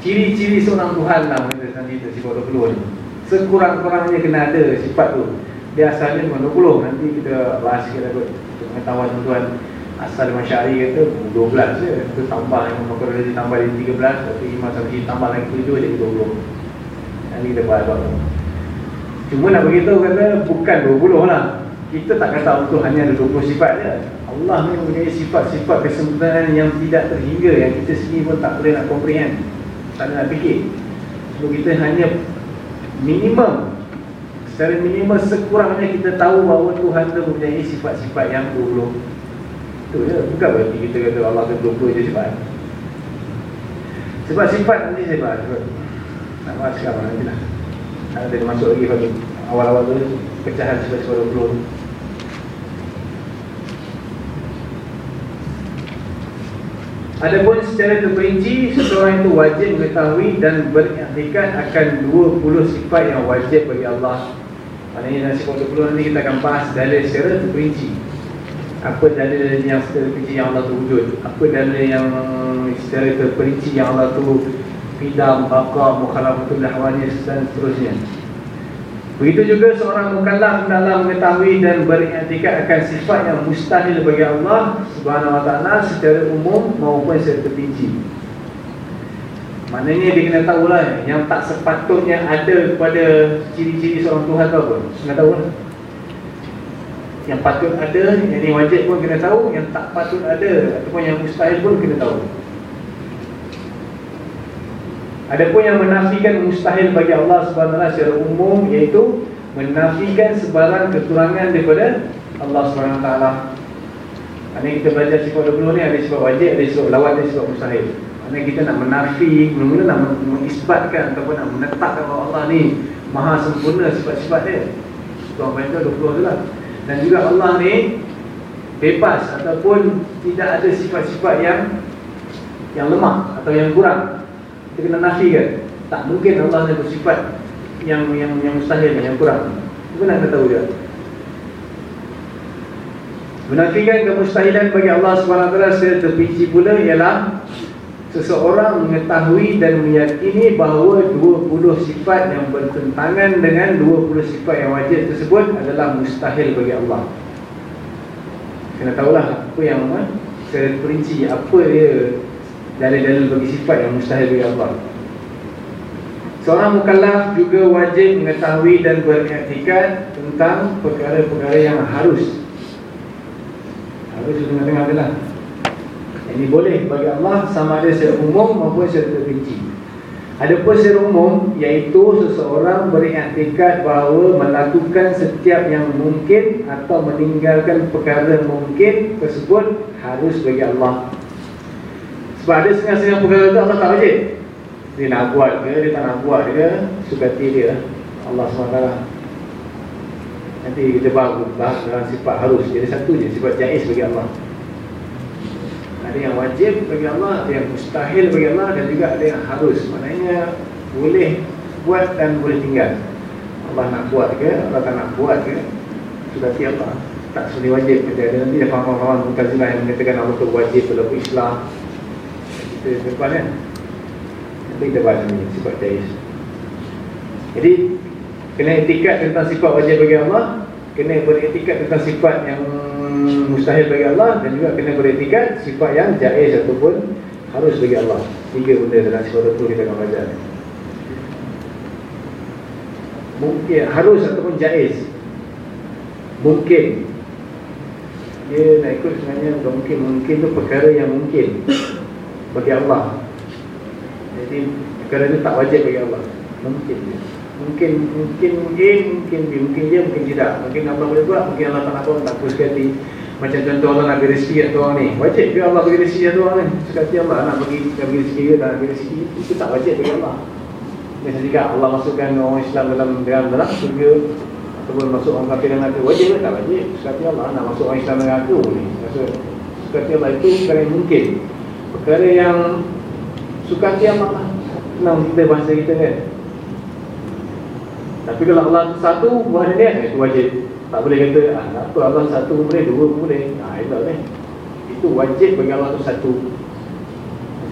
Ciri-ciri seorang Tuhan lah kita sifat 20 ni. Sekurang-kurangnya kena ada sifat tu. Dia asalnya cuma 20 nanti kita bahas sikit lagi. Pengetahuan tuan asal Imam Syari kata 12 je. Itu tambah yang Imam Qurani tambah di 13 tapi Imam Syafi'i tambah lagi 7 jadi 20 nanti kita bahas apa cuma nak beritahu kata bukan 20 lah kita tak kata untuk hanya ada 20 sifat je. Allah ni mempunyai sifat-sifat kesempurnaan yang tidak terhingga yang kita sendiri pun tak boleh nak comprehend. Tak nak fikir. So kita hanya minimum secara minimum sekurangnya kita tahu bahawa Tuhan itu mempunyai sifat-sifat yang 20 itu je. Bukan berarti kita kata Allah itu 20 je sifat. Sebab sifat nanti bahas nak bahas sekarang nanti lah ada masuk lagi pada awal-awal tu pecahan sifat-sifat 20 Adapun secara terperinci seseorang itu wajib mengetahui dan beriktikad akan 20 sifat yang wajib bagi Allah. Maknanya dalam sifat 20 nanti kita akan bahas dalil secara terperinci. Apa dalil yang secara terperinci yang Allah tu wujud? Apa dalil yang secara terperinci yang Allah tu pidam, baqa, mukhalafatul lahwani dan seterusnya. Begitu juga seorang mukallaf dalam mengetahui dan beriktikad akan sifat yang mustahil bagi Allah Subhanahu wa taala secara umum maupun secara terperinci. Maknanya dia kena tahu lah yang tak sepatutnya ada pada ciri-ciri seorang Tuhan tu apa? Kena tahu lah. Yang patut ada, yang wajib pun kena tahu, yang tak patut ada ataupun yang mustahil pun kena tahu. Adapun yang menafikan mustahil bagi Allah wa secara umum iaitu menafikan sebarang kekurangan daripada Allah taala. Ini kita belajar sifat 20 ni ada sifat wajib, ada sifat lawat, ada sifat mustahil. Ini kita nak menafi, mula-mula nak mengisbatkan ataupun nak menetapkan bahawa Allah ni maha sempurna sifat-sifat dia. Tuan baca 20 tu lah. Dan juga Allah ni bebas ataupun tidak ada sifat-sifat yang yang lemah atau yang kurang kita kena nafikan tak mungkin Allah ada bersifat yang yang yang mustahil yang kurang. Itu nak tahu dia. Menafikan kemustahilan bagi Allah SWT secara terpinci pula ialah seseorang mengetahui dan meyakini bahawa 20 sifat yang bertentangan dengan 20 sifat yang wajib tersebut adalah mustahil bagi Allah. Kena tahulah apa yang secara perinci apa dia dalil-dalil bagi sifat yang mustahil bagi Allah. Seorang mukallaf juga wajib mengetahui dan beriktikad tentang perkara-perkara yang harus. Harus itu tengah-tengah adalah. Ini boleh bagi Allah sama ada secara umum maupun secara terperinci. Adapun secara umum iaitu seseorang beriktikad bahawa melakukan setiap yang mungkin atau meninggalkan perkara mungkin tersebut harus bagi Allah sebab ada setengah-setengah perkara tu Allah tak wajib. Dia nak buat ke, dia tak nak buat ke Sukati dia. Lah Allah SWT. Nanti kita bahas, bahas dalam sifat harus. Jadi satu je, sifat jais bagi Allah. Ada yang wajib bagi Allah Ada yang mustahil bagi Allah Dan juga ada yang harus. Maknanya boleh buat dan boleh tinggal. Allah nak buat ke, Allah tak nak buat ke Sukati Allah. Tak sebenarnya wajib. Ada nanti ada faham-faham Mukazilah yang mengatakan Allah tu wajib Berlaku Islam. kita depan kan? Nanti kita bahas ni sifat jais Jadi Kena etikat tentang sifat wajib bagi Allah Kena beretikat tentang sifat yang mustahil bagi Allah Dan juga kena beretikat sifat yang jais ataupun harus bagi Allah. Tiga benda dalam sifat itu kita akan belajar. Mungkin harus ataupun jais Mungkin. Dia nak ikut sebenarnya mungkin. Mungkin tu perkara yang mungkin bagi Allah. Jadi perkara itu tak wajib bagi Allah. Mungkin dia. Mungkin mungkin A mungkin B mungkin dia mungkin tidak mungkin Allah boleh buat mungkin Allah tak nak buat. Tak puas sekali macam contoh Allah nak beri rezeki kat orang ni. Wajib ke Allah bagi rezeki kat orang ni? Sekali Allah nak bagi nak bagi rezeki tak nak bagi rezeki? Itu tak wajib bagi Allah. Biasa juga Allah masukkan orang Islam dalam dalam dalam surga ataupun masuk orang kafir dalam neraka. Wajib ke tak wajib? Sekali Allah nak masuk orang Islam dalam neraka boleh. Sekali Allah itu perkara yang mungkin perkara yang suka hati Allah senang kita bahasa kita kan? Tapi kalau Allah satu buah dia itu wajib. Tak boleh kata ah, apa Allah satu boleh dua boleh. Ah, itu boleh. Itu wajib bagi Allah tu satu.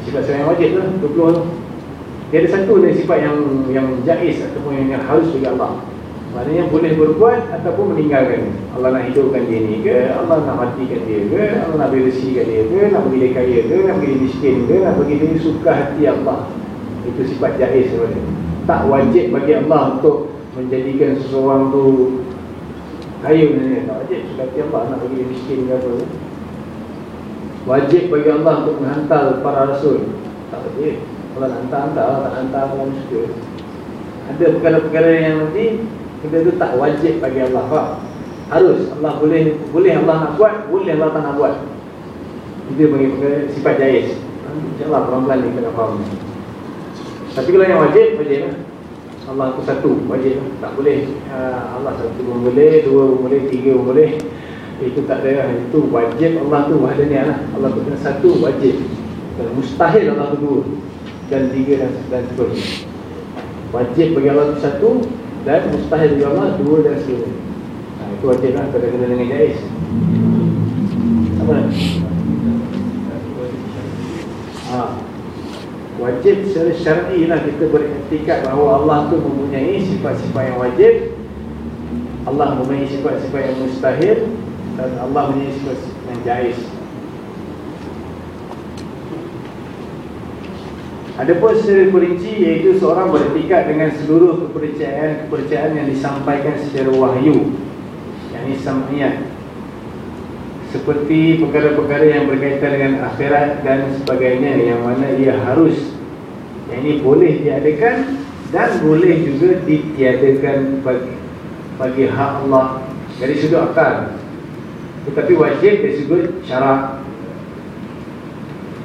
Sifat yang wajib dua puluh tu dia ada satu ni sifat yang yang jais ataupun yang harus bagi Allah Maknanya boleh berbuat ataupun meninggalkan. Allah nak hidupkan dia ni ke Allah nak matikan dia ke Allah nak beri kat dia ke Nak bagi dia kaya ke Nak dia miskin ke Nak bagi dia suka hati Allah. Itu sifat jahil sebenarnya. Tak wajib bagi Allah untuk Menjadikan seseorang tu Kaya sebenarnya. Tak wajib. Suka hati Allah Nak bagi dia miskin ke apa. Wajib bagi Allah untuk menghantar para rasul. Tak wajib. Kalau nak hantar-hantar. Allah tak hantar Allah suka. Ada perkara-perkara yang nanti Benda tu tak wajib bagi Allah. Faham? Harus. Allah boleh boleh Allah nak buat Boleh Allah tak nak buat. Itu bagi sifat jais InsyaAllah pelan-pelan ni kena faham. Tapi kalau yang wajib Wajib lah. Allah tu satu Wajib lah. Tak boleh uh, Allah satu pun boleh Dua pun boleh Tiga pun boleh. Itu tak ada lah. Itu wajib Allah tu wahadaniah lah. Allah tu kena satu Wajib. Dan Mustahil Allah tu dua. Dan tiga dan, dan seterusnya. Wajib bagi Allah tu satu dan mustahil juga Allah dua dan seterusnya ha, itu wajib lah kena kena dengan jais. Apa? Ha. wajib secara syar'i lah kita beriktikat bahawa Allah tu mempunyai sifat-sifat yang wajib. Allah mempunyai sifat-sifat yang mustahil. Dan Allah mempunyai sifat-sifat yang jais Adapun secara perinci iaitu seorang beretikat dengan seluruh kepercayaan-kepercayaan yang disampaikan secara wahyu. Yang ini sam'iyat seperti perkara-perkara yang berkaitan dengan akhirat dan sebagainya yang mana ia harus yang ini boleh diadakan dan boleh juga ditiadakan bagi, bagi hak Allah dari sudut akal. Tetapi wajib dari sudut syarak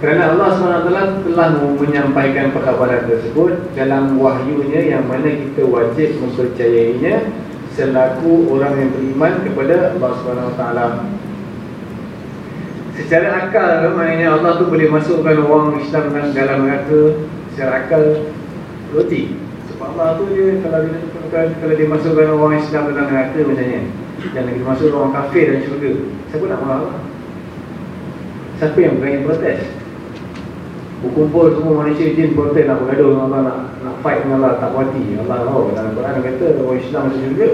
kerana Allah SWT telah menyampaikan perkhabaran tersebut dalam wahyunya yang mana kita wajib mempercayainya selaku orang yang beriman kepada Allah SWT. Secara akal, maknanya Allah tu boleh masukkan orang Islam dalam neraka secara akal roti. Sebab Allah tu dia kalau dia, kalau dia masukkan orang Islam dalam neraka misalnya dan lagi masuk orang kafir dan syurga, siapa nak marah Allah? Siapa yang berani protes? Berkumpul semua manusia jin protes nak bergaduh dengan Allah nak, nak fight dengan Allah tak puati Allah tahu. Dalam Quran kata orang Islam masuk syurga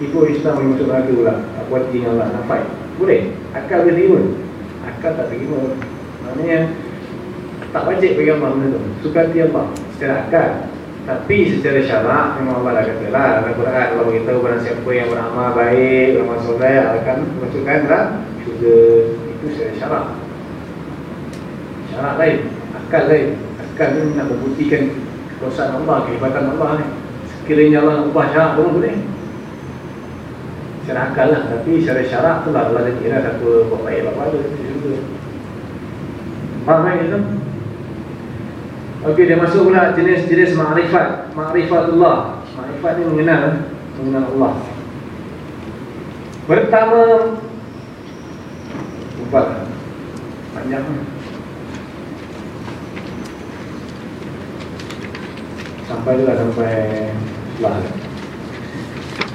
Ikut Islam yang masuk neraka pula Tak puati dengan Allah nak fight. Boleh? Akal boleh terima? Akal tak terima. Maknanya Tak wajib bagi Allah benda tu. Suka hati Allah. Secara akal. Tapi secara syarak Memang Allah dah kata lah Dalam Quran Allah beritahu Barang siapa yang beramal baik Beramal soleh Akan masukkan dalam syurga. Itu secara syarak. Syarak lain akal lain Akal ni nak membuktikan kekuasaan Allah, kehebatan Allah ni. Sekiranya Allah nak ubah syarak pun boleh. Secara akal lah, tapi secara syarak tu lah Allah kira satu buat baik apa ada juga. Faham kan itu? Okey, dia masuk pula jenis-jenis ma'rifat Ma'rifatullah Ma'rifat ni mengenal Mengenal Allah. Pertama Lupa Panjang sampai juga sampai sebelah.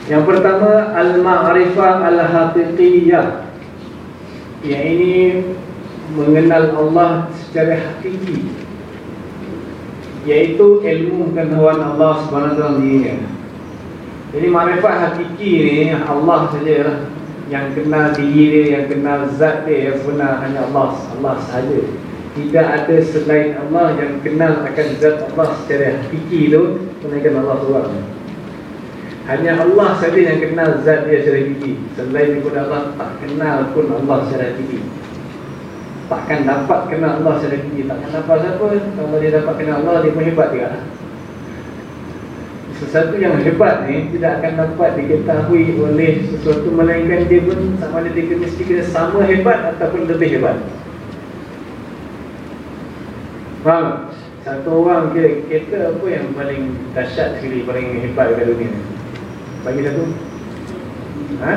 Yang pertama al-ma'rifah al-haqiqiyah. Yang ini mengenal Allah secara hakiki. Yaitu ilmu pengetahuan Allah Subhanahu dirinya. Jadi makrifat hakiki ni Allah saja lah yang kenal diri dia, yang kenal zat dia yang sebenar hanya Allah, Allah sahaja tidak ada selain Allah yang kenal akan zat Allah secara hakiki itu melainkan Allah SWT Hanya Allah saja yang kenal zat dia secara hakiki. Selain daripada Allah tak kenal pun Allah secara hakiki. Takkan dapat kenal Allah secara hakiki. Takkan dapat siapa? Kalau dia dapat kenal Allah dia pun hebat juga. Sesuatu yang hebat ni Tidak akan dapat diketahui oleh sesuatu Melainkan dia pun sama ada dia kena sama hebat Ataupun lebih hebat Faham? Satu orang kira kereta apa yang paling dahsyat sekali Paling hebat dekat dunia ni? Bagi satu. Ha?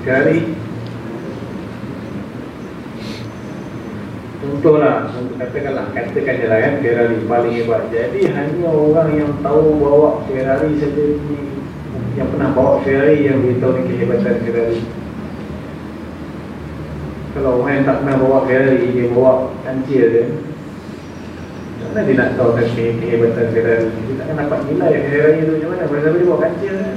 Ferrari Contohlah Katakanlah Katakan je lah kan Ferrari paling hebat. Jadi hanya orang yang tahu bawa Ferrari saja ni Yang pernah bawa Ferrari Yang dia tahu ni kehebatan Ferrari. Kalau orang yang tak pernah bawa Ferrari Dia bawa kancil dia Mana dia nak tahu kan kehebatan Ferrari Dia takkan dapat nilai Ferrari tu macam mana? Sebab dia bawa kancil dia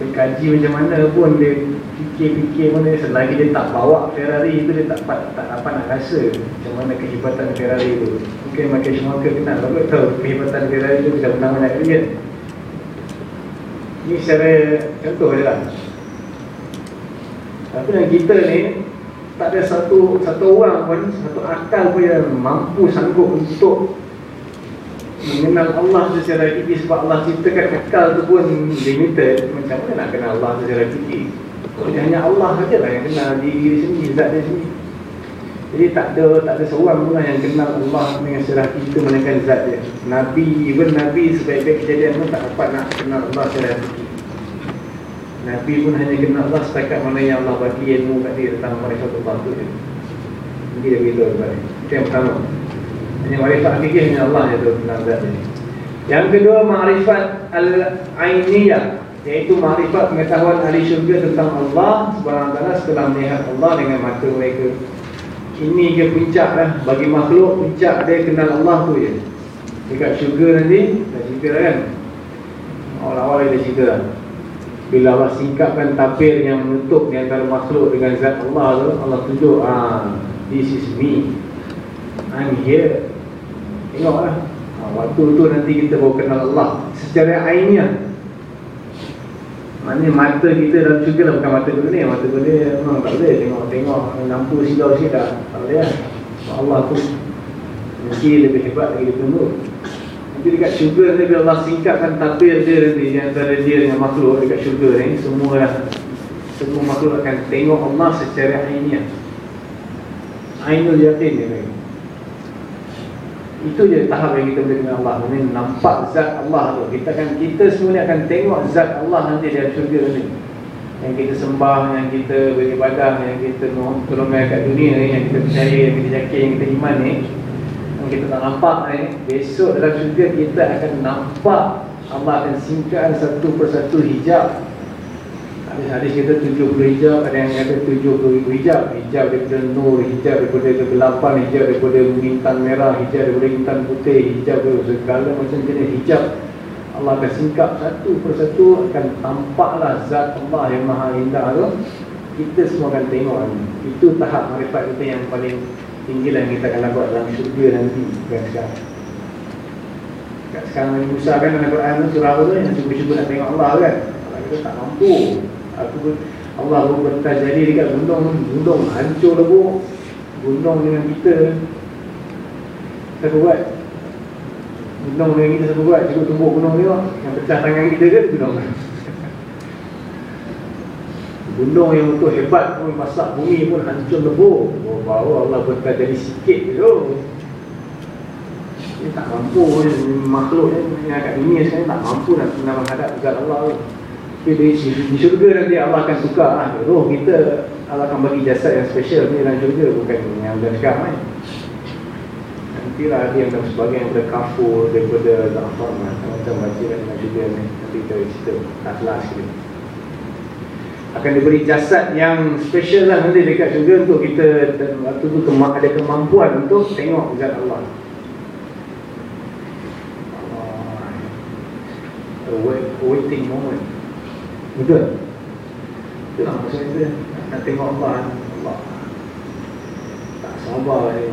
dia kaji macam mana pun dia fikir-fikir mana selagi dia tak bawa Ferrari itu dia tak dapat tak dapat nak rasa macam mana kehebatan Ferrari itu mungkin makin semua kenal tapi tahu kehebatan Ferrari itu bisa menang banyak kan ini secara contoh je lah. Tapi kita ni tak ada satu satu orang pun satu akal pun yang mampu sanggup untuk mengenal Allah secara hakiki sebab Allah ciptakan akal tu pun limited. Macam mana nak kenal Allah secara hakiki jadi hanya Allah saja lah yang kenal diri dia sendiri zat dia sendiri. Jadi tak ada tak ada seorang pun lah yang kenal Allah dengan secara hakiki melainkan zat dia. Nabi even Nabi sebaik-baik kejadian pun tak dapat nak kenal Allah secara hakiki Nabi pun hanya kenal Allah setakat mana yang Allah bagi ilmu kat dia tentang mereka tu tu je jadi dia beritahu kepada itu yang pertama. Hanya marifat hakiki hanya Allah yang tahu tentang zat ini. Yang kedua ma'rifat al-ainiyah Iaitu ma'rifat pengetahuan ahli syurga tentang Allah wa setelah melihat Allah dengan mata mereka. Ini ke puncak lah. Bagi makhluk puncak dia kenal Allah tu je Dekat syurga nanti Dah cerita lah kan. Awal-awal dia cerita lah Bila Allah singkapkan tapir yang menutup Di antara makhluk dengan zat Allah tu Allah tunjuk ah, This is me. I'm here. Tengoklah. Ha, Waktu tu nanti kita baru kenal Allah Secara ainiah Maknanya mata kita dalam syurga dah bukan mata dunia. Mata dunia memang tak boleh. Tengok-tengok lampu silau sikit dah. Tak boleh lah. Allah tu Mesti lebih hebat lagi dia tunggu Nanti dekat syurga ni bila Allah singkatkan tapir dia nanti Antara dia dengan makhluk dekat syurga ni Semua Semua makhluk akan tengok Allah secara ainiah Ainul yakin dia ni. Itu je tahap yang kita boleh kenal Allah. Ini nampak zat Allah tu. Kita akan kita semua ni akan tengok zat Allah nanti di syurga ni. Yang kita sembah, yang kita beribadah Yang kita pertolongan kat dunia ni Yang kita percaya, yang kita yakin, yang kita iman ni kita tak nampak ni. Besok dalam syurga kita akan nampak Allah akan singkatkan satu persatu hijab. Hadis kita 70 hijab, ada yang kata 70 hijab. Hijab daripada nur, hijab daripada kegelapan, hijab daripada bintang merah Hijab daripada bintang putih, hijab daripada segala macam jenis hijab. Allah akan singkap satu persatu akan tampaklah zat Allah yang maha indah tu. Kita semua akan tengok Itu tahap marifat kita yang paling tinggi lah kita akan dapat dalam syurga nanti Bukan sekarang Kat sekarang Nabi Musa kan dalam Quran tu surah tu yang cuba-cuba nak tengok Allah kan Allah kita tak mampu Aku pun Allah pun bertas jadi dekat gunung Gunung hancur lebu Gunung dengan kita Siapa buat? Gunung dengan kita siapa buat? Cuba tumbuh gunung ni Yang pecah tangan kita ke? Gunung Gunung yang untuk hebat pun Masak bumi pun hancur lebu oh, Baru Allah bertas jadi sikit tu Ini tak mampu Makhluk yang kat dunia sekarang Tak mampu nak menghadap zat Allah tu. Di, di syurga nanti Allah akan tukar. Lah. Roh kita Allah akan bagi jasad yang special ni dalam syurga Bukan yang dah sekarang kan Nanti lah ada yang sebagai yang daripada kafur Daripada zafar Macam-macam baca dalam syurga ni. Nanti kita cerita tak kelas ni akan diberi jasad yang special lah nanti dekat syurga untuk kita waktu tu kema ada kemampuan untuk tengok zat Allah. A waiting moment. Betul? Itulah maksud kita Nak tengok Allah Allah Tak sabar ni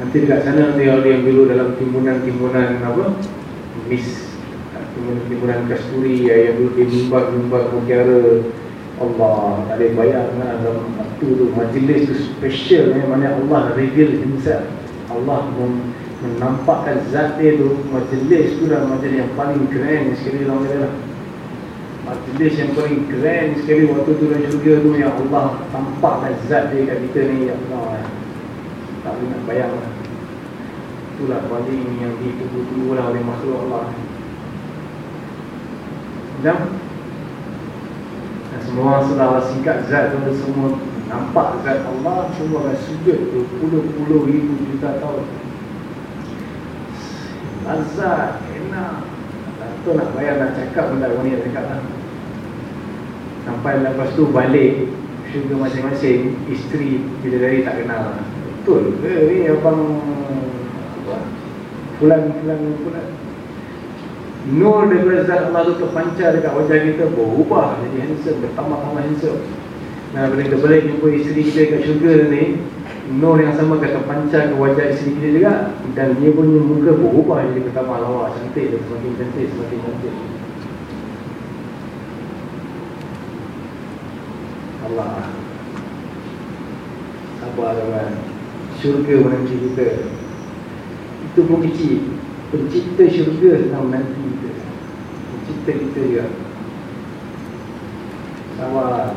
Nanti dekat sana nanti ada yang dulu dalam timbunan-timbunan apa? Mis timbunan-timbunan kasturi yang dulu di mimbar-mimbar mutiara Allah tak ada bayar kan dalam waktu tu. Majlis tu special ni mana Allah reveal himself. Allah menampakkan zat dia tu. Majlis tu dah majlis yang paling keren sekali dalam dia lah. Majlis yang paling keren sekali waktu tu dalam syurga tu yang Allah tampakkan zat dia kat kita ni. Ya Allah tak boleh nak bayang lah. Itulah paling yang ditunggu-tunggu lah oleh makhluk Allah dan semua sudah singkat zat tu semua nampak zat Allah semua akan sujud berpuluh-puluh ribu juta tahun. Lazat enak tak tahu nak bayar nak cakap benda ni nak cakap lah. Sampai lepas tu balik syurga masing-masing isteri bila dari tak kenal. Betul ke ni abang? Pulang-pulang pulang Nur daripada zat Allah tu terpancar dekat wajah kita Berubah jadi handsome Bertambah-tambah handsome. Dan bila kita balik jumpa isteri kita dekat syurga ni Nur yang sama akan terpancar ke wajah isteri kita juga Dan dia punya muka berubah jadi bertambah lawa Cantik dia semakin cantik Semakin cantik. Allah. Sabar kawan Syurga menanti kita. Itu pun kecil Pencipta syurga sedang menanti kita. Pencipta kita juga. Sabar?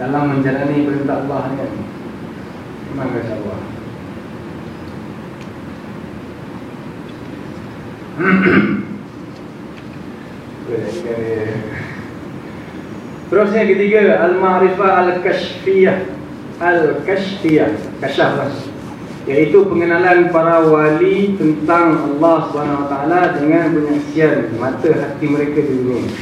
Dalam menjalani perintah Allah kan. Memang sabar Terus yang ketiga Al-Ma'rifah Al-Kashfiyah. Al-Kashfiyah. Kasyaf lah Iaitu pengenalan para wali tentang Allah SWT dengan penyaksian mata hati mereka di dunia.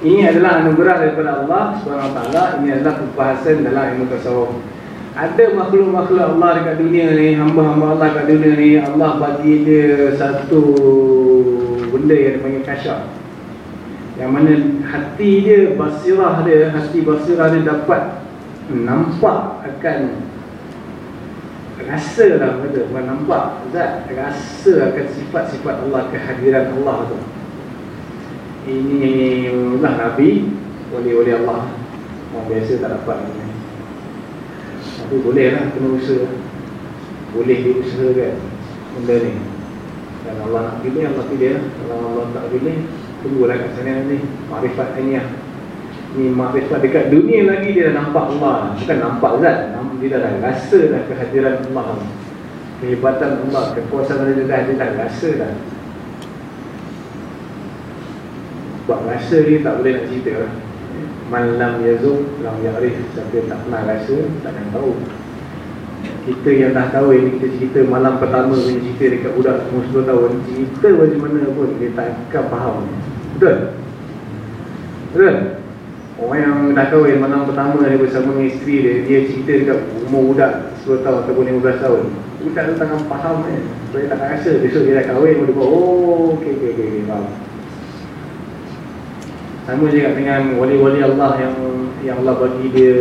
Ini adalah anugerah daripada Allah SWT. Ini adalah perbahasan dalam ilmu tasawuf. Ada makhluk-makhluk Allah dekat dunia ni, hamba-hamba Allah dekat dunia ni, Allah bagi dia satu benda yang dipanggil kasyaf. Yang mana hati dia, basirah dia, hati basirah dia dapat nampak akan rasa lah benda bukan nampak zat rasa akan sifat-sifat Allah kehadiran Allah tu. Ini lah Nabi oleh-oleh Allah. Orang biasa tak dapat ni. tapi boleh lah kena usaha. Boleh diusahakan benda ni. Dan Allah nak pilih Allah pilih. Kalau Allah tak pilih tunggulah kat sana ni. Makrifat ini lah ni makrifat dekat dunia lagi dia dah nampak Allah. Bukan nampak zat dia dah rasa dah kehadiran Allah. Kehebatan Allah kekuasaan dia dah dia dah rasa dah. Sebab rasa dia tak boleh nak cerita lah. Malam yazum lam ya'rif. Siapa tak pernah rasa tak akan tahu. Kita yang dah tahu ini kita cerita malam pertama punya cerita dekat budak umur 10 tahun cerita macam mana pun dia tak akan faham. Betul? Betul Orang yang dah kahwin malam pertama dia bersama dengan isteri dia Dia cerita dekat umur budak 10 tahun ataupun 15 tahun. Dia tak ada tangan faham kan eh. Dia tak rasa besok dia dah kahwin Dia buat oh ok ok ok, okay faham. Sama juga dengan wali-wali Allah yang Yang Allah bagi dia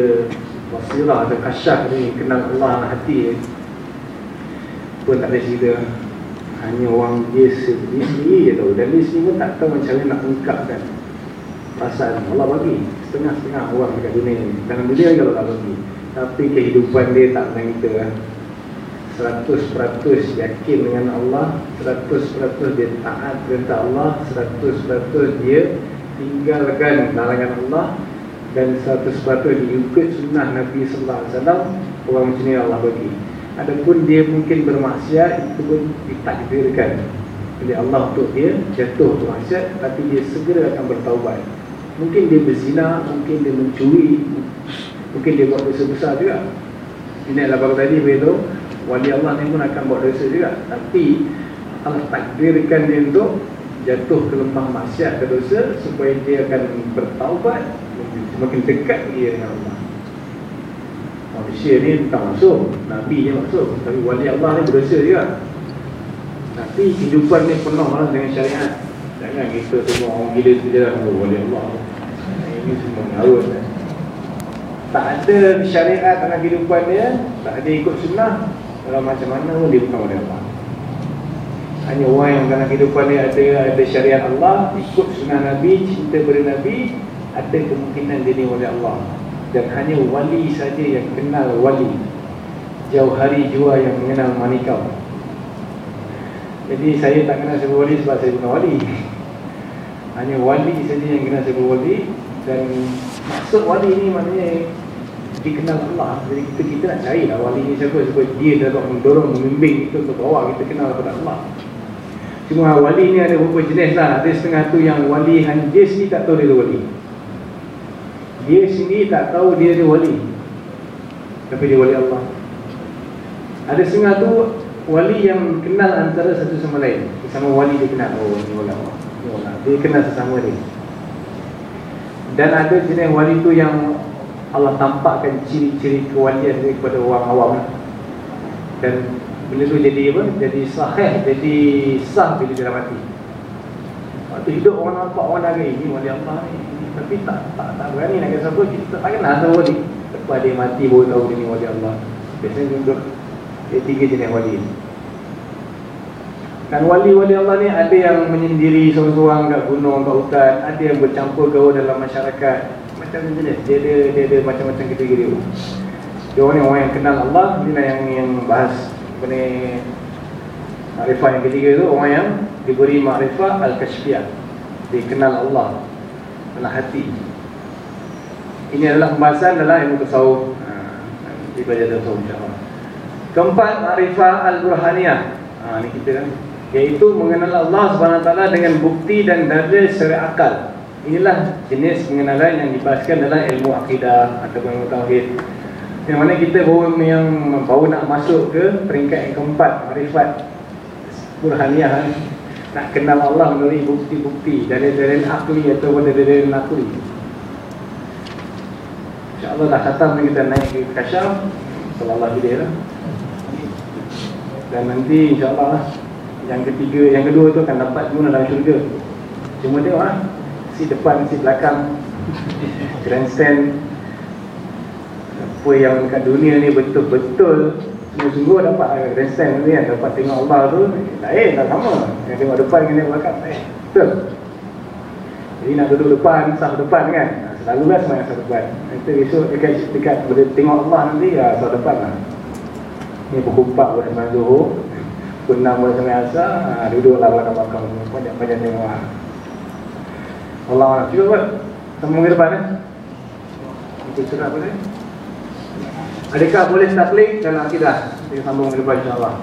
Wasirah atau kasyaf ni Kenal Allah dalam hati dia Pun tak ada cerita. Hanya orang dia sendiri je tahu Dan dia sendiri pun tak tahu macam mana nak ungkapkan Perasaan Allah bagi setengah-setengah orang dekat dunia ni Dalam dunia kalau tak bagi Tapi kehidupan dia tak macam kita kan 100% yakin dengan Allah 100% dia taat perintah Allah 100% dia tinggalkan larangan Allah Dan 100% dia ikut sunnah Nabi SAW Orang macam ni Allah bagi. Adapun dia mungkin bermaksiat Itu pun ditakdirkan. Oleh Allah untuk dia jatuh bermaksiat Tapi dia segera akan bertaubat Mungkin dia berzina, mungkin dia mencuri Mungkin dia buat dosa besar juga. Ini adalah baru tadi begitu Wali Allah ni pun akan buat dosa juga. Tapi Allah takdirkan dia untuk Jatuh ke lembah maksiat ke dosa Supaya dia akan bertaubat Semakin dekat dia dengan Allah. Manusia ni tak masuk Nabi je masuk. Tapi wali Allah ni berdosa juga. Tapi kehidupan ni penuh lah dengan syariat. Jangan kita semua orang gila je lah. Wali Allah ini semua ngarut kan? Tak ada syariat dalam kehidupan dia Tak ada ikut sunnah Kalau macam mana pun dia bukan wali Allah Hanya orang yang dalam kehidupan dia ada, ada syariat Allah Ikut sunnah Nabi, cinta pada Nabi Ada kemungkinan dia ni wali Allah. Dan hanya wali saja yang kenal wali. Jauh hari jua yang mengenal manikau. Jadi saya tak kenal sebuah wali sebab saya bukan wali. Hanya wali saja yang kenal sebuah wali Dan maksud wali ni maknanya dikenal Allah. Jadi kita, kita nak cari lah wali ni siapa Sebab dia dapat mendorong, membimbing kita untuk bawa kita kenal kepada Allah. Cuma wali ni ada beberapa jenis lah. Ada setengah tu yang wali Dia sendiri tak tahu dia ada wali. Dia sendiri tak tahu dia ada wali. Tapi dia wali Allah? Ada setengah tu Wali yang kenal antara satu sama lain. Sama wali dia kenal. Oh ni wali Allah. Dia kenal sesama dia Dan ada jenis wali tu yang Allah tampakkan ciri-ciri kewalian dia kepada orang awam dan bila tu jadi apa? Jadi sahih, jadi sah bila dia mati. Waktu hidup orang nampak orang dah ini wali Allah ni. Tapi tak tak tak berani nak kata siapa, kita tak kenal sama wali. Lepas dia mati baru tahu dia ni wali Allah. Biasanya dia tiga jenis wali ni. Dan wali-wali Allah ni ada yang menyendiri seorang-seorang kat gunung, kat hutan, ada yang bercampur gaul dalam masyarakat, macam jenis dia ada dia ada macam-macam kategori dia. Dia orang ni orang yang kenal Allah, lah yang yang bahas apa ni makrifat yang ketiga tu orang yang diberi makrifat al-kashfiyah. Dia kenal Allah dalam hati. Ini adalah pembahasan dalam ilmu tasawuf. Ha, di belajar tasawuf insya-Allah. Keempat makrifat al-burhaniyah. Ha ni kita kan iaitu mengenal Allah taala dengan bukti dan dalil secara akal. Inilah jenis pengenalan yang dibahaskan dalam ilmu akidah atau ilmu tauhid. Yang mana kita baru yang baru nak masuk ke peringkat yang keempat, marifat burhaniyah nak kenal Allah melalui bukti-bukti dalil-dalil akli atau dalil-dalil nakli. InsyaAllah dah khatam kita naik ke kasyaf Sallallahu alaihi Dan nanti insyaAllah lah Yang ketiga, yang kedua tu akan dapat semua dalam syurga. Cuma tengok lah Si depan, si belakang. Grandstand. Apa yang kat dunia ni betul-betul Sungguh-sungguh dapat lah grandstand ni kan. Dapat tengok Allah tu Lain tak sama. Yang tengok depan dengan belakang eh, Betul? Jadi nak duduk depan, sah depan kan? Selalu lah semuanya sah depan. Nanti besok dekat, dekat boleh tengok Allah nanti ya sah depan lah. Ni pukul 4 boleh sampai Zuhur Pukul 6 boleh sampai Asar. Ha, Duduk lah belakang-belakang Banyak-banyak tengok lah Allah Allah Cuba buat Sambung ke depan eh? Itu apa ni? Adakah boleh taklik dalam akidah? Kita sambung ke depan insyaAllah.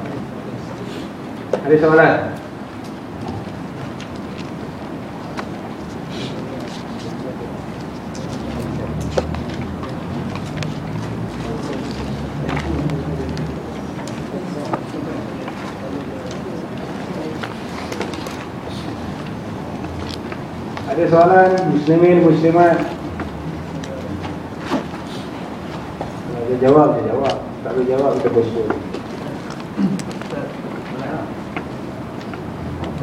Ada soalan Ada soalan muslimin muslimat. Dia jawab dia jawab. Tak boleh jawab kita bersyukur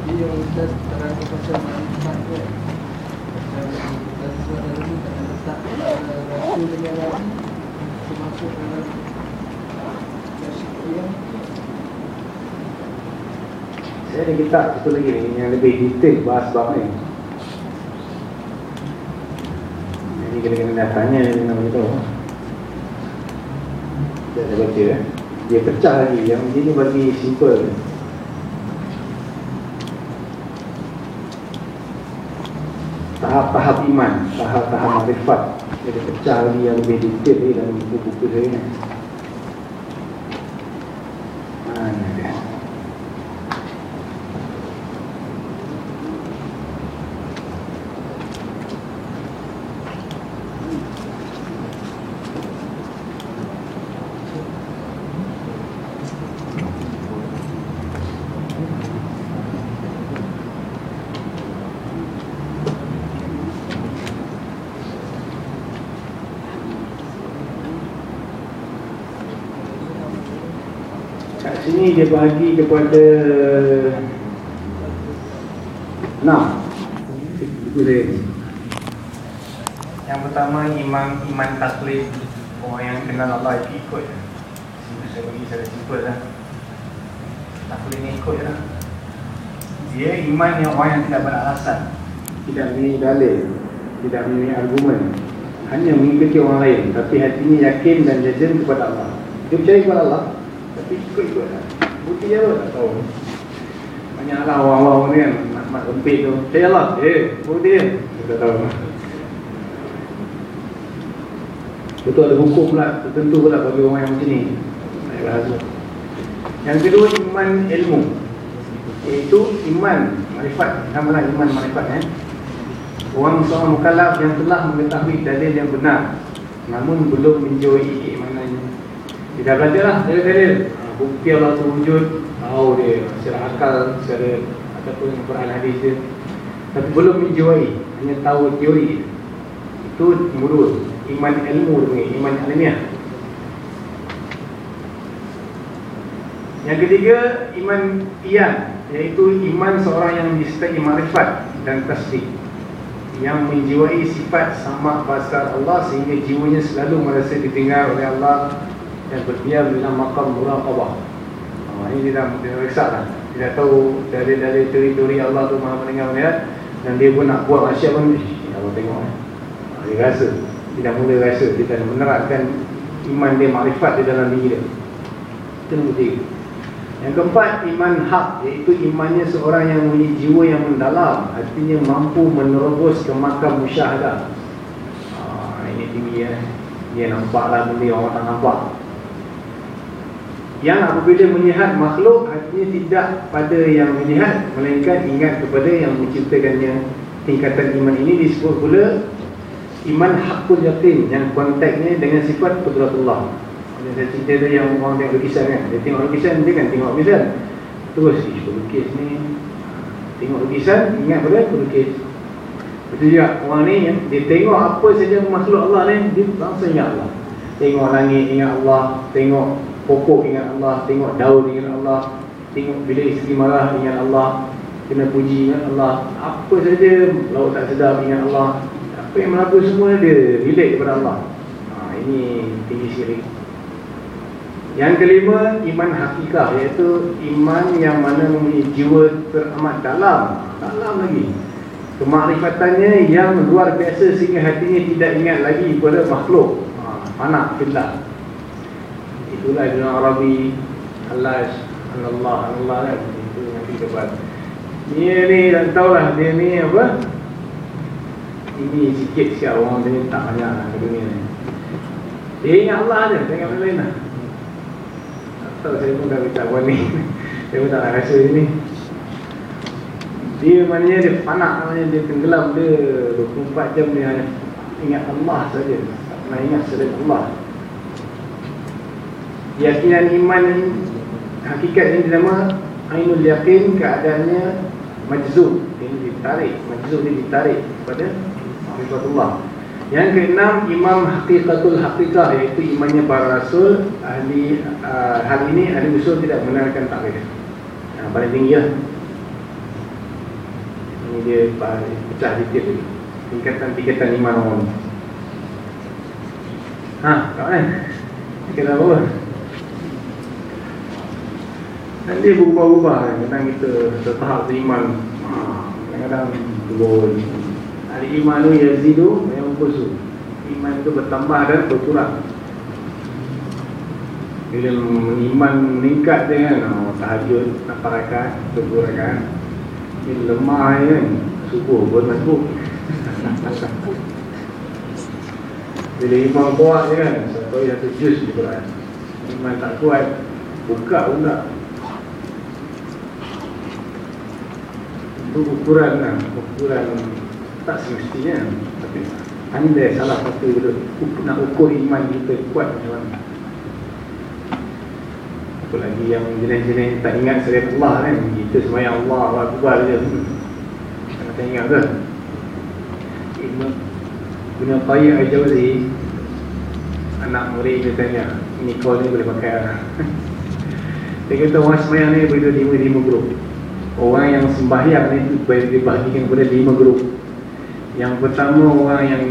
Dia Saya ada kitab satu lagi Yang lebih detail bahas bab ni Kena-kena dah tanya Dengan beritahu Saya dah baca eh. Dia pecah lagi. Yang ini bagi simple. Tahap-tahap iman. Tahap-tahap marifat Dia pecah lagi yang lebih detail ni Dalam buku-buku saya ni Mana dia Dia bagi kepada ni. Yang pertama iman iman taklid orang yang kenal Allah itu ikut. Saya bagi saya simple lah. Tak boleh ni ikut lah. Dia iman yang orang yang tidak beralasan. Tidak mempunyai dalil. Tidak mempunyai argumen Hanya mengikuti orang lain. Tapi hatinya yakin dan jazim kepada Allah. Dia percaya kepada Allah Tapi ikut-ikut lah. Bukti apa tak tahu. Banyaklah orang-orang ni kan Mak-mak rempit tu. Percaya Allah Eh bukti dia Dia tak tahu. Betul ada hukum pula Tertentu pula bagi orang yang macam ni. Baik bahasa Yang kedua iman ilmu. Iaitu iman Marifat. Sama lah iman marifat eh. Orang seorang mukallaf yang telah mengetahui dalil yang benar Namun belum menjauhi keimanannya Dia dah belajar lah dalil-dalil ha, Bukti Allah tu wujud. Tahu dia secara akal Secara ataupun Quran hadis dia. Tapi belum menjauhi Hanya tahu teori. Itu mulut Iman ilmu panggil Iman ilmiah Yang ketiga Iman iyan Iaitu iman seorang yang disertai marifat dan tasdik. Yang menjiwai sifat sama basar Allah sehingga jiwanya selalu merasa didengar oleh Allah dan berdiam dalam makam muraqabah. Oh, ini dia dah dia resap lah. Dia tahu dari-dari teori-teori Allah tu maha mendengar melihat dan dia pun nak buat masyarakat pun eh, Allah tengok eh. Dia rasa, dia dah mula rasa, dia dah menerapkan iman dia, makrifat di dalam diri dia. Itu nombor tiga. Yang keempat, iman hak Iaitu imannya seorang yang mempunyai jiwa yang mendalam Artinya mampu menerobos ke makam musyahadah ah, Ini tinggi ya Dia nampaklah benda yang orang tak nampak Yang apabila melihat makhluk Artinya tidak pada yang melihat Melainkan ingat kepada yang menciptakannya. Tingkatan iman ini disebut pula Iman hakul yakin Yang kontaknya dengan sifat kudratullah. Saya cerita tu yang orang tengok lukisan kan? Dia tengok lukisan, dia kan tengok lukisan. Terus, ish, pelukis ni. Tengok lukisan, ingat pada pelukis. Betul juga, orang ni Dia tengok apa saja makhluk Allah ni Dia langsung ingat Allah. Tengok langit, ingat Allah. Tengok pokok, ingat Allah Tengok daun, ingat Allah Tengok bila isteri marah, ingat Allah Kena puji, ingat Allah Apa saja, laut tak sedap, ingat Allah Apa yang berlaku semua dia relate kepada Allah ha, Ini tinggi syirik yang kelima, iman hakikah iaitu iman yang mana mempunyai jiwa teramat dalam, dalam lagi. Kemakrifatannya yang luar biasa sehingga hatinya tidak ingat lagi kepada makhluk. Ha, panak fillah. Itulah Ibn Arabi Allah Allah Allah kan itu yang kita buat. Dia ni tak tahulah dia ni apa? Ini sikit sikit orang dia tak banyak lah dunia ni. Dia ingat Allah aja, jangan lain lah tahu saya pun dah minta buat ni Saya pun tak nak rasa ni Dia maknanya dia panak maknanya dia tenggelam dia 24 jam dia ingat Allah saja Tak pernah ingat selain Allah Keyakinan iman Hakikat ini dinama Ainul yakin keadaannya Majzub Ini ditarik Majzub ini ditarik kepada Allah yang keenam, imam hakikatul hakikah iaitu imannya para rasul ahli uh, hal ini ahli usul tidak benarkan takrif. Yang paling tinggi lah. Ini dia pecah dikit lagi. Tingkatan-tingkatan iman orang. Ha, tak kan? Tingkatan apa? Dan dia berubah-ubah kan? Kadang kita setahap seiman. Ha, kadang-kadang turun. Al imanu yazidu yanqusu. Iman itu bertambah dan berkurang. Bila iman meningkat dia kan, oh, tahajud, nak parakat, berkurang Bila lemah kan, subuh pun masuk. Bila iman kuat je kan, satu satu juz di. Iman tak kuat, buka pun tak. Ukuran lah, ukuran tak semestinya. Tapi anda salah satu nak ukur iman kita kuat macam mana apa lagi yang jenis-jenis tak ingat selain Allah kan? Kita semayang Allah Allah Akbar je. Hmm. tak ingat ke? Ibn Ibn Qayyim Al-Jawzi. Anak murid dia tanya ini kau ni boleh pakai lah dia kata orang semayang ni boleh lima-lima grup orang yang sembahyang ni dibahagikan kepada lima grup Yang pertama orang yang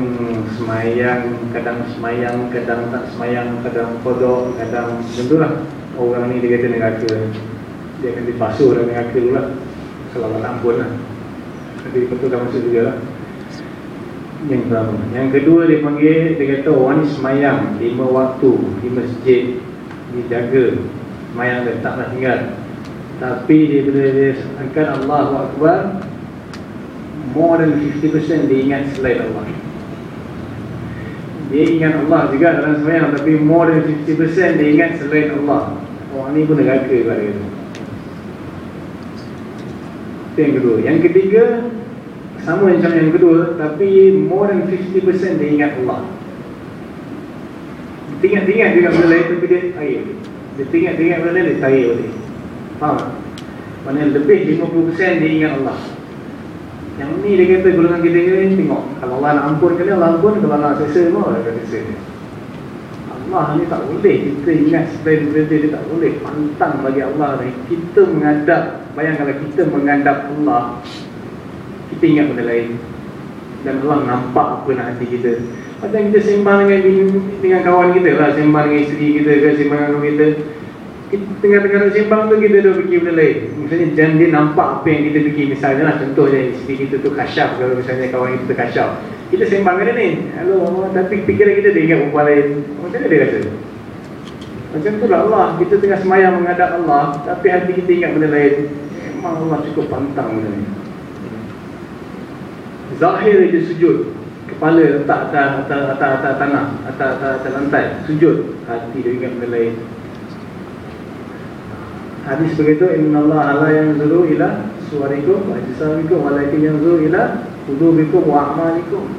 semayang, kadang semayang, kadang tak semayang, kadang kodok, kadang tentulah orang ni dia kata neraka. Dia akan dibasuh dalam neraka tu lah. Kalau Allah ampun lah. Tapi betul dah masuk juga lah. Yang pertama. Yang kedua dia panggil, dia kata orang ni semayang lima waktu di masjid. Dia jaga semayang dia tak nak tinggal. Tapi dia bila dia angkat Allah Akbar More than 50% dia ingat selain Allah. Dia ingat Allah juga dalam semayang Tapi more than 50% dia ingat selain Allah. Orang ni pun neraka pada itu Itu yang kedua. Yang ketiga Sama macam yang kedua Tapi more than 50% dia ingat Allah. Dia ingat-ingat juga benda lain Tapi dia air. Dia ingat-ingat benda lain dia tarik balik Faham? Mana lebih 50% dia ingat Allah. Yang ni dia kata golongan kita ni Tengok. Kalau Allah nak ampun ke dia Allah ampun. Kalau nak sesa pun Allah akan sesa dia Allah ni tak boleh Kita ingat selain benda dia tak boleh Pantang bagi Allah ni. Kita menghadap Bayang kalau kita menghadap Allah Kita ingat benda lain. Dan Allah nampak apa nak hati kita. Macam kita sembang dengan, dengan kawan kita lah Sembang dengan isteri kita ke Sembang dengan kita tengah-tengah nak sembang tu kita dah fikir benda lain. Misalnya jangan dia nampak apa yang kita fikir Misalnya lah. Contohnya isteri kita tu kasyaf Kalau misalnya kawan kita tu kasyaf Kita sembang dengan dia ni Halo, tapi fikiran kita dia ingat perempuan lain. Macam mana dia rasa? Macam tu lah Allah. Kita tengah semayang menghadap Allah Tapi hati kita ingat benda lain. Memang Allah cukup pantang benda ni. Zahir dia sujud. Kepala letak atas, atas, atas, atas tanah atas, atas, atas lantai. Sujud. Hati dia ingat benda lain Hadis begitu innallaha la yanzuru ila suwarikum wa ajsamikum walakin yanzuru ila qulubikum wa a'malikum.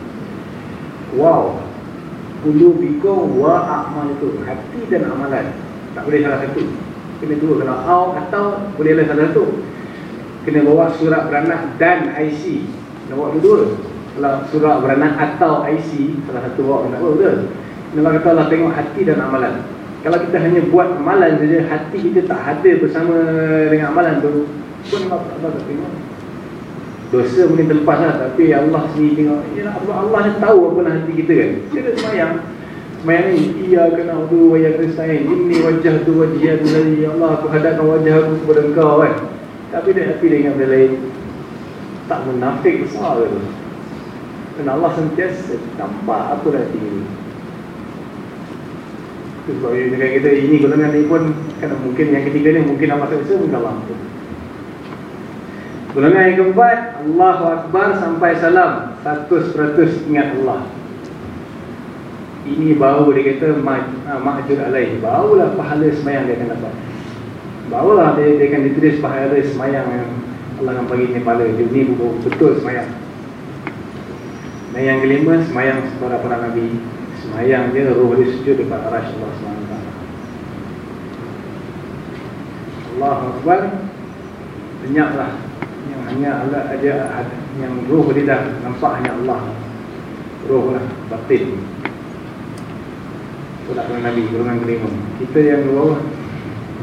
Wow. Qulubikum wa a'malikum. Hati dan amalan. Tak boleh salah satu. Kena dua kalau au atau bolehlah salah satu. Kena bawa surat beranak dan IC. Kena bawa dua-dua. Kalau surat beranak atau IC salah satu bawa kena dua. Kena kata Allah tengok hati dan amalan. Kalau kita hanya buat amalan saja, hati kita tak hadir bersama dengan amalan tu, pun Allah tak, tengok. Dosa mungkin terlepas lah, tapi Allah sendiri tengok. Ya Allah, Allah ni tahu apa hati kita kan. Kita semayang. Semayang ni, iya kena tu wajah kristain. Ini wajah tu wajah tu lagi. Ya Allah, aku hadapkan wajah aku kepada engkau kan. Tapi dia hati dia ingat benda lain. Tak menafik besar tu. Dan Allah sentiasa nampak apa dah hati ni. Sebab dengan kita ini golongan ni pun kan mungkin yang ketiga ni mungkin Allah tak mungkin Allah ampun. Golongan yang keempat Allahu Akbar sampai salam 100% ingat Allah. Ini baru dia kata ma'jur alaih. Barulah pahala semayang dia akan dapat. Barulah dia, dia akan ditulis pahala semayang yang Allah akan bagi ni pahala. Dia ni betul semayang. Dan yang kelima semayang kepada para Nabi semayang dia roh dia sujud dekat arash Allah SWT. Allah Akbar. Lenyaplah yang hanya Allah aja yang roh dia dah nampak hanya Allah. Roh lah batin. Itu tak Nabi golongan kelima. Kita yang dua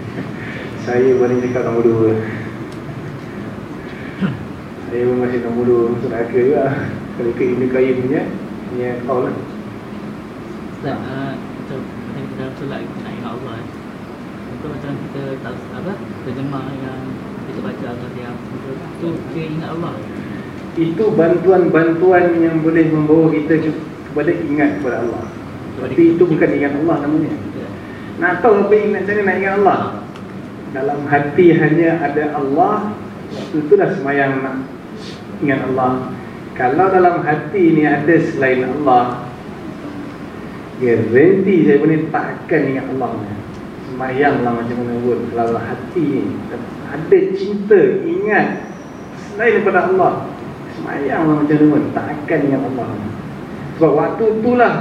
saya paling dekat nombor dua. Saya pun masih nombor dua. Masuk neraka juga. Kalau ke Ibn Qayyim punya ni kau lah Ustaz, uh, macam macam kita dalam solat kita nak ingat Allah Itu macam kita tak apa terjemah yang kita baca atau dia itu kita ingat Allah. Itu bantuan-bantuan yang boleh membawa kita kepada ingat kepada Allah. Tapi itu bukan ingat Allah namanya. Ya. Nak tahu apa ingat cara nak ingat Allah? Dalam hati hanya ada Allah Itulah semayang nak ingat Allah. Kalau dalam hati ni ada selain Allah Garanti saya pun ni takkan ingat Allah Semayang lah macam mana pun Kalau hati ni Ada cinta, ingat Selain daripada Allah Semayang lah macam mana pun Takkan ingat Allah Sebab waktu itulah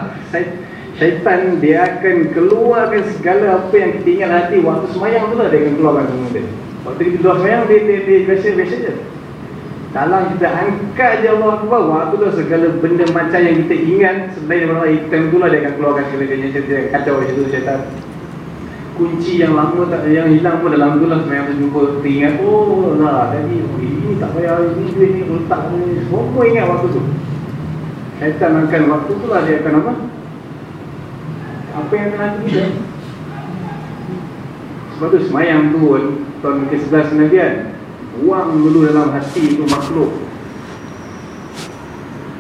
Syaitan dia akan keluarkan segala apa yang kita ingat hati Waktu semayang tu lah dia akan keluarkan semua dia Waktu kita keluar semayang dia, dia, dia biasa-biasa je dalam kita angkat je Allah Akbar Waktu tu segala benda macam yang kita ingat Selain daripada Allah Ikan tu lah dia akan keluarkan segala jenis Dia akan kacau macam tu syaitan Kunci yang lama tak yang hilang pun dalam tu lah Semayang tu jumpa Teringat oh lah Tadi oh, ini tak payah Ini duit ni letak ni Semua ingat waktu tu Syaitan akan waktu tu lah dia akan apa? Apa yang dalam hati kita? Sebab tu semayang tu tahun ke-11 Nabian Buang dulu dalam hati tu makhluk.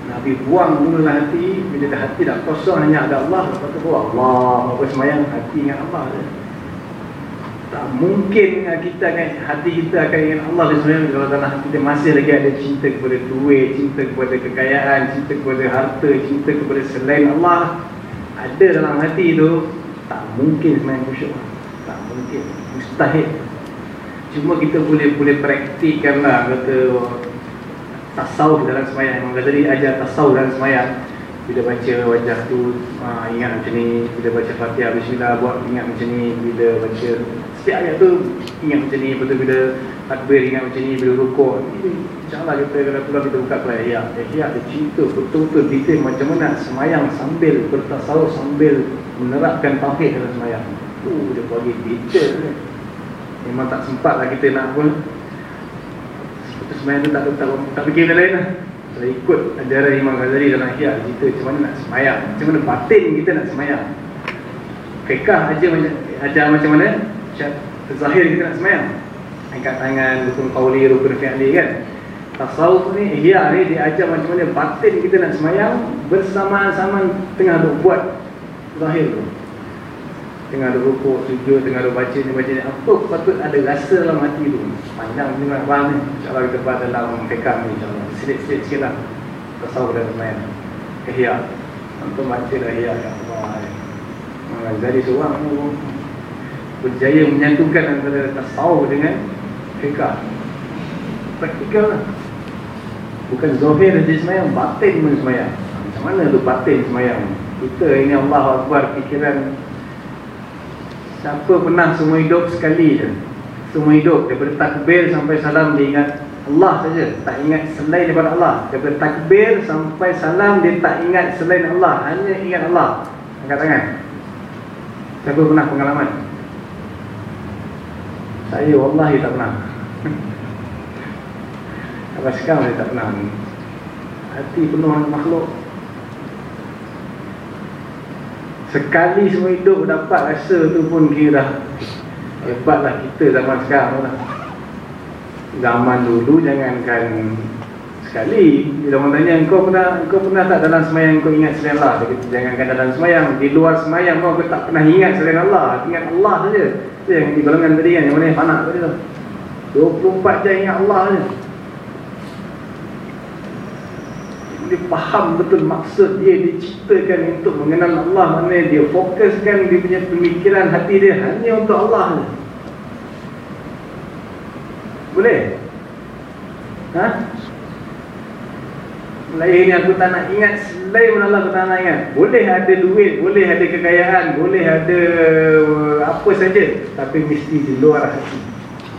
Nabi buang dulu dalam hati Bila dah hati dah kosong hanya ada Allah Lepas tu buang Allah Apa semayang hati ingat Allah je. Tak mungkin kita akan hati kita akan ingat Allah sebenarnya. Kalau dalam hati kita masih lagi ada cinta kepada duit, cinta kepada kekayaan, cinta kepada harta, cinta kepada selain Allah ada dalam hati itu tak mungkin semayang khusyuk tak mungkin. Mustahil cuma kita boleh boleh praktikkan lah kata tasawuf dalam semayang. Memang tadi ajar tasawuf dalam semayang. Bila baca wajah tu uh, ingat macam ni. Bila baca fatihah bismillah buat ingat macam ni. Bila baca setiap ayat tu ingat macam ni. Betul bila takbir ingat macam ni. Bila rukuk insyaAllah kita kalau pulang kita buka kelas ihya ihya dia cerita betul-betul detail macam mana semayang sambil bertasawuf sambil menerapkan tauhid dalam semayang. Tu dia bagi detail. ni memang tak sempat lah kita nak pun semayang tu tak, tak, tak, tak fikir benda lain lah kalau ikut ajaran Imam Ghazali dalam Ihya cerita macam mana nak semayang, macam mana batin kita nak semayang. Fiqah aja macam ajar macam mana zahir kita nak semayang. Angkat tangan, rukun qauli, rukun fi'li kan. Tasawuf ni, Ihya ni dia ajar macam mana batin kita nak semayang bersamaan-samaan tengah buat zahir tu. Tengah duk rukuk, sujud, tengah duk baca ni baca ni apa patut ada rasa dalam hati tu. Panjang ni nak faham ni. Insya-Allah kita buat dalam fiqah ni insya-Allah. Sedikit-sedikit sikit lah. Tasawuf dan semayang Ihya. Untuk baca dah ihya ya Allah. Jadi seorang tu Berjaya menyatukan antara tasawuf dengan Fikah Praktikal lah. Bukan zohir dan semayang Batin pun semayang. Macam mana tu batin semayang? Kita ini Allah Akbar fikiran Siapa pernah semua hidup sekali je. Semua hidup Daripada takbir sampai salam dia ingat Allah saja. Tak ingat selain daripada Allah. Daripada takbir sampai salam dia tak ingat selain Allah. Hanya ingat Allah. Angkat tangan. Siapa pernah pengalaman? Saya wallahi tak pernah. Apa sekarang saya tak pernah. Hati penuh dengan makhluk sekali semua hidup dapat rasa tu pun kira hebatlah kita zaman sekarang lah. Zaman dulu jangankan sekali. Bila orang tanya kau pernah kau pernah tak dalam semayang kau ingat selain Allah? Dia jangankan dalam semayang. Di luar semayang kau, kau tak pernah ingat selain Allah. Ingat Allah saja. Itu yang di golongan tadi kan yang mana yang panak tadi tu. 24 jam ingat Allah saja dia faham betul maksud dia diciptakan untuk mengenal Allah. Mana dia fokuskan dia punya pemikiran hati dia hanya untuk Allah saja boleh? Ha? Lahir ni aku tak nak ingat. Selain pun Allah aku tak nak ingat. Boleh ada duit, boleh ada kekayaan Boleh ada uh, apa saja. Tapi mesti di luar hati.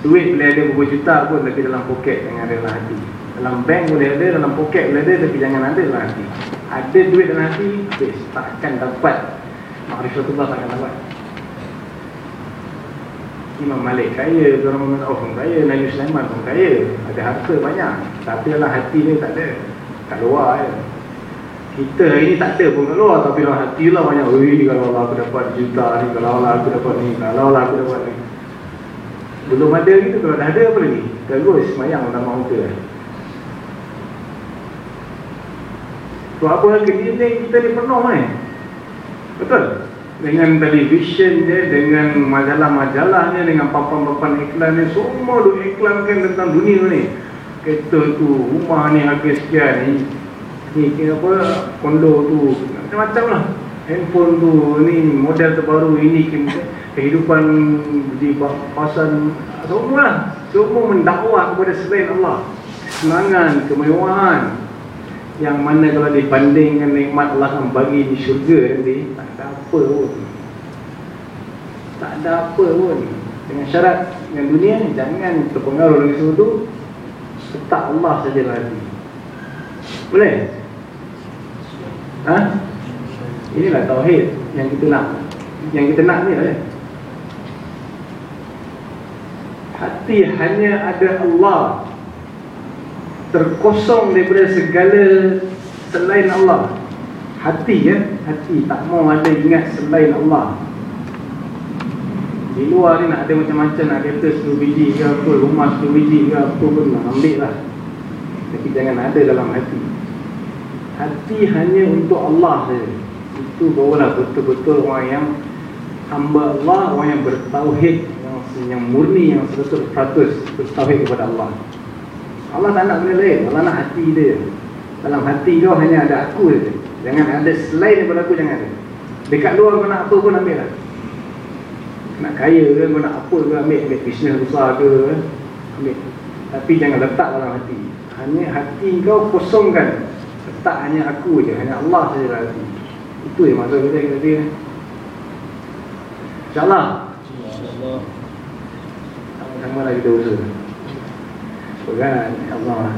Duit boleh ada beberapa juta pun Tapi dalam poket jangan ada dalam hati Dalam bank boleh ada, dalam poket boleh ada Tapi jangan ada dalam hati. Ada duit dalam hati, yes, takkan dapat. Ma'rifatullah takkan dapat. Imam Malik kaya, Tuan Muhammad Auf pun kaya, Nabi Sulaiman pun kaya. Ada harta banyak Tapi dalam hati dia tak ada. Kat luar je Kita hari ni tak ada pun kat luar Tapi dalam hati lah banyak. Wih kalau Allah aku dapat juta ni Kalau Allah aku dapat ni Kalau Allah aku dapat ni. Belum ada gitu Kalau dah ada apa lagi? Terus semayang dalam muka Tu apa lagi ni kita ni penuh ni Betul? dengan televisyen dia, dengan majalah-majalahnya, dengan papan-papan iklan dia, semua duk iklankan tentang dunia ni. Kereta tu, rumah ni harga sekian ni, ni apa, kondo tu, macam-macam lah. Handphone tu, ni model terbaru, ini kehidupan di kawasan, semua lah. Semua mendakwa kepada selain Allah. Kesenangan, kemewahan, yang mana kalau dibandingkan nikmat Allah yang bagi di syurga nanti tak ada apa pun. Tak ada apa pun. Dengan syarat dengan dunia ni jangan terpengaruh dengan semua tu tetap Allah saja lagi boleh? ha? inilah tauhid yang kita nak. Yang kita nak ni lah hati hanya ada Allah terkosong daripada segala selain Allah. Hati ya. Hati tak mau ada ingat selain Allah. Di luar ni nak ada macam-macam nak kereta 10 biji ke apa rumah 10 biji ke apa pun nak ambil lah. Tapi jangan ada dalam hati. Hati hanya untuk Allah saja itu barulah betul-betul orang yang hamba Allah orang yang bertauhid yang, yang murni yang 100% bertauhid kepada Allah Allah tak nak benda lain. Allah nak hati dia. Dalam hati kau hanya ada aku saja Jangan ada selain daripada aku jangan ada. Dekat luar kau nak apa pun ambil lah. Nak kaya ke kau nak apa ke ambil. Ambil bisnes besar ke Ambil. Tapi jangan letak dalam hati. Hanya hati kau kosongkan. Letak hanya aku je Hanya Allah saja dalam hati. Itu yang maksud kita tadi InsyaAllah. InsyaAllah. Sama-sama lah kita usaha Bukan Allah.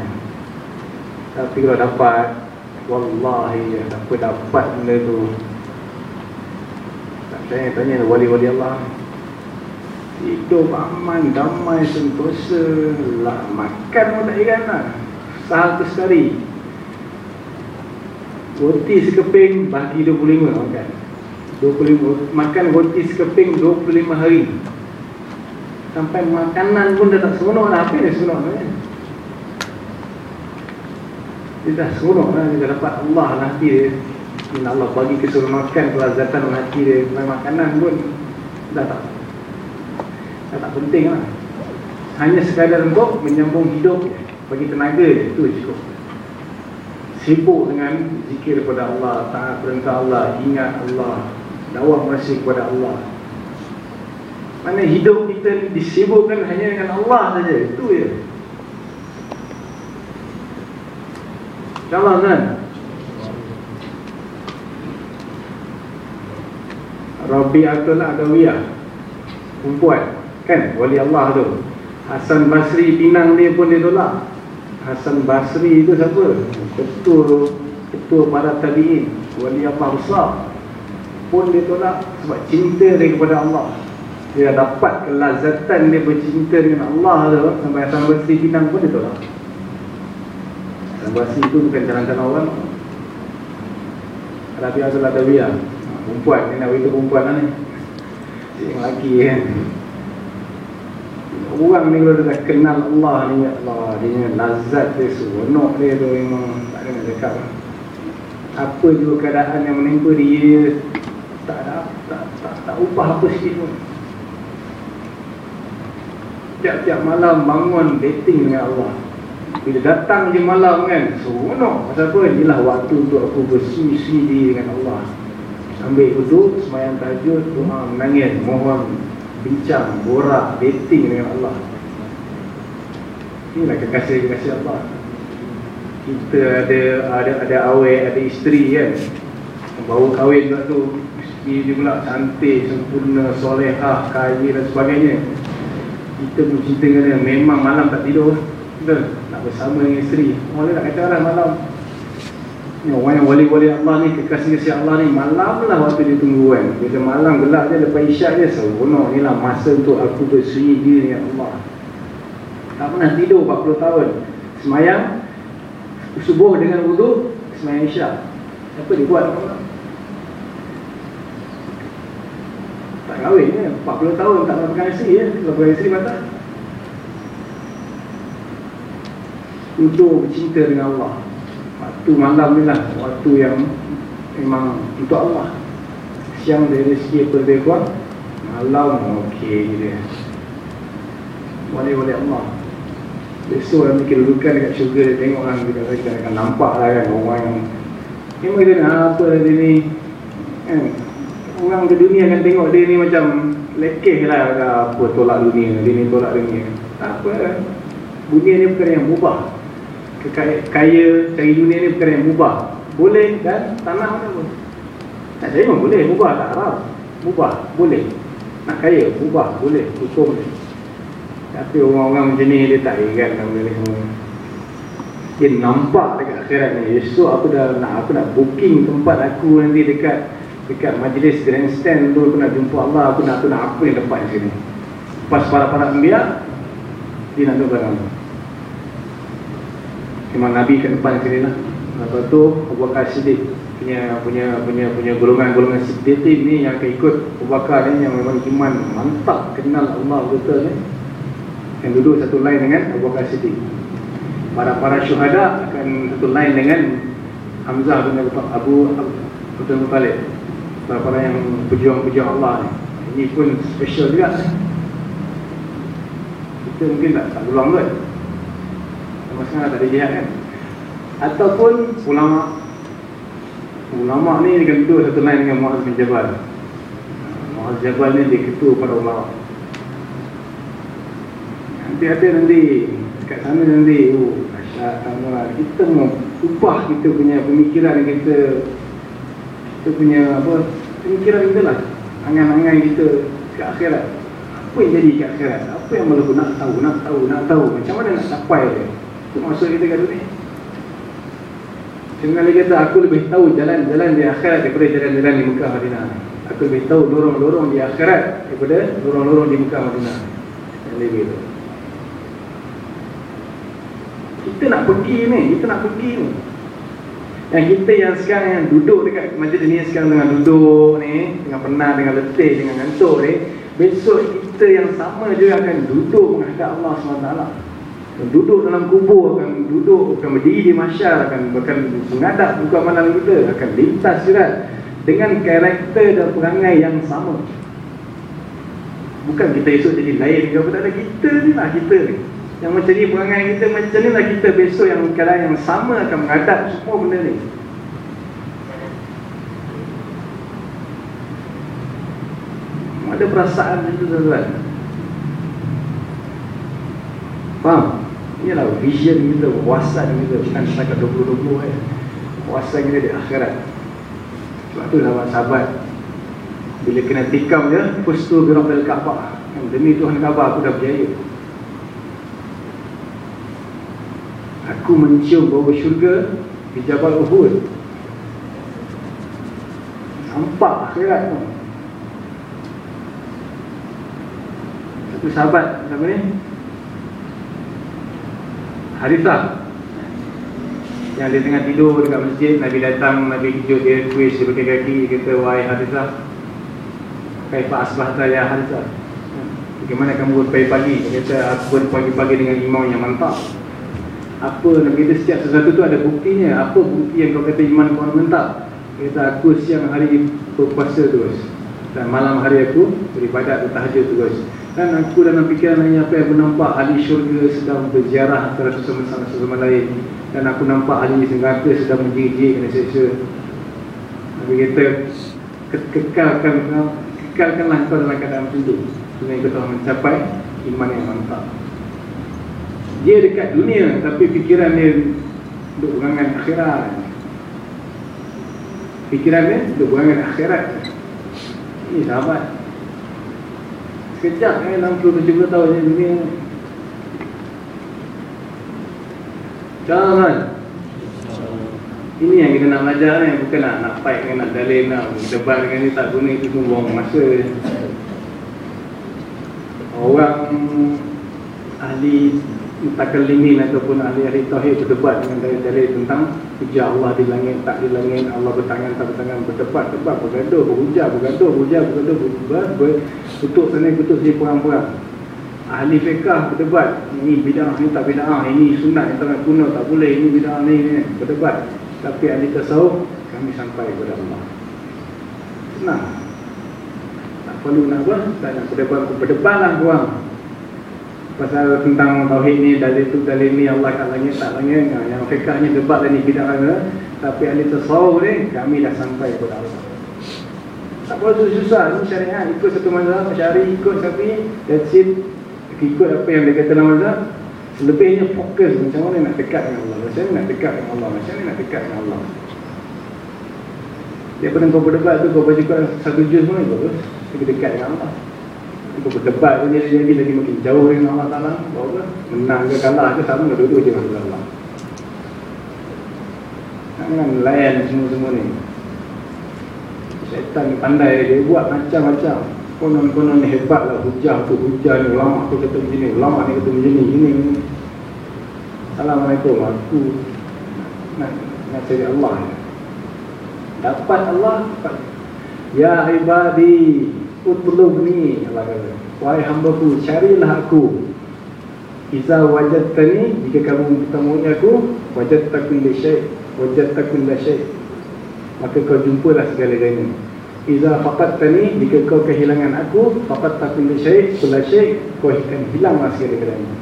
Tapi kalau dapat Wallahi Siapa dapat benda tu? Tak saya tanya wali-wali Allah. Hidup aman, damai, sentosa lah, Makan pun tak ikan lah. Sahal tu Roti sekeping bagi 25 makan 25, Makan roti sekeping 25 hari Sampai makanan pun dah tak seronok dah Apa yang seronok ni? Dia dah seronok lah. Dia dah dapat Allah dalam hati dia. Allah bagi keseronokan Kelazatan dalam hati dia. Dalam makanan pun Dah tak Dah tak penting lah. Hanya sekadar untuk menyambung hidup Bagi tenaga je Itu cukup. Sibuk dengan zikir kepada Allah Taat perintah Allah Ingat Allah Dawah masih kepada Allah Mana hidup kita disibukkan hanya dengan Allah saja. Itu je. InsyaAllah kan Rabi'atul Adawiyah. Perempuan. Kan? Wali Allah tu. Hasan Basri Pinang dia pun dia tolak. Hasan Basri itu siapa? Ketua Ketua para tabi'in. Wali Allah besar. Pun dia tolak Sebab cinta dia kepada Allah Dia dapat kelazatan dia bercinta dengan Allah tu. Sampai Hasan Basri Pinang pun dia tolak. Bahasa itu bukan jalan-jalan orang. Rabi'ah tu Ladawiyah Perempuan, ni nak beritahu perempuan lah ni. Lelaki kan. Orang ni kalau dah kenal Allah ni ya Allah Dia ni lazat dia, seronok dia tu memang Tak ada nak cakap lah. Apa juga keadaan yang menimpa dia Tak ada, tak, tak, tak upah apa sikit pun Tiap-tiap malam bangun dating dengan Allah. Bila datang je malam kan Seronok. Pasal apa? Inilah waktu untuk aku bersui-sui diri dengan Allah. Ambil duduk Semayang tajud Doa menangis. Mohon Bincang Borak Dating dengan Allah. Inilah kekasih-kekasih Allah. Kita ada Ada ada awet Ada isteri kan. Baru kahwin tu Isteri dia pula cantik Sempurna Solehah Kaya dan sebagainya Kita pun cinta dengan dia Memang malam tak tidur. Betul? Nak bersama dengan isteri. Orang nak kata lah malam. Ni, Orang yang wali-wali Allah ni Kekasih-kasih Allah ni Malam lah waktu dia tunggu kan. Bila malam gelap je Lepas isyak je Seronok ni lah Masa untuk aku bersunyi diri dengan Allah. Tak pernah tidur 40 tahun. Semayang Subuh dengan wudhu Semayang isyak. Apa dia buat malam Tak kahwin je. 40 tahun tak lakukan isteri ya Lakukan isteri batal untuk bercinta dengan Allah. Waktu malam ni lah. Waktu yang memang untuk Allah. Siang dari rezeki apa lebih kurang Malam okey dia. Boleh-boleh Allah. Besok orang mikir dudukan dekat syurga Dia tengok orang kita, kita akan nampak lah kan Orang yang Memang kita nak apa dia ni kan? Orang ke dunia akan tengok dia ni macam Lekeh lah Apa tolak dunia Dia ni tolak dunia. Apa. Kan Dunia ni bukan yang mubah. Kaya cari dunia ni perkara yang mubah. Boleh dan tanah mana pun. Nak cari pun boleh. Mubah tak haram. Mubah boleh. Nak kaya mubah boleh. Hukum ni tapi orang-orang macam ni dia tak ingat ni semua. Dia nampak dekat akhirat ni esok aku dah nak aku nak booking tempat aku nanti dekat dekat majlis grandstand tu aku nak jumpa Allah aku nak aku nak apa yang di sini pas para-para ambiak dia nak tunggu barang Memang Nabi kat depan sini lah. Lepas tu Abu Bakar Siddiq punya punya punya punya golongan-golongan siddiqin ni yang akan ikut Abu Bakar ni yang memang iman mantap kenal Allah betul ni yang duduk satu line dengan Abu Bakar Siddiq. Para para syuhada akan satu line dengan Hamzah bin Abu Abu Abdul Muttalib para yang pejuang-pejuang Allah ni? Ini pun special juga kita mungkin tak tak peluang kot sama sekarang tak ada jihad kan? Ataupun ulama. Ulama ni dia duduk satu line dengan Muaz bin Jabal. Muaz Jabal ni dia ketua para ulama. Nanti ada nanti kat sana nanti oh sama kita mau ubah kita punya pemikiran kita kita punya apa pemikiran kita lah angan-angan kita ke akhirat apa yang jadi ke akhirat apa yang malu nak tahu nak tahu nak tahu macam mana nak capai dia itu maksud kita kat dunia Jangan lagi kata aku lebih tahu jalan-jalan di akhirat daripada jalan-jalan di Mekah Madinah. Aku lebih tahu lorong-lorong di akhirat daripada lorong-lorong di Mekah Madinah. Yang lebih itu. Kita nak pergi ni, kita nak pergi ni. Yang kita yang sekarang yang duduk dekat majlis ni sekarang dengan duduk ni, dengan penat, dengan letih, dengan ngantuk ni, besok kita yang sama juga akan duduk menghadap Allah SWT duduk dalam kubur akan duduk akan berdiri di masyar akan akan menghadap buka malam kita akan lintas sirat dengan karakter dan perangai yang sama. Bukan kita esok jadi lain ke apa tak ada. Kita ni lah kita ni yang ni perangai kita macam ni lah. Kita besok yang keadaan yang sama akan menghadap semua benda ni. Ada perasaan itu tuan-tuan? Faham? Inilah vision kita, wawasan kita. Bukan setakat 2020 eh. Wawasan kita di akhirat. Sebab tu sahabat sahabat Bila kena tikam je Pustu birok dari Kaabah Demi Tuhan Kaabah aku dah berjaya Aku mencium bau syurga Di Jabal Uhud. Nampak akhirat tu. Satu sahabat Siapa ni? Harithah Yang dia tengah tidur dekat masjid Nabi datang, Nabi kejut dia Twist dia pakai kaki Dia kata, wahai Harithah Kaifah asbahta ya Harithah Bagaimana kamu berpagi-pagi? Dia kata, aku berpagi-pagi dengan imam yang mantap Apa, Nabi kata setiap sesuatu tu ada buktinya. Apa bukti yang kau kata iman kau mantap Dia kata, aku siang hari berpuasa terus Dan malam hari aku beribadat bertahajud terus dan aku dalam fikiran hanya apa yang aku nampak ahli syurga sedang berziarah antara sesama sama sesama lain. Dan aku nampak ahli neraka sedang menjijik kena seksa. Nabi kata ke- kekalkan kekalkanlah kau dalam keadaan tu sehingga kau telah mencapai iman yang mantap dia dekat dunia tapi fikiran dia duduk berangan akhirat. Fikiran dia duduk berangan akhirat. Ini sahabat. Sekejap eh 60-70 tahun je dunia Jangan. Ini yang kita nak belajar ni Bukan nak nak fight dengan nak dalil nak Debat dengan ni tak guna. Itu pun buang masa. Orang Ahli Mutakalimin ataupun ahli-ahli tauhid berdebat dengan dalil-dalil tentang hujah Allah di langit, tak di langit, Allah bertangan, tak bertangan, berdebat, debat, bergaduh, berhujah, bergaduh, berhujah, bergaduh, berdebat, berkutuk sana, kutuk sini, perang-perang. Ahli fiqah berdebat, ini bid'ah, ini tak bid'ah, ini sunat, ini tak kuno, tak boleh, ini bid'ah, ini, berdebat. Tapi ahli tasawuf, kami sampai kepada Allah. Senang. Tak perlu nak apa, tak nak berdebat, berdebatlah korang pasal tentang tauhid ni dalil tu dalil ni Allah kat langit tak langit. Ha, yang fiqh ni debat dan ni bidah ada. Tapi ahli tasawuf ni kami dah sampai kepada Allah. Tak perlu susah ni syariat ikut satu mazhab syari ikut tapi that's it. Ikut apa yang dia kata dalam mazhab. Lebihnya fokus macam mana nak dekat dengan Allah. Macam mana nak dekat dengan Allah? Macam mana nak dekat dengan Allah? Daripada kau berdebat tu kau baca satu juz pun bagus lebih dekat dengan Allah kita berdebat pun jadi jadi lagi makin jauh dengan Allah Ta'ala. Bahawa menang ke kalah ke sama dua-dua je dengan Allah Jangan layan semua-semua ni. Syaitan ni pandai dia buat macam-macam. Konon-konon ni hebat lah hujah tu hujah ni. Ulama tu kata begini Ulama ni kata begini Gini, gini. Assalamualaikum Aku nak Nak cari Allah Dapat Allah dapat. Ya ibadi Utlubni Allah kata. Wahai hambaku carilah aku. Iza wajadtani Jika kamu bertemu aku Wajadta kulli syait Wajadta kulla syait Maka kau jumpalah segala-galanya. Iza faqadtani Jika kau kehilangan aku Faqadta kulli syait Kulla syait Kau akan hilanglah segala-galanya.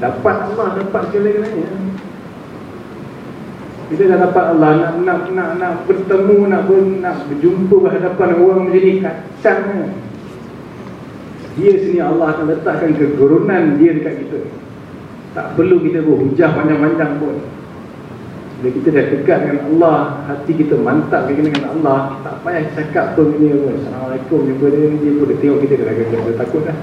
Dapat Allah dapat segala-galanya kita dah dapat Allah nak nak nak nak bertemu nak ber, nak berjumpa berhadapan orang macam ni kacangnya. Dia sini Allah akan letakkan kegurunan dia dekat kita. Tak perlu kita berhujah panjang-panjang pun. Bila kita dah dekat dengan Allah, hati kita mantap dengan Allah, tak payah cakap pun ini pun. Assalamualaikum jumpa dia dia pun dia tengok kita dah kena takut dah.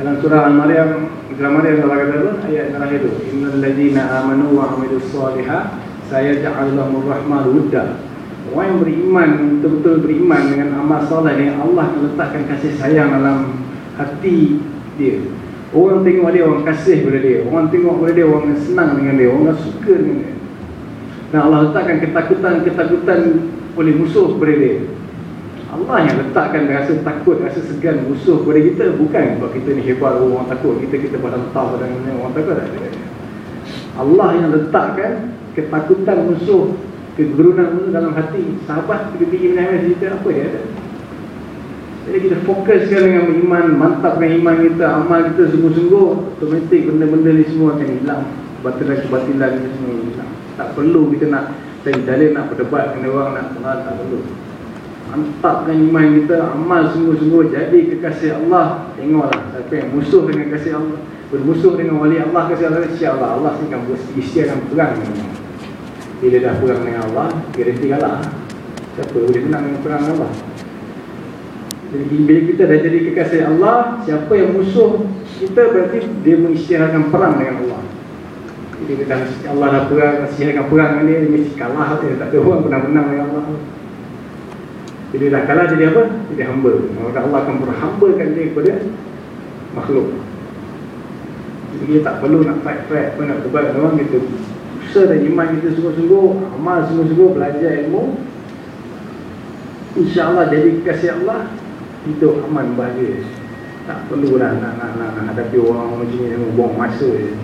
Dalam surah Al-Maryam Surah Maryam Allah kata apa? Ayat terakhir tu. Innal ladhina amanu wa amilus saliha Sayaja'al lahumur rahman wudda. Orang yang beriman Betul-betul beriman dengan amal salih ni Allah letakkan kasih sayang dalam Hati dia. Orang tengok dia, orang kasih pada dia. Orang tengok pada dia, orang senang dengan dia Orang suka dengan dia. Dan Allah letakkan ketakutan-ketakutan Oleh musuh pada dia Allah yang letakkan rasa takut, rasa segan musuh kepada kita Bukan sebab kita ni hebat, orang takut. Kita, kita pada tahu pada orang takut tak. Allah yang letakkan ketakutan musuh Kegerunan musuh dalam hati. Sahabat kita pergi menangis cerita apa dia? Jadi kita fokuskan dengan iman, mantapkan iman kita Amal kita sungguh-sungguh. Otomatik benda-benda ni semua akan hilang. Kebatilan-kebatilan ni semua hilang. Tak perlu kita nak cari dalil nak berdebat dengan orang nak kenal, tak perlu Mantapkan iman kita Amal sungguh-sungguh. Jadi kekasih Allah Tengoklah Siapa yang musuh dengan kasih Allah. Bermusuh dengan wali Allah Kasih Allah Insya Allah akan isi akan perang. Dengan Bila dah perang dengan Allah Garanti kalah Siapa boleh menang dengan perang Allah? Jadi bila kita dah jadi kekasih Allah Siapa yang musuh kita Berarti dia mengisytiharkan perang dengan Allah. Jadi kita Allah dah perang Isytiharkan perang dengan dia Dia mesti kalah. Dia. Tak ada orang pernah menang dengan Allah bila dah kalah jadi apa? Jadi hamba. Maka Allah akan berhambakan dia kepada makhluk. Jadi kita tak perlu nak fight-fight pun nak debat dengan orang kita. Usaha dan iman kita sungguh-sungguh, amal sungguh-sungguh, belajar ilmu. InsyaAllah jadi kasih Allah, hidup aman bahagia. Tak perlulah nak, nak, nak, nak hadapi orang macam ni buang masa je.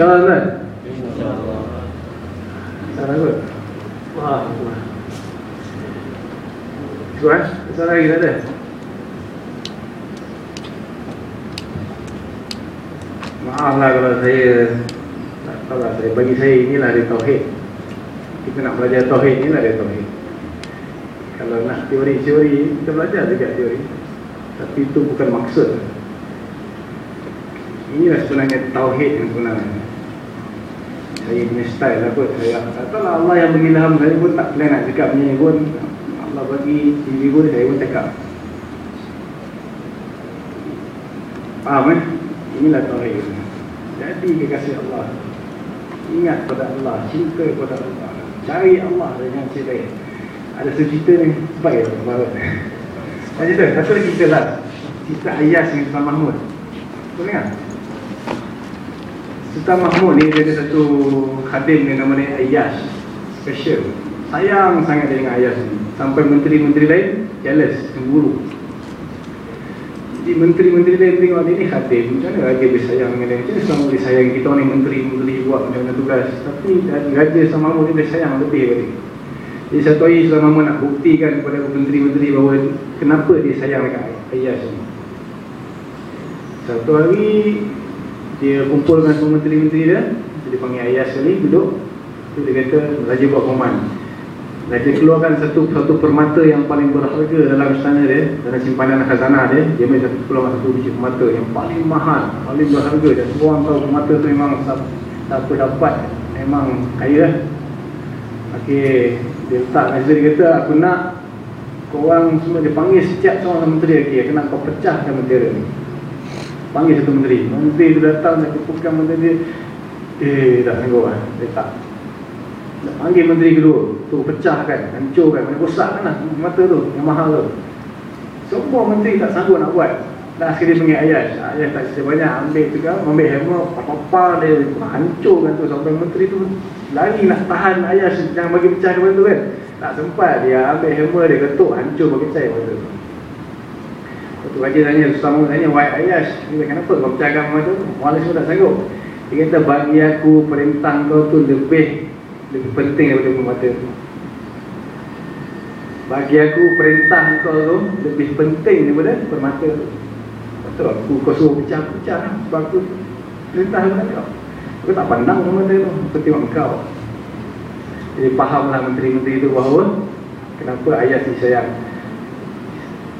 Kalau kan? InsyaAllah. Salah kot? Wah, wah. Tuan, pasal lagi ada? Maaflah kalau saya Tak tahu lah, saya, bagi saya inilah dia Tauhid. Kita nak belajar Tauhid, inilah dia Tauhid. Kalau nak teori-teori, kita belajar juga teori. Tapi itu bukan maksud. Inilah sebenarnya Tauhid yang sebenarnya. Saya punya style lah kot Saya tak tahu lah Allah yang mengilham saya pun tak plan nak cakap ni pun bagi TV pun saya pun cakap. Faham eh? Inilah Tauhid Jadi kekasih Allah. Ingat pada Allah Cinta pada Allah. Cari Allah dengan cerita Ada cerita ni Baik ya Baik Ada cerita? Lagi cerita lah. Cerita Ayas dengan Sultan Mahmud. Kau dengar? Sultan Mahmud ni dia ada satu khadim yang nama dia Ayas. Special. Sayang sangat dengan Ayas ni Sampai menteri-menteri lain Jealous, cemburu. Jadi menteri-menteri lain tengok dia ni khatim Macam mana raja boleh sayang dengan dia? Macam mana selama boleh sayang kita ni menteri-menteri buat macam-macam tugas? Tapi raja sama Mahmud dia boleh sayang lebih kali Jadi satu hari Sultan Mahmud nak buktikan kepada menteri-menteri bahawa Kenapa dia sayang dekat Ayas ni Satu hari Dia kumpulkan semua menteri-menteri dia Dia panggil Ayas sekali duduk. Dia kata Raja buat koman Raja keluarkan satu satu permata yang paling berharga dalam istana dia Dalam simpanan khazanah dia Dia main satu keluarkan satu biji permata yang paling mahal Paling berharga. Dan semua orang tahu permata tu memang Siapa dapat memang kaya lah. Okey, dia letak Nazir dia kata aku nak Korang semua dia panggil setiap seorang menteri Okey, aku nak kau pecahkan bendera ni. Panggil satu menteri. Menteri tu datang dia kepukan bendera dia. Eh, dah tengok lah, letak panggil menteri kedua tu pecahkan, hancurkan, mana rosakkan lah mata tu, yang mahal tu. Semua menteri tak sanggup nak buat. Last sekali panggil ayah Ayah tak cerita banyak Ambil tu kan Ambil hammer Papa dia Hancurkan tu Sampai menteri tu Lari nak tahan ayah Jangan bagi pecah kepada tu kan. Tak sempat Dia ambil hammer dia ketuk Hancur bagi pecah kepada tu. Waktu raja tanya Susama tanya Wahai ayah Dia kenapa kau pecahkan rumah tu? Wala semua tak sanggup. Dia kata bagi aku Perintah kau tu lebih Lebih penting daripada permata tu bagi aku perintah kau tu lebih penting daripada permata tu. Betul aku kau suruh pecah aku pecah lah. Sebab aku perintah kepada kau. Aku tak pandang permata tu. Aku tengok kau. Jadi fahamlah menteri-menteri itu bahawa kenapa ayah si sayang.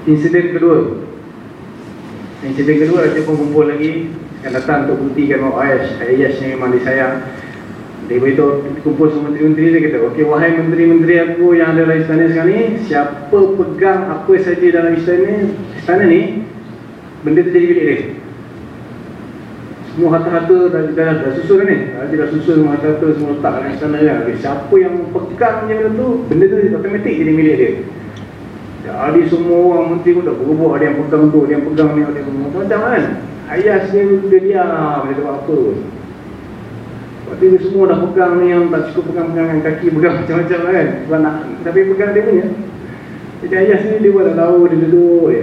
Insiden kedua. Insiden kedua Raja pun kumpul lagi akan datang untuk buktikan bahawa ayah, ayah yang memang disayang. Dia beritahu kumpul semua menteri-menteri dia kata, okey wahai menteri-menteri aku yang ada dalam istana sekarang ni, siapa pegang apa saja dalam istana istana ni, benda tu jadi milik dia. Semua harta-harta dah, dah, dah, dah susun kan ni? Dia dah susun semua harta-harta semua letak dalam istana kan. Okay, siapa yang pegang je benda tu, benda tu automatik jadi milik dia. Jadi semua orang menteri pun dah berubah, ada yang pegang tu, ada yang pegang ni, ada yang pegang macam kan. Ayah sendiri dia diam, dia tak apa. Lepas tu semua dah pegang ni yang tak cukup pegang-pegangan kaki pegang macam-macam kan. Sebab nak, tapi pegang dia punya. Jadi ayah sendiri dia pun dah tahu, dia duduk je.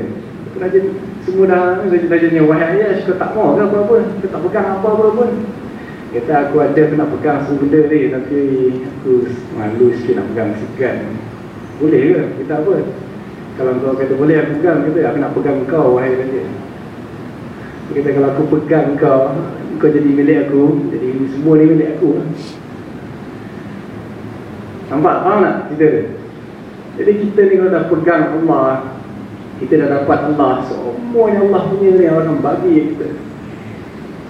Raja semua dah, raja-rajanya, wahai ayah, kau tak mau ke apa-apa? Kau tak pegang apa-apa pun. Kata aku ada nak pegang semua benda ni tapi aku malu sikit nak pegang segan. Boleh ke? Kita apa? Kalau kau kata boleh aku pegang, kata aku nak pegang kau wahai raja. Dia kata kalau aku pegang kau, kau jadi milik aku, jadi semua ni milik aku. Nampak? Faham tak dia? Jadi kita ni kalau dah pegang Allah, kita dah dapat Allah, semua yang Allah punya ni orang bagi kita.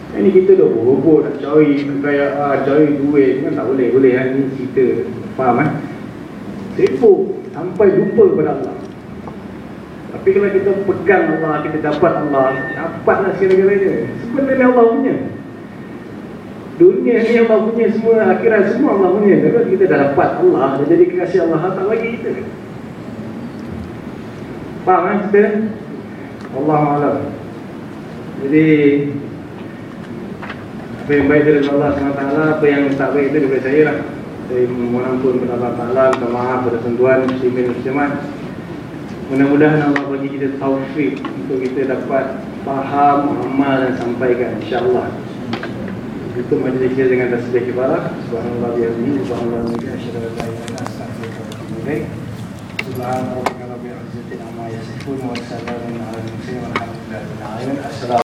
Ini kita dah berebut nak cari kekayaan, cari duit, kan tak boleh, boleh kan ni cerita. Faham kan? Sibuk sampai lupa kepada Allah. Tapi kalau kita pegang Allah, kita dapat Allah, dapatlah segala-galanya. Sebenarnya Allah punya. Dunia ni Allah punya semua, akhirat semua Allah punya. Kalau kita dah dapat Allah, dah jadi kekasih Allah, tak bagi kita. Faham kan cerita? Allah Alam. Jadi, apa yang baik dari Allah SWT, apa yang tak baik itu daripada saya lah. Saya mohon ampun kepada Allah Ta'ala, minta maaf pada sentuhan muslimin muslimat. Mudah-mudahan Allah bagi kita taufik untuk kita dapat faham, amal dan sampaikan insya-Allah. Itu majlis kita dengan tasbih kifarah. Subhanallah bihamdihi, subhanallah wa asyhadu an la ilaha illa anta astaghfiruka wa atubu ilaik. Subhanallah rabbil izzati amma yasifun wa walhamdulillah